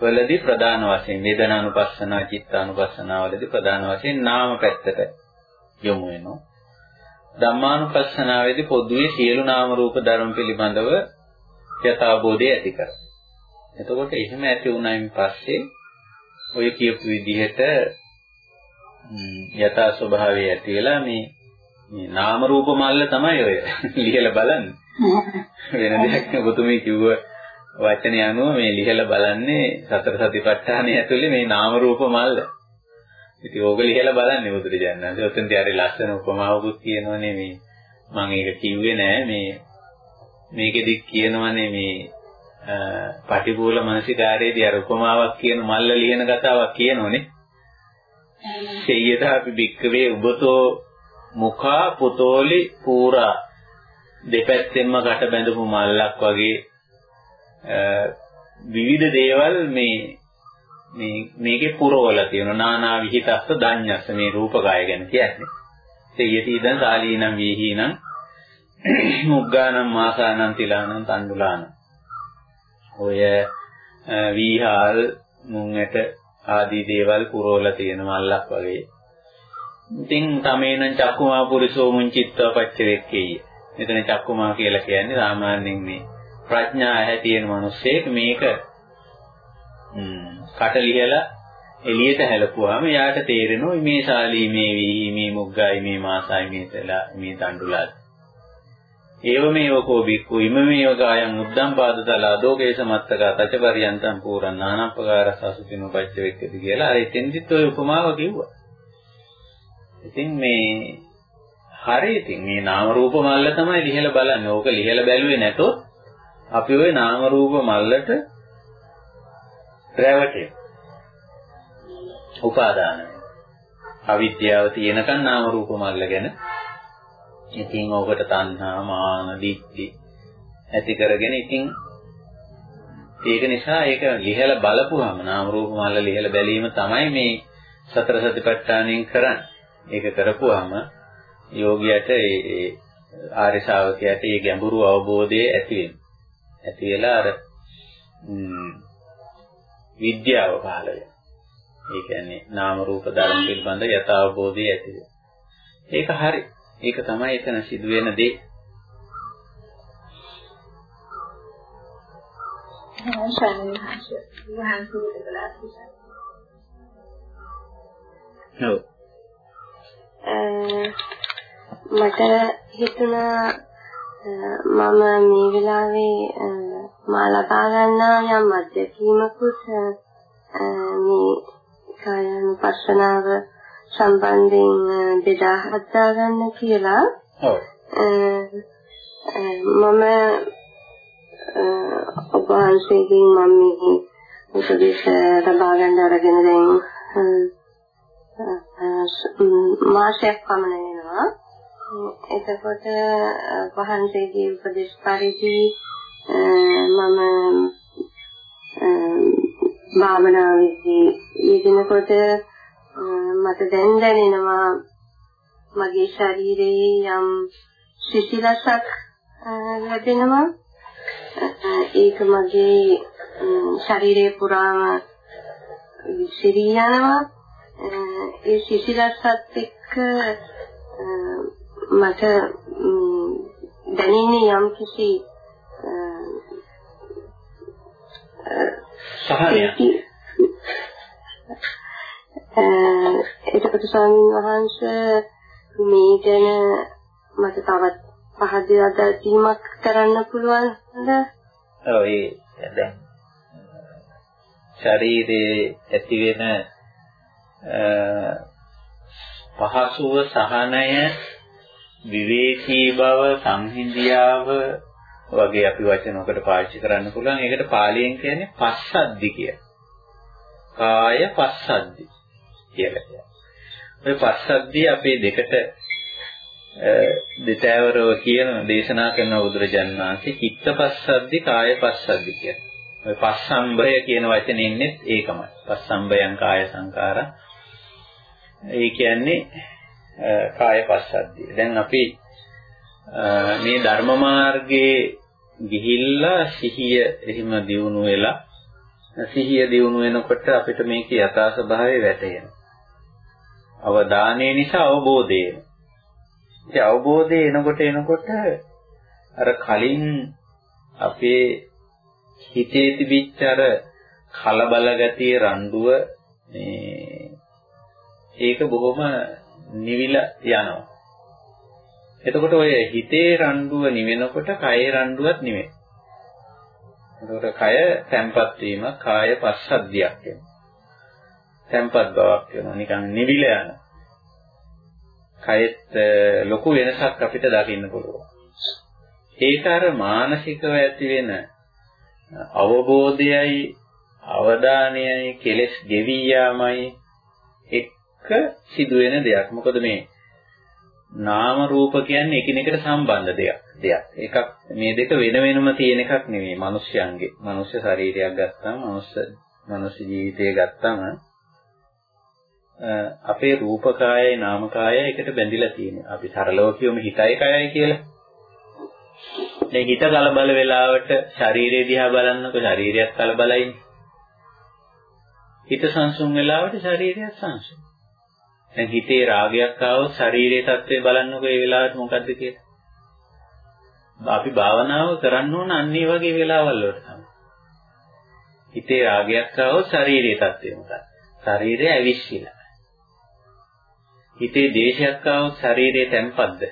S1: වලදී ප්‍රධාන වශයෙන් වේදනානුපස්සනා චිත්තානුපස්සනාවලදී ප්‍රධාන වශයෙන් නාම පැත්තට යොමු වෙනවා. ධම්මානුපස්සනාවේදී පොදුවේ සියලු නාම රූප ධර්ම පිළිබඳව යථාබෝධය ඇති කරගන්න. එතකොට එහෙම ඇති වුණායින් පස්සේ ඔය කියපු විදිහට යථා ස්වභාවය ඇති වෙලා මේ මේ නාම රූප මල්ල තමයි ඔය ලිහලා බලන්නේ වෙන දෙයක් ඔබතුමී කිව්ව වචනේ අනුව මේ ලිහලා බලන්නේ සතර සතිපට්ඨානය ඇතුලේ මේ නාම රූප මල්ල. ඉතින් ඕක ලිහලා බලන්නේ බුදුරජාණන් වහන්සේ. ඔතෙන් තියාරි ලස්සන උපමාවකුත් කියනවනේ මේ. මම ඒක කිව්වේ නෑ. මේ මේකෙදි කියනවනේ මේ පටිපූල මානසිකාරයේදී අර උපමාවක් කියන මල්ල ලියන කතාවක් කියනෝනේ. සෙය්‍යතාපි බික්කවේ උබතෝ මුඛා පුතෝලි පූරා දෙපැත්තෙන්ම කට බැඳපු මල්ලක් වගේ විවිධ දේවල් මේ මේ මේකේ පුරවල තියෙන නානා විහිතස්ස දඤ්ඤස්ස මේ රූපකය ගැන කියන්නේ. සෙය්‍යති ඉදන් සාලීනම් වීහීනම් මුග්ගානම් මාසානම් තිලානම් තණ්ඩුලානම් ඔය වීහාල් මුංගට ආදී දේවල් පුරවලා තියෙන මල්ලක් වගේ. ඉතින් තමේන චක්කුමා පුරිසෝ මුංචිත්වා පච්චවෙක්කේය. මෙතන චක්කුමා කියලා කියන්නේ සාමාන්‍යයෙන් මේ ප්‍රඥා ඇහැ තියෙන මිනිස්සෙක් මේක කට ලියලා එළියට හැලපුවාම යාට තේරෙනවා මේ ශාලී මේ වී මේ මුග්ගයි මේ මාසයි මේ තලා මේ දඬුලාත් ඒව මේවකෝ බික්කු ඉමමේව ගායන් උද්දම් පාදතල අදෝකේ සමත්තක තචපරියන්තම් පූරණ නානප්පකාර සසුතිනු පච්ච වෙක්කති කියලා අර එතෙන්දිත් ඔය උපමාව කිව්වා. ඉතින් මේ හරි ඉතින් මේ නාම රූප මල්ල තමයි ලිහලා බලන්නේ. ඕක ලිහලා බැලුවේ නැතොත් අපි ওই නාම රූප මල්ලට රැවටේ. උපාදාන අවිද්‍යාව තියෙනකන් නාම රූප මල්ල ගැන ඉතින් ඕකට තණ්හා මාන දික්ටි ඇති කරගෙන ඉතින් ඒක නිසා ඒක ලිහලා බලපුවාම නාම රූප මල්ල ලිහලා බැලීම තමයි මේ සතර සතිපට්ඨානයෙන් කරන්නේ. ඒක කරපුවාම යෝගියට ඒ ආර්ය ශාවකයාට මේ ගැඹුරු අවබෝධය ඇති වෙනවා. ඇති වෙලා අර විද්‍යාව පහළ වෙනවා. ඒ කියන්නේ නාම රූප ධර්ම පිළිබඳ යථාබෝධය ඇති වෙනවා. ඒක හරි. ඒක තමයි එතන සිදුවෙන දේ. ඔව්.
S3: මට හිතුණා මම මේ වෙලාවේ මා ලබා ගන්නා යම් අත්දැකීමකුත් මේ කායानुපස්සනාව සම්බන්ධයෙන් බෙදා හදා ගන්න කියලා.
S1: ඔව්.
S3: මම ඔබ වහන්සේගෙන් මම මේ උපදේශ ලබා ගන්න අරගෙන දැන් මාසයක් පමණ වෙනවා. එතකොට වහන්සේගේ උපදේශ පරිදි මම භාවනාවේදී යෙදෙනකොට මට දැන් දැනෙනවා මගේ ශරීරයේ යම් සිසිලසක් ලැබෙනවා. ඒක මගේ ශරීරය පුරාම විසිරී යනවා. ඒ සිසිලසත් එක්ක මට දැනෙන්නේ යම් කිසි
S1: සහනයක්
S3: එතකොට ස්වාමීන් වහන්සේ මේ ගැන මට තවත් පහදලා දීමක් කරන්න පුළුවන්ද?
S1: ඔව් ඒ දැන් ශරීරයේ ඇති වෙන පහසුව සහනය විවේකී බව සංහිඳියාව වගේ අපි වචනයකට පාවිච්චි කරන්න පුළුවන්. ඒකට පාලියෙන් කියන්නේ පස්සද්දි කිය. කාය පස්සද්දි කියලා කියනවා. ඔය පස්සද්දි අපේ දෙකට දෙතෑවරව කියන දේශනා කරන බුදුරජාණන් වහන්සේ චිත්ත පස්සද්දි කාය පස්සද්දි කියන. ඔය පස්සම්බය කියන වචනේ ඉන්නේ ඒකමයි. පස්සම්බයං කාය සංකාරා. ඒ කියන්නේ කාය පස්සද්දිය. දැන් අපි මේ ධර්ම මාර්ගයේ ගිහිල්ලා සිහිය එහෙම දියුණු වෙලා සිහිය දියුණු වෙනකොට අපිට මේකේ යථා ස්වභාවය වැටහෙනවා. අවධානය නිසා අවබෝධය එනවා. ඒ අවබෝධය එනකොට එනකොට අර කලින් අපේ හිතේ තිබිච්ච අර කලබල ගතිය රණ්ඩුව මේ ඒක බොහොම නිවිලා යනවා. එතකොට ඔය හිතේ රණ්ඩුව නිවෙනකොට කයේ රණ්ඩුවත් නිවෙයි. එතකොට කය තැම්පත් වීම කාය පස්සද්ධියක් වෙනවා. තැම්පත් බවක් වෙනවා නිකන් නිවිලා යන. කයෙත් ලොකු වෙනසක් අපිට දකින්න පුළුවන්. ඒක අර මානසිකව ඇති වෙන අවබෝධයයි අවධානයයි කෙලෙස් ගෙවි යාමයි එක්ක සිදුවෙන දෙයක්. මොකද මේ නාම රූප කියන්නේ එකිනෙකට සම්බන්ධ දෙයක්. දෙයක්. එකක් මේ දෙක වෙන වෙනම තියෙන එකක් නෙවෙයි. මිනිස්යන්ගේ. මිනිස් ශරීරයක් ගත්තාම, මිනිස් මිනිස් ජීවිතය ගත්තාම අපේ රූපකායයි නාමකායයි එකට බැඳිලා තියෙනවා. අපි සරලව කියමු හිතයි කයයි කියලා. දැන් හිත කලබල වෙලාවට ශරීරය දිහා බලන්නකො ශරීරයත් කලබලයිනේ. හිත සංසුන් වෙලාවට ශරීරයත් සංසුන්. දැන් හිතේ රාගයක් ආවොත් ශරීරයේ තත්ත්වය බලන්නකො ඒ වෙලාවට මොකද්ද කියලා. අපි භාවනාව කරන්න ඕන අන්න ඒ වගේ වෙලාවල් වලට තමයි. හිතේ රාගයක් ආවොත් ශරීරයේ තත්ත්වය මොකක්ද? ශරීරය ඇවිස්සිලා. හිතේ දේශයක් ආවොත් ශරීරයේ තැම්පත්ද?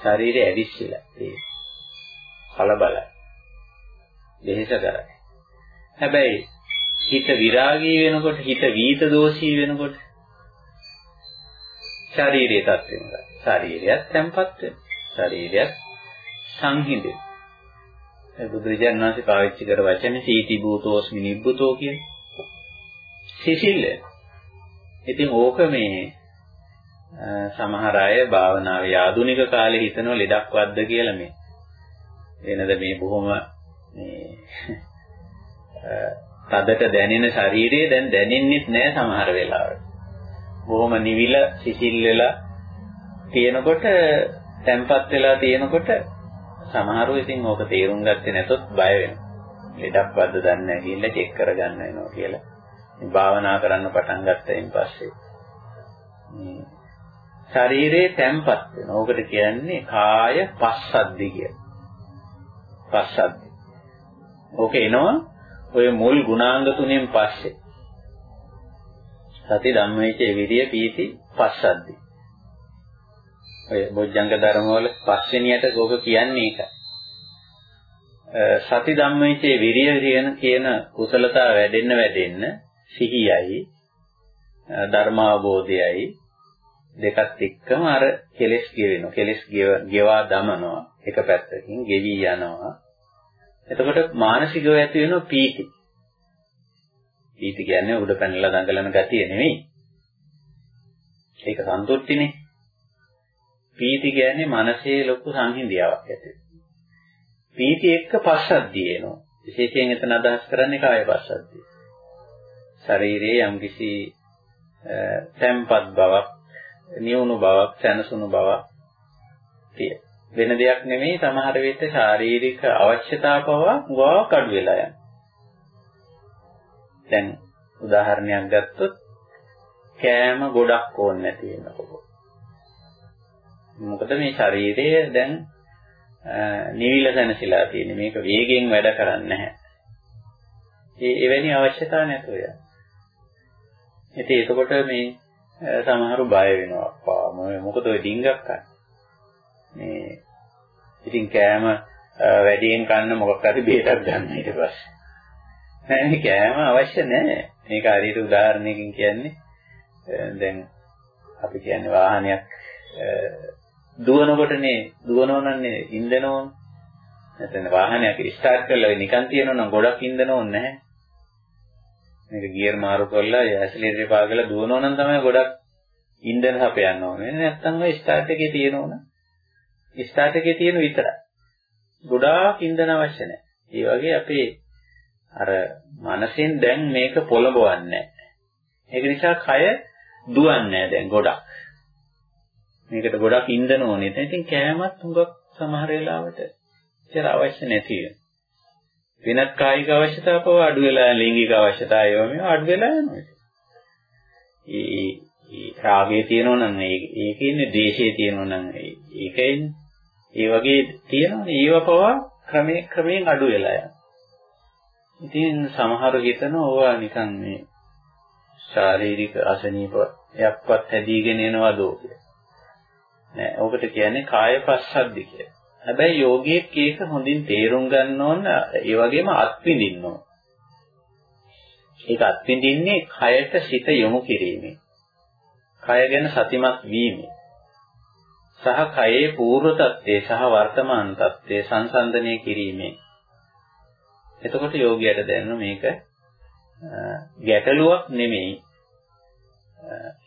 S1: ශරීරය ඇවිස්සිලා. ඒ කලබලයි. දෙහෙස කරයි. හැබැයි හිත විරාගී වෙනකොට හිත වීත දෝෂී වෙනකොට ශාරීරික தත්ත්වෙ මොකක්ද? ශරීරයත් තැම්පත් වෙනවා. ශරීරයත් සංහිඳෙනවා. ඒ බුදුරජාණන් වහන්සේ පාවිච්චි කර වචනේ සීති භූතෝස්මි නිබ්බුතෝ කියන. සිසිල්ල. ඉතින් ඕක මේ සමහර අය භාවනාවේ ආධුනික කාලේ හිතනව ලෙඩක් වද්ද කියලා මේ. වෙනද මේ බොහොම මේ තදට දැනෙන ශරීරය දැන් දැනෙන්නේ නැහැ සමහර වෙලාවට. බොහොම නිවිල සිසිල් වෙලා තියෙනකොට තැම්පත් වෙලා තියෙනකොට සමහරව ඉතින් ඕක තේරුම් ගත්තේ නැතොත් බය වෙනවා. ලෙඩක් වද්ද දන්නේ නැහැ කියලා චෙක් කරගන්න වෙනවා කියලා. මේ භාවනා කරන්න පටන් ගත්තයින් පස්සේ මේ ශරීරේ තැම්පත් වෙනවා. ඕකට කියන්නේ කාය පස්සද්ධි කියලා. පස්සද්ධි. ඕක එනවා ඔය මුල් ගුණාංග තුනෙන් පස්සේ. සති ධම්මයේ විරිය පීති පස්සද්ධි. ඔය බොජ්ජංග ධර්ම වල පස්වෙනියට ඕක කියන්නේ ඒකයි. සති ධම්මයේ විරිය කියන කියන කුසලතාව වැඩෙන්න වැඩෙන්න සිහියයි ධර්මාවබෝධයයි දෙකත් එක්කම අර කෙලෙස් කියවෙනවා. කෙලෙස් ගෙවා දමනවා. එක පැත්තකින් ගෙවි යනවා. එතකොට මානසිකව ඇති වෙන පීති. පීති කියන්නේ උඩ පැනලා දඟලන ගතිය නෙමෙයි. ඒක සන්තුෂ්ටිනේ. පීති කියන්නේ මනසේ ලොකු සංහිඳියාවක් ඇති පීති එක්ක පස්සද්ධිය එනවා. විශේෂයෙන් එතන අදහස් කරන්නේ කාය පස්සද්ධිය. ශරීරයේ යම්කිසි තැම්පත් බවක්, නියුණු බවක්, සැනසුණු බවක් තියෙන. වෙන දෙයක් නෙමෙයි සමහර විට ශාරීරික අවශ්‍යතාව පවා ගොඩක් අඩු වෙලා යනවා. දැන් උදාහරණයක් ගත්තොත් කෑම ගොඩක් ඕනේ නැති වෙනකොට. මොකද මේ ශරීරය දැන් නිවිල දැනසලා තියෙන මේක වේගෙන් වැඩ කරන්නේ නැහැ. ඒ එවැනි අවශ්‍යතා නැතුව යනවා. ඉතින් එතකොට මේ සමහරු බය වෙනවා අප්පා මොකද ඔය ඩිංගක් කන්නේ. මේ ඉතින් කෑම වැඩියෙන් කන්න මොකක් හරි බේතක් ගන්න ඊට පස්සේ. නෑ මේ කෑම අවශ්‍ය නෑ. මේක හරියට උදාහරණයකින් කියන්නේ දැන් අපි කියන්නේ වාහනයක් දුවනකොටනේ දුවනවනන්නේ ඉන්ධන ඕන. නැත්නම් වාහනයක් ස්ටාර්ට් කරලා නිකන් තියනවා නම් ගොඩක් ඉන්ධන ඕනේ නැහැ. මේක ගියර් මාරු කරලා ඇසිලරේටර් පාගලා දුවනවා නම් තමයි ගොඩක් ඉන්ධන හපයන්න ඕනේ. නැත්නම් ඔය ස්ටාර්ට් එකේ තියෙනවනම් ස්ටාර්ට් එකේ තියෙන විතරයි. ගොඩාක් ඉන්ධන අවශ්‍ය නැහැ. ඒ වගේ අපේ අර මනසෙන් දැන් මේක පොළඹවන්නේ නැහැ. ඒක නිසා කය දුවන්නේ නැහැ දැන් ගොඩක්. මේකට ගොඩක් ඉන්ධන ඕනේ. ඉතින් කෑමත් හුඟක් සමහර වෙලාවට ඉතර අවශ්‍ය නැති වෙනත් කායික අවශ්‍යතාව පව අඩු වෙලා ලිංගික අවශ්‍යතාව ඒවා මේවා අඩු වෙලා යනවා. ඒ ඒ රාගය තියෙනවා නම් ඒකේ ඉන්නේ දේශය තියෙනවා නම් ඒකෙන්නේ. ඒ වගේ තියෙනවනේ ඒව පවා ක්‍රමයෙන් ක්‍රමයෙන් අඩු වෙලා යනවා. ඉතින් සමහර හිතන ඕවා නිකන් මේ ශාරීරික අසනීපයක්වත් හැදීගෙන එනවදෝ කියලා. නෑ. ඕකට කියන්නේ කාය පස්සද්ධි කියලා. හැබැයි යෝගියෙක් ඒක හොඳින් තේරුම් ගන්න ඕන ඒ වගේම අත්විඳින්න ඕන. ඒක අත්විඳින්නේ කයට සිත යොමු කිරීමෙන්. කය ගැන සතිමත් වීමෙන්. සහ කයේ పూర్ව තත්ත්වයේ සහ වර්තමාන තත්ත්වයේ සංසන්දනය කිරීමෙන්. එතකොට යෝගියට දැනෙන මේක ගැටලුවක් නෙමෙයි.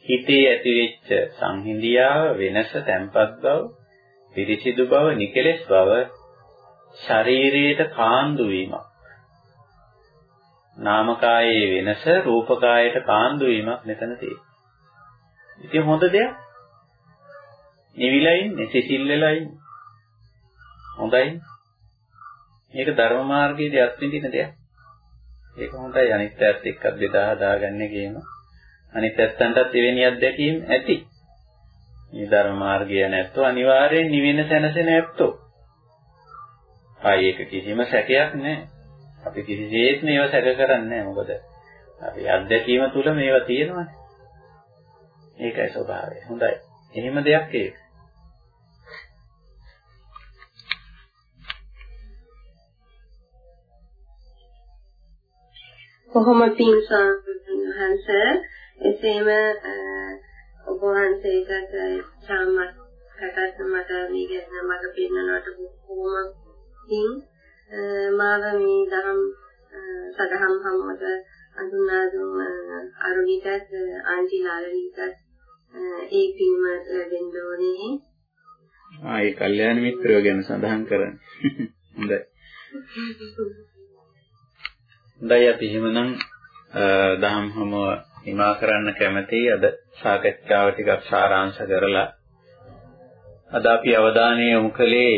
S1: හිතේ ඇතිවෙච්ච සංහිඳියාව වෙනස තැම්පත් බව පිරිසිදු බව නිකලෙස් බව ශරීරයට කාන්දු වීමක්. නාමකායේ වෙනස රූපකායට කාන්දු වීමක් මෙතන තියෙනවා. ඉතින් හොඳ දෙයක්. නිවිලා ඉන්නේ සිසිල් වෙලා ඉන්නේ. හොඳයි. මේක ධර්ම මාර්ගයේදී අත්විඳින දෙයක් ඒක හොඳයි අනිත් පැත්ත එක්ක බෙදා හදාගන්න ගේම අනිත් පැත්තන්ටත් එවැනි අත්දැකීම් ඇති. මේ ධර්ම මාර්ගය නැත්තෝ අනිවාර්යෙන් නිවෙන සැනසෙන ඇත්තෝ. ආයි ඒක කිසිම සැකයක් නැහැ. අපි කිසිසේත් මේව සැක කරන්නේ නැහැ. මොකද අපි අත්දැකීම තුල මේවා තියෙනවානේ. ඒකයි ස්වභාවය. හොඳයි. එහෙම දෙයක් ඒක.
S3: කොහොම පින් සංහංශ එසේම ඔබ වහන්සේට සාමත් කටත් මට මේ ගැන මට පෙන්වනවට බොහොම පිං මාව මේ දහම් සදහම් හමුවට අඳුනා දුන් අරුණිටත් ආන්ටි ලාලනිටත් ඒ පින්ම ලැබෙන්න ඕනේ.
S1: ආ ඒ කල්යාණ මිත්‍රයෝ ගැන සඳහන් කරන්න. හොඳයි. හොඳයි අපි එහෙමනම් දහම් හමුව නිමා කරන්න කැමතියි අද සාකච්ඡාව ටිකක් සාරාංශ කරලා. අද අපි අවධානය යොමු කළේ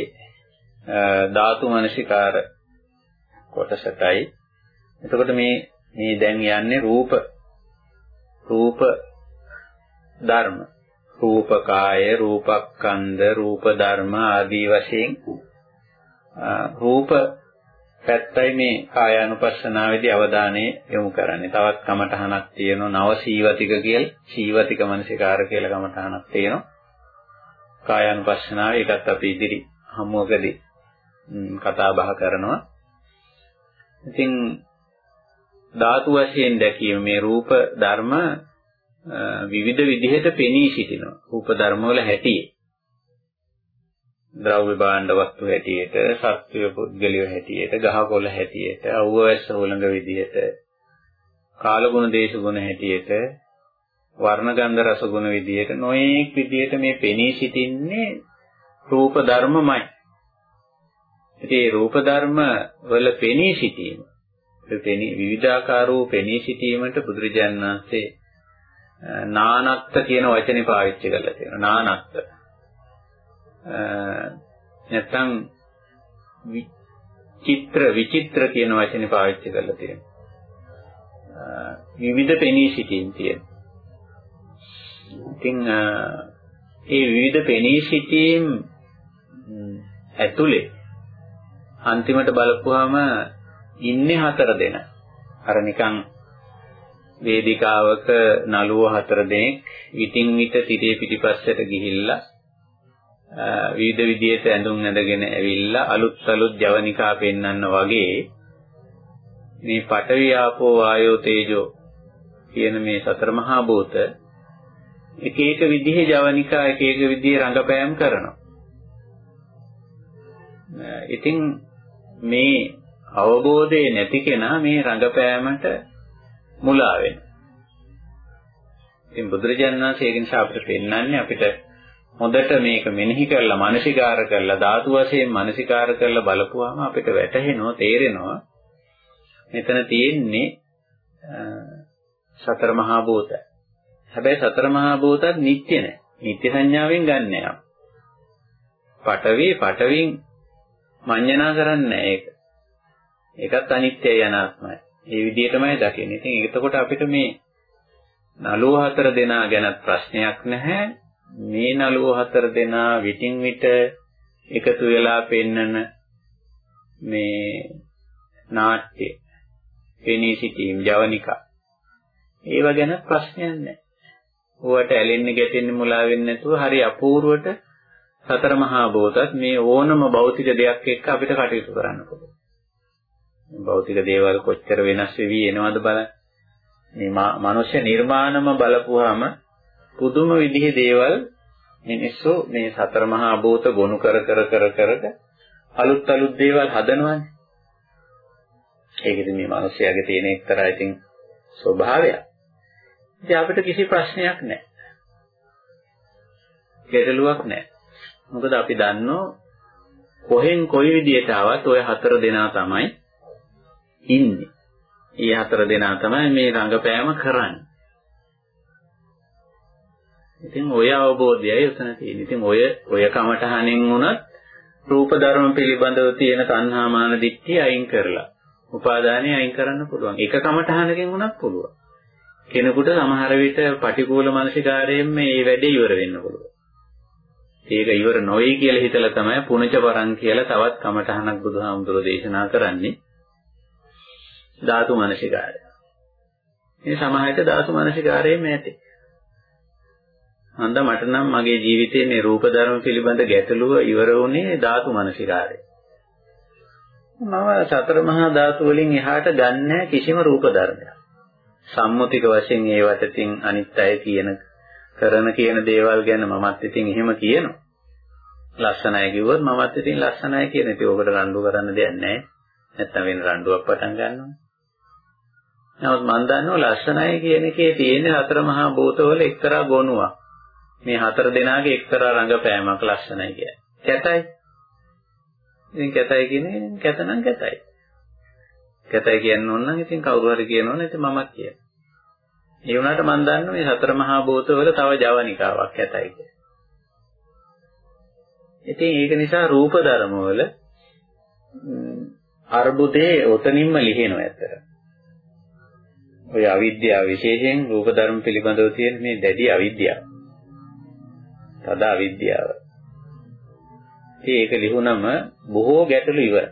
S1: ධාතු මනසිකාර කොටසටයි. එතකොට මේ මේ දැන් යන්නේ රූප. රූප ධර්ම. රූප කාය රූපක්ඛන්ධ රූප ධර්ම ආදී වශයෙන් රූප පැත්තයි මේ කායානුපස්සනාවේදී අවධානය යොමු කරන්නේ. තවත් කමඨහනක් තියෙනවා නව සීවතික කියලා. සීවතික මනසිකාර කියලා කමඨහනක් තියෙනවා. කායානුපස්සනාව ඒකත් අපි ඉදිරි හමුවකදී කතා බහ කරනවා. ඉතින් ධාතු වශයෙන් දැකීම මේ රූප ධර්ම විවිධ විදිහට පෙනී සිටිනවා. රූප ධර්ම වල හැටියේ. ද්‍රව්‍ය භාණ්ඩ වස්තු හැටියට, සත්වය පුද්ගලිය හැටියට, ගහකොළ හැටියට, අවවැස්ස හොළඟ විදිහට, කාලගුණ දේශගුණ හැටියට, වර්ණ ගන්ධ රස ගුණ විදිහට නොඑක් විදිහට මේ පෙනී සිටින්නේ රූප ධර්මමයි. ඉතින් රූප ධර්ම වල පෙනී සිටීම, පෙනී විවිධාකාර වූ පෙනී සිටීමට බුදුරජාණන් වහන්සේ නානත්ත කියන වචනේ පාවිච්චි කරලා තියෙනවා. නානත්ත. නැත්නම් විචිත්‍ර විචිත්‍ර කියන වචනේ පාවිච්චි කරලා තියෙනවා. විවිධ පෙනී සිටින් තියෙන. ඉතින් ඒ විවිධ පෙනී සිටීම් ඇතුලේ අන්තිමට බලපුවාම ඉන්නේ හතර දෙන. අර නිකන් වේදිකාවක නළුව හතර දෙනෙක් විтин විට තිරේ පිටිපස්සට ගිහිල්ලා විවිධ විදියට ඇඳුම් ඇඳගෙන ඇවිල්ලා අලුත් අලුත් ජවනිකා පෙන්වන්න වගේ මේ පඨවි ආපෝ වායෝ තේජෝ කියන මේ සතර මහා භූත එක එක විදිහේ ජවනිකා එක එක විදිහේ රංගපෑම් කරනවා. ඉතින් මේ අවබෝධය නැති කෙනා මේ රංගපෑමට මුලා වෙනවා. ඉතින් බුදුරජාණන් වහන්සේ ඒ නිසා අපිට පෙන්වන්නේ අපිට හොඳට මේක මෙනෙහි කරලා මානසිකාර කරලා ධාතු වශයෙන් මානසිකාර කරලා බලපුවාම අපිට වැටහෙනවා තේරෙනවා මෙතන තියෙන්නේ සතර මහා භූත. හැබැයි සතර මහා භූතත් නිට්ටය නෑ. නිට්ටය සංඥාවෙන් ගන්න නෑ. පඨවි පඨවින් මඤ්ඤණා කරන්නේ ඒක. ඒකත් අනිත්‍යයි අනාත්මයි. ඒ විදිහටමයි දකින්නේ. ඉතින් එතකොට අපිට මේ නළුව හතර දෙනා ගැන ප්‍රශ්නයක් නැහැ. මේ නළුව හතර දෙනා විටින් විට එකතු වෙලා පෙන්නන මේ නාට්‍ය පෙනී සිටීම් ජවනිකා ඒව ගැන ප්‍රශ්නයක් නැහැ. ඕවට ඇලෙන්නේ ගැටෙන්නේ මුලා වෙන්නේ නැතුව හරි අපූර්වට සතර මහා භූතත් මේ ඕනම භෞතික දෙයක් එක්ක අපිට කටයුතු කරන්න පුළුවන්. භෞතික දේවල් කොච්චර වෙනස් වෙවි එනවද බලන්න. මේ මනුෂ්‍ය නිර්මාණම බලපුවාම පුදුම විදිහේ දේවල් මිනිස්සු මේ සතර මහා භූත ගොනු කර කර කර කර අලුත් අලුත් දේවල් හදනවානේ. ඒක ඉතින් මේ මිනිස්යාගේ තියෙන එක්තරා ඉතින් ස්වභාවයක්. ඉතින් අපිට කිසි ප්‍රශ්නයක් නැහැ. ගැටලුවක් නැහැ. මොකද අපි දන්නෝ කොහෙන් කොයි විදියට ආවත් ওই හතර දෙනා තමයි ඉන්නේ. ඊ හතර දෙනා තමයි මේ රංගපෑම කරන්නේ. ඉතින් ඔය අවබෝධයයි උතන තියෙන්නේ. ඉතින් ඔය ඔය කමඨහණෙන් වුණත් රූප ධර්ම පිළිබඳව තියෙන තණ්හා මාන දිට්ඨිය අයින් කරලා උපාදානය අයින් කරන්න පුළුවන්. එක කමඨහනකින් වුණත් පුළුවන්. කෙනෙකුට සමහර විට පටිකූල මානසිකාරයෙන් මේ වැඩේ ඉවර වෙන්න පුළුවන්. ඒක ඉවර නොවේ කියලා හිතලා තමයි පුණජ වරන් කියලා තවත් කමඨහනක් බුදුහාමුදුරෝ දේශනා කරන්නේ. ධාතු මානසිකාරය. මේ සමාහයට ධාතු මානසිකාරයෙන් ඇති. හන්ද මට නම් මගේ ජීවිතයේ මේ රූප ධර්ම පිළිබඳ ගැටලුව ඉවර වුණේ ධාතු මනසිකාරය. මම සතර මහා ධාතු වලින් එහාට ගන්න කිසිම රූප ධර්මයක්. සම්මුතික වශයෙන් ඒවට ඉතින් අනිත් අය කියන කරන කියන දේවල් ගැන මමත් ඉතින් එහෙම කියනවා. ලස්සනයි කිව්වොත් මමත් ඉතින් ලස්සනයි කියන ඉතින් ඔකට රණ්ඩු කරන්න දෙයක් නැහැ. නැත්තම් වෙන රණ්ඩුවක් පටන් ගන්නවා. නමුත් මම දන්නවා ලස්සනයි කියන එකේ තියෙන හතර මහා භූතවල එක්තරා ගුණයක්. මේ හතර දෙනාගේ එක්තරා රංගපෑමක් ලස්සනයි කියන්නේ. කැතයි. ඉතින් කැතයි කියන්නේ කැත නම් කැතයි. කැතයි කියන්න ඕන නම් ඉතින් කවුරු හරි කියනවනේ ඉතින් මමත් කියනවා. ඒ වුණාට මම දන්නවා මේ සතර මහා භූතවල තව ජවනිකාවක් කැතයි කියලා. ඉතින් ඒක නිසා රූප ධර්මවල අර්බුදේ ඔතනින්ම ලිහිනවා ඇත්තට. ඔය අවිද්‍යාව විශේෂයෙන් රූප ධර්ම පිළිබඳව තියෙන මේ දැඩි අවිද්‍යාව. තද අවිද්‍යාව. ඉතින් ඒක ලිහුනම බොහෝ ගැටලු ඉවර.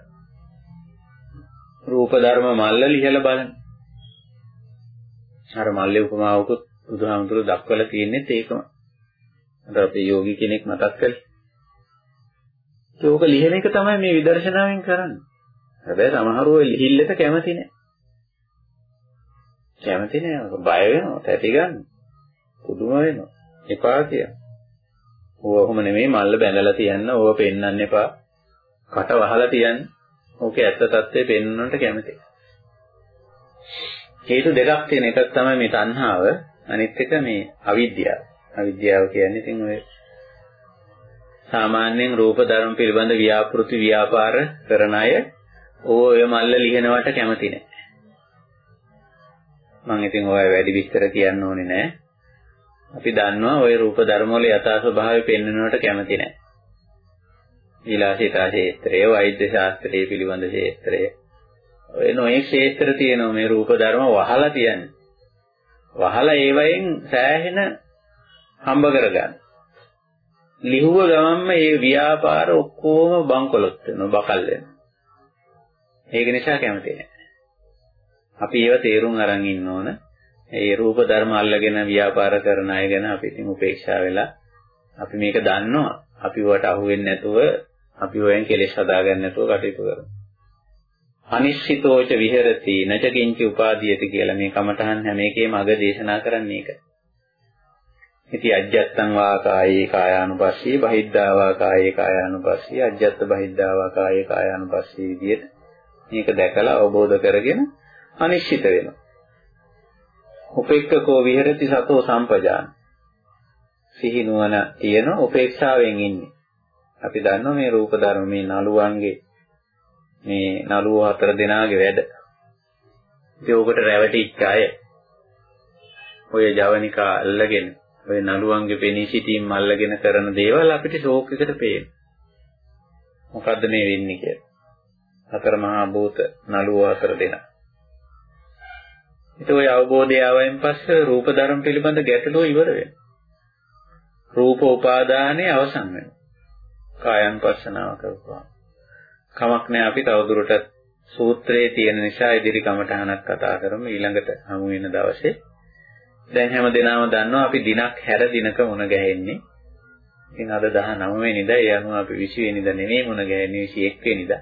S1: රූප ධර්ම මල්ල ලිහලා බලන්න. අර මල්ලේ උපමාවකුත් බුදුහාමුදුරුවෝ දක්වලා තියෙන්නේ ඒකම. අර අපේ යෝගී කෙනෙක් මතක් කළේ. ඒක ලිහන එක තමයි මේ විදර්ශනාවෙන් කරන්නේ. හැබැයි සමහරව ලිහිල්ලට කැමති නෑ. කැමති නෑ. බය වෙනවා, තැති ගන්න. පුදුම වෙනවා. එපා කියන. ඕව ඔහොම නෙමෙයි මල්ල බැඳලා තියන්න, ඕව පෙන්වන්න එපා. කට වහලා තියන්න. ඕකේ ඇත්ත తත්වේ පෙන්වන්නට කැමති. හේතු දෙකක් තියෙන එකක් තමයි මේ තණ්හාව, අනිත් එක මේ අවිද්‍යාව. අවිද්‍යාව කියන්නේ ඉතින් ඔය සාමාන්‍යයෙන් රූප ධර්ම පිළිබඳ ව්‍යාපෘති ව්‍යාපාර කරන අය ඔය මල්ල ලිහනවට කැමති නැහැ. මම ඉතින් ඔය වැඩි විස්තර කියන්න ඕනේ නැහැ. අපි දන්නවා ওই රූප ධර්ම වල යථා ස්වභාවය පෙන්වනවට කැමති නැහැ. ඊළාසිතා ශේත්‍රය, වෛද්‍ය ශාස්ත්‍රය පිළිබඳ ශේත්‍රය. ඔය නොයේ ශේත්‍ර තියෙනවා මේ රූප ධර්ම වහලා තියන්නේ. වහලා ඒවයින් සෑහෙන හම්බ කරගන්න. ලිහුව ගමන්ම මේ ව්‍යාපාර ඔක්කොම බංකොලොත් වෙනවා, බකල් වෙනවා. ඒක නිසා කැමති නැහැ. අපි ඒව තේරුම් අරන් ඉන්න ඕන. ඒ රූප ධර්ම අල්ලගෙන ව්‍යාපාර කරන අය ගැන අපි ඉතින් උපේක්ෂා වෙලා අපි මේක දන්නවා. අපි වට අහු වෙන්නේ නැතුව අපි ඔයෙන් කෙලෙස් හදාගන්න නැතුව කටයුතු කරමු. අනිශ්චිතෝච විහෙරති නච කිංච උපාදීයති කියලා මේ කමඨහන් හැම එකේම අග දේශනා කරන්නේ ඒක. ඉති අජ්ජත්තං වාකායේ කායානුපස්සී බහිද්ධා වාකායේ කායානුපස්සී අජ්ජත්ත බහිද්ධා වාකායේ කායානුපස්සී විදියට මේක දැකලා අවබෝධ කරගෙන අනිශ්චිත වෙනවා. උපේක්ඛකෝ විහෙරති සතෝ සම්පජාන. සිහි නුවණ තියෙන උපේක්ෂාවෙන් ඉන්නේ. අපි දන්නවා මේ රූප ධර්ම මේ නළුවන්ගේ මේ නළුව හතර දෙනාගේ වැඩ. ඉතින් ඔකට රැවටිච්ච අය ඔය ජවනිකා අල්ලගෙන ඔය නළුවන්ගේ පෙනී සිටීම් අල්ලගෙන කරන දේවල් අපිට ෂෝක් එකට පේනවා. මොකද්ද මේ වෙන්නේ කියලා. හතර මහා භූත නළුව හතර දෙනා. ඒක ඔය අවබෝධය ආවයින් පස්සේ රූප ධර්ම පිළිබඳ ගැටලුව ඉවර වෙනවා. රූප උපාදානයේ අවසන් වෙනවා. කායන් පස්සනාව කරපුවා. කමක් නැහැ අපි තවදුරටත් සූත්‍රයේ තියෙන නිසා ඉදිරි කමටහනක් කතා කරමු ඊළඟට හමු වෙන දවසේ. දැන් හැම දිනම දන්නවා අපි දිනක් හැර දිනක මුණ ගැහෙන්නේ. ඉතින් අද 19 වෙනිදා ඒ අනුව අපි 20 වෙනිදා නෙමෙයි මුණ ගැහෙන්නේ 21 වෙනිදා.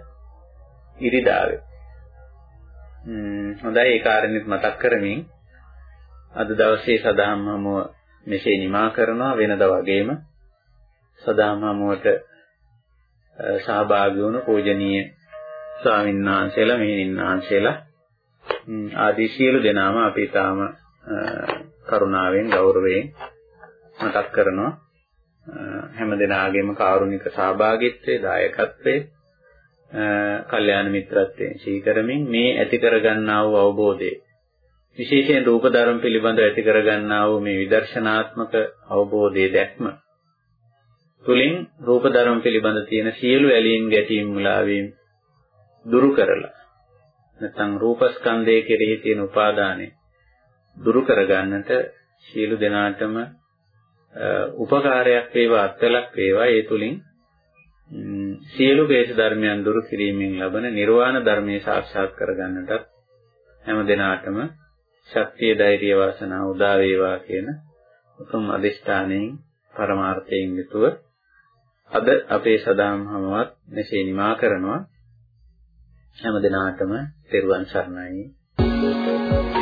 S1: ඉරිදාවේ. ම්ම් හොඳයි ඒ කාරණෙත් මතක් කරමින්. අද දවසේ සදාම් හමුව මෙසේ නිමා කරනවා වෙනදා වගේම. සදාම් හමුවට සහභාගී වුණු පූජනීය ස්වාමීන් වහන්සේලා මෙහෙණින් වහන්සේලා. ආදී සියලු දෙනාම අපි තාම කරුණාවෙන් ගෞරවයෙන් මතක් කරනවා. හැම දිනාගේම කාරුණික සහභාගීත්වයේ දායකත්වයේ කල්යාණ මිත්‍රත්වයෙන් සීකරමින් මේ ඇති කරගන්නා වූ අවබෝධය. විශේෂයෙන් රූප ධර්ම පිළිබඳව ඇති කරගන්නා වූ මේ විදර්ශනාත්මක අවබෝධයේ දැක්ම. තුලින් රූප ධර්ම පිළිබඳ තියෙන සියලු ඇලීම් ගැටීම් මුලාවීම් දුරු කරලා නැත්නම් රූපස්කන්ධය කෙරෙහි තියෙන උපාදානය දුරු කරගන්නට සියලු දෙනාටම උපකාරයක් වේවා අත්ලක් වේවා. ඒ තුලින් සියලු ක්ලේශ ධර්මයන් දුරු කිරීමෙන් ලබන නිර්වාණ ධර්මයේ සාක්ෂාත් කරගන්නටත් හැම දිනාටම ශක්තිය ධෛර්ය වාසනාව උදා වේවා කියන උතුම් අදිෂ්ඨානයෙන් පරමාර්ථයෙන් යුතුව අද අපේ සදාම් හමුවත් මෙසේ නිමා කරනවා හැම දිනාටම තෙරුවන් සරණයි Thank you.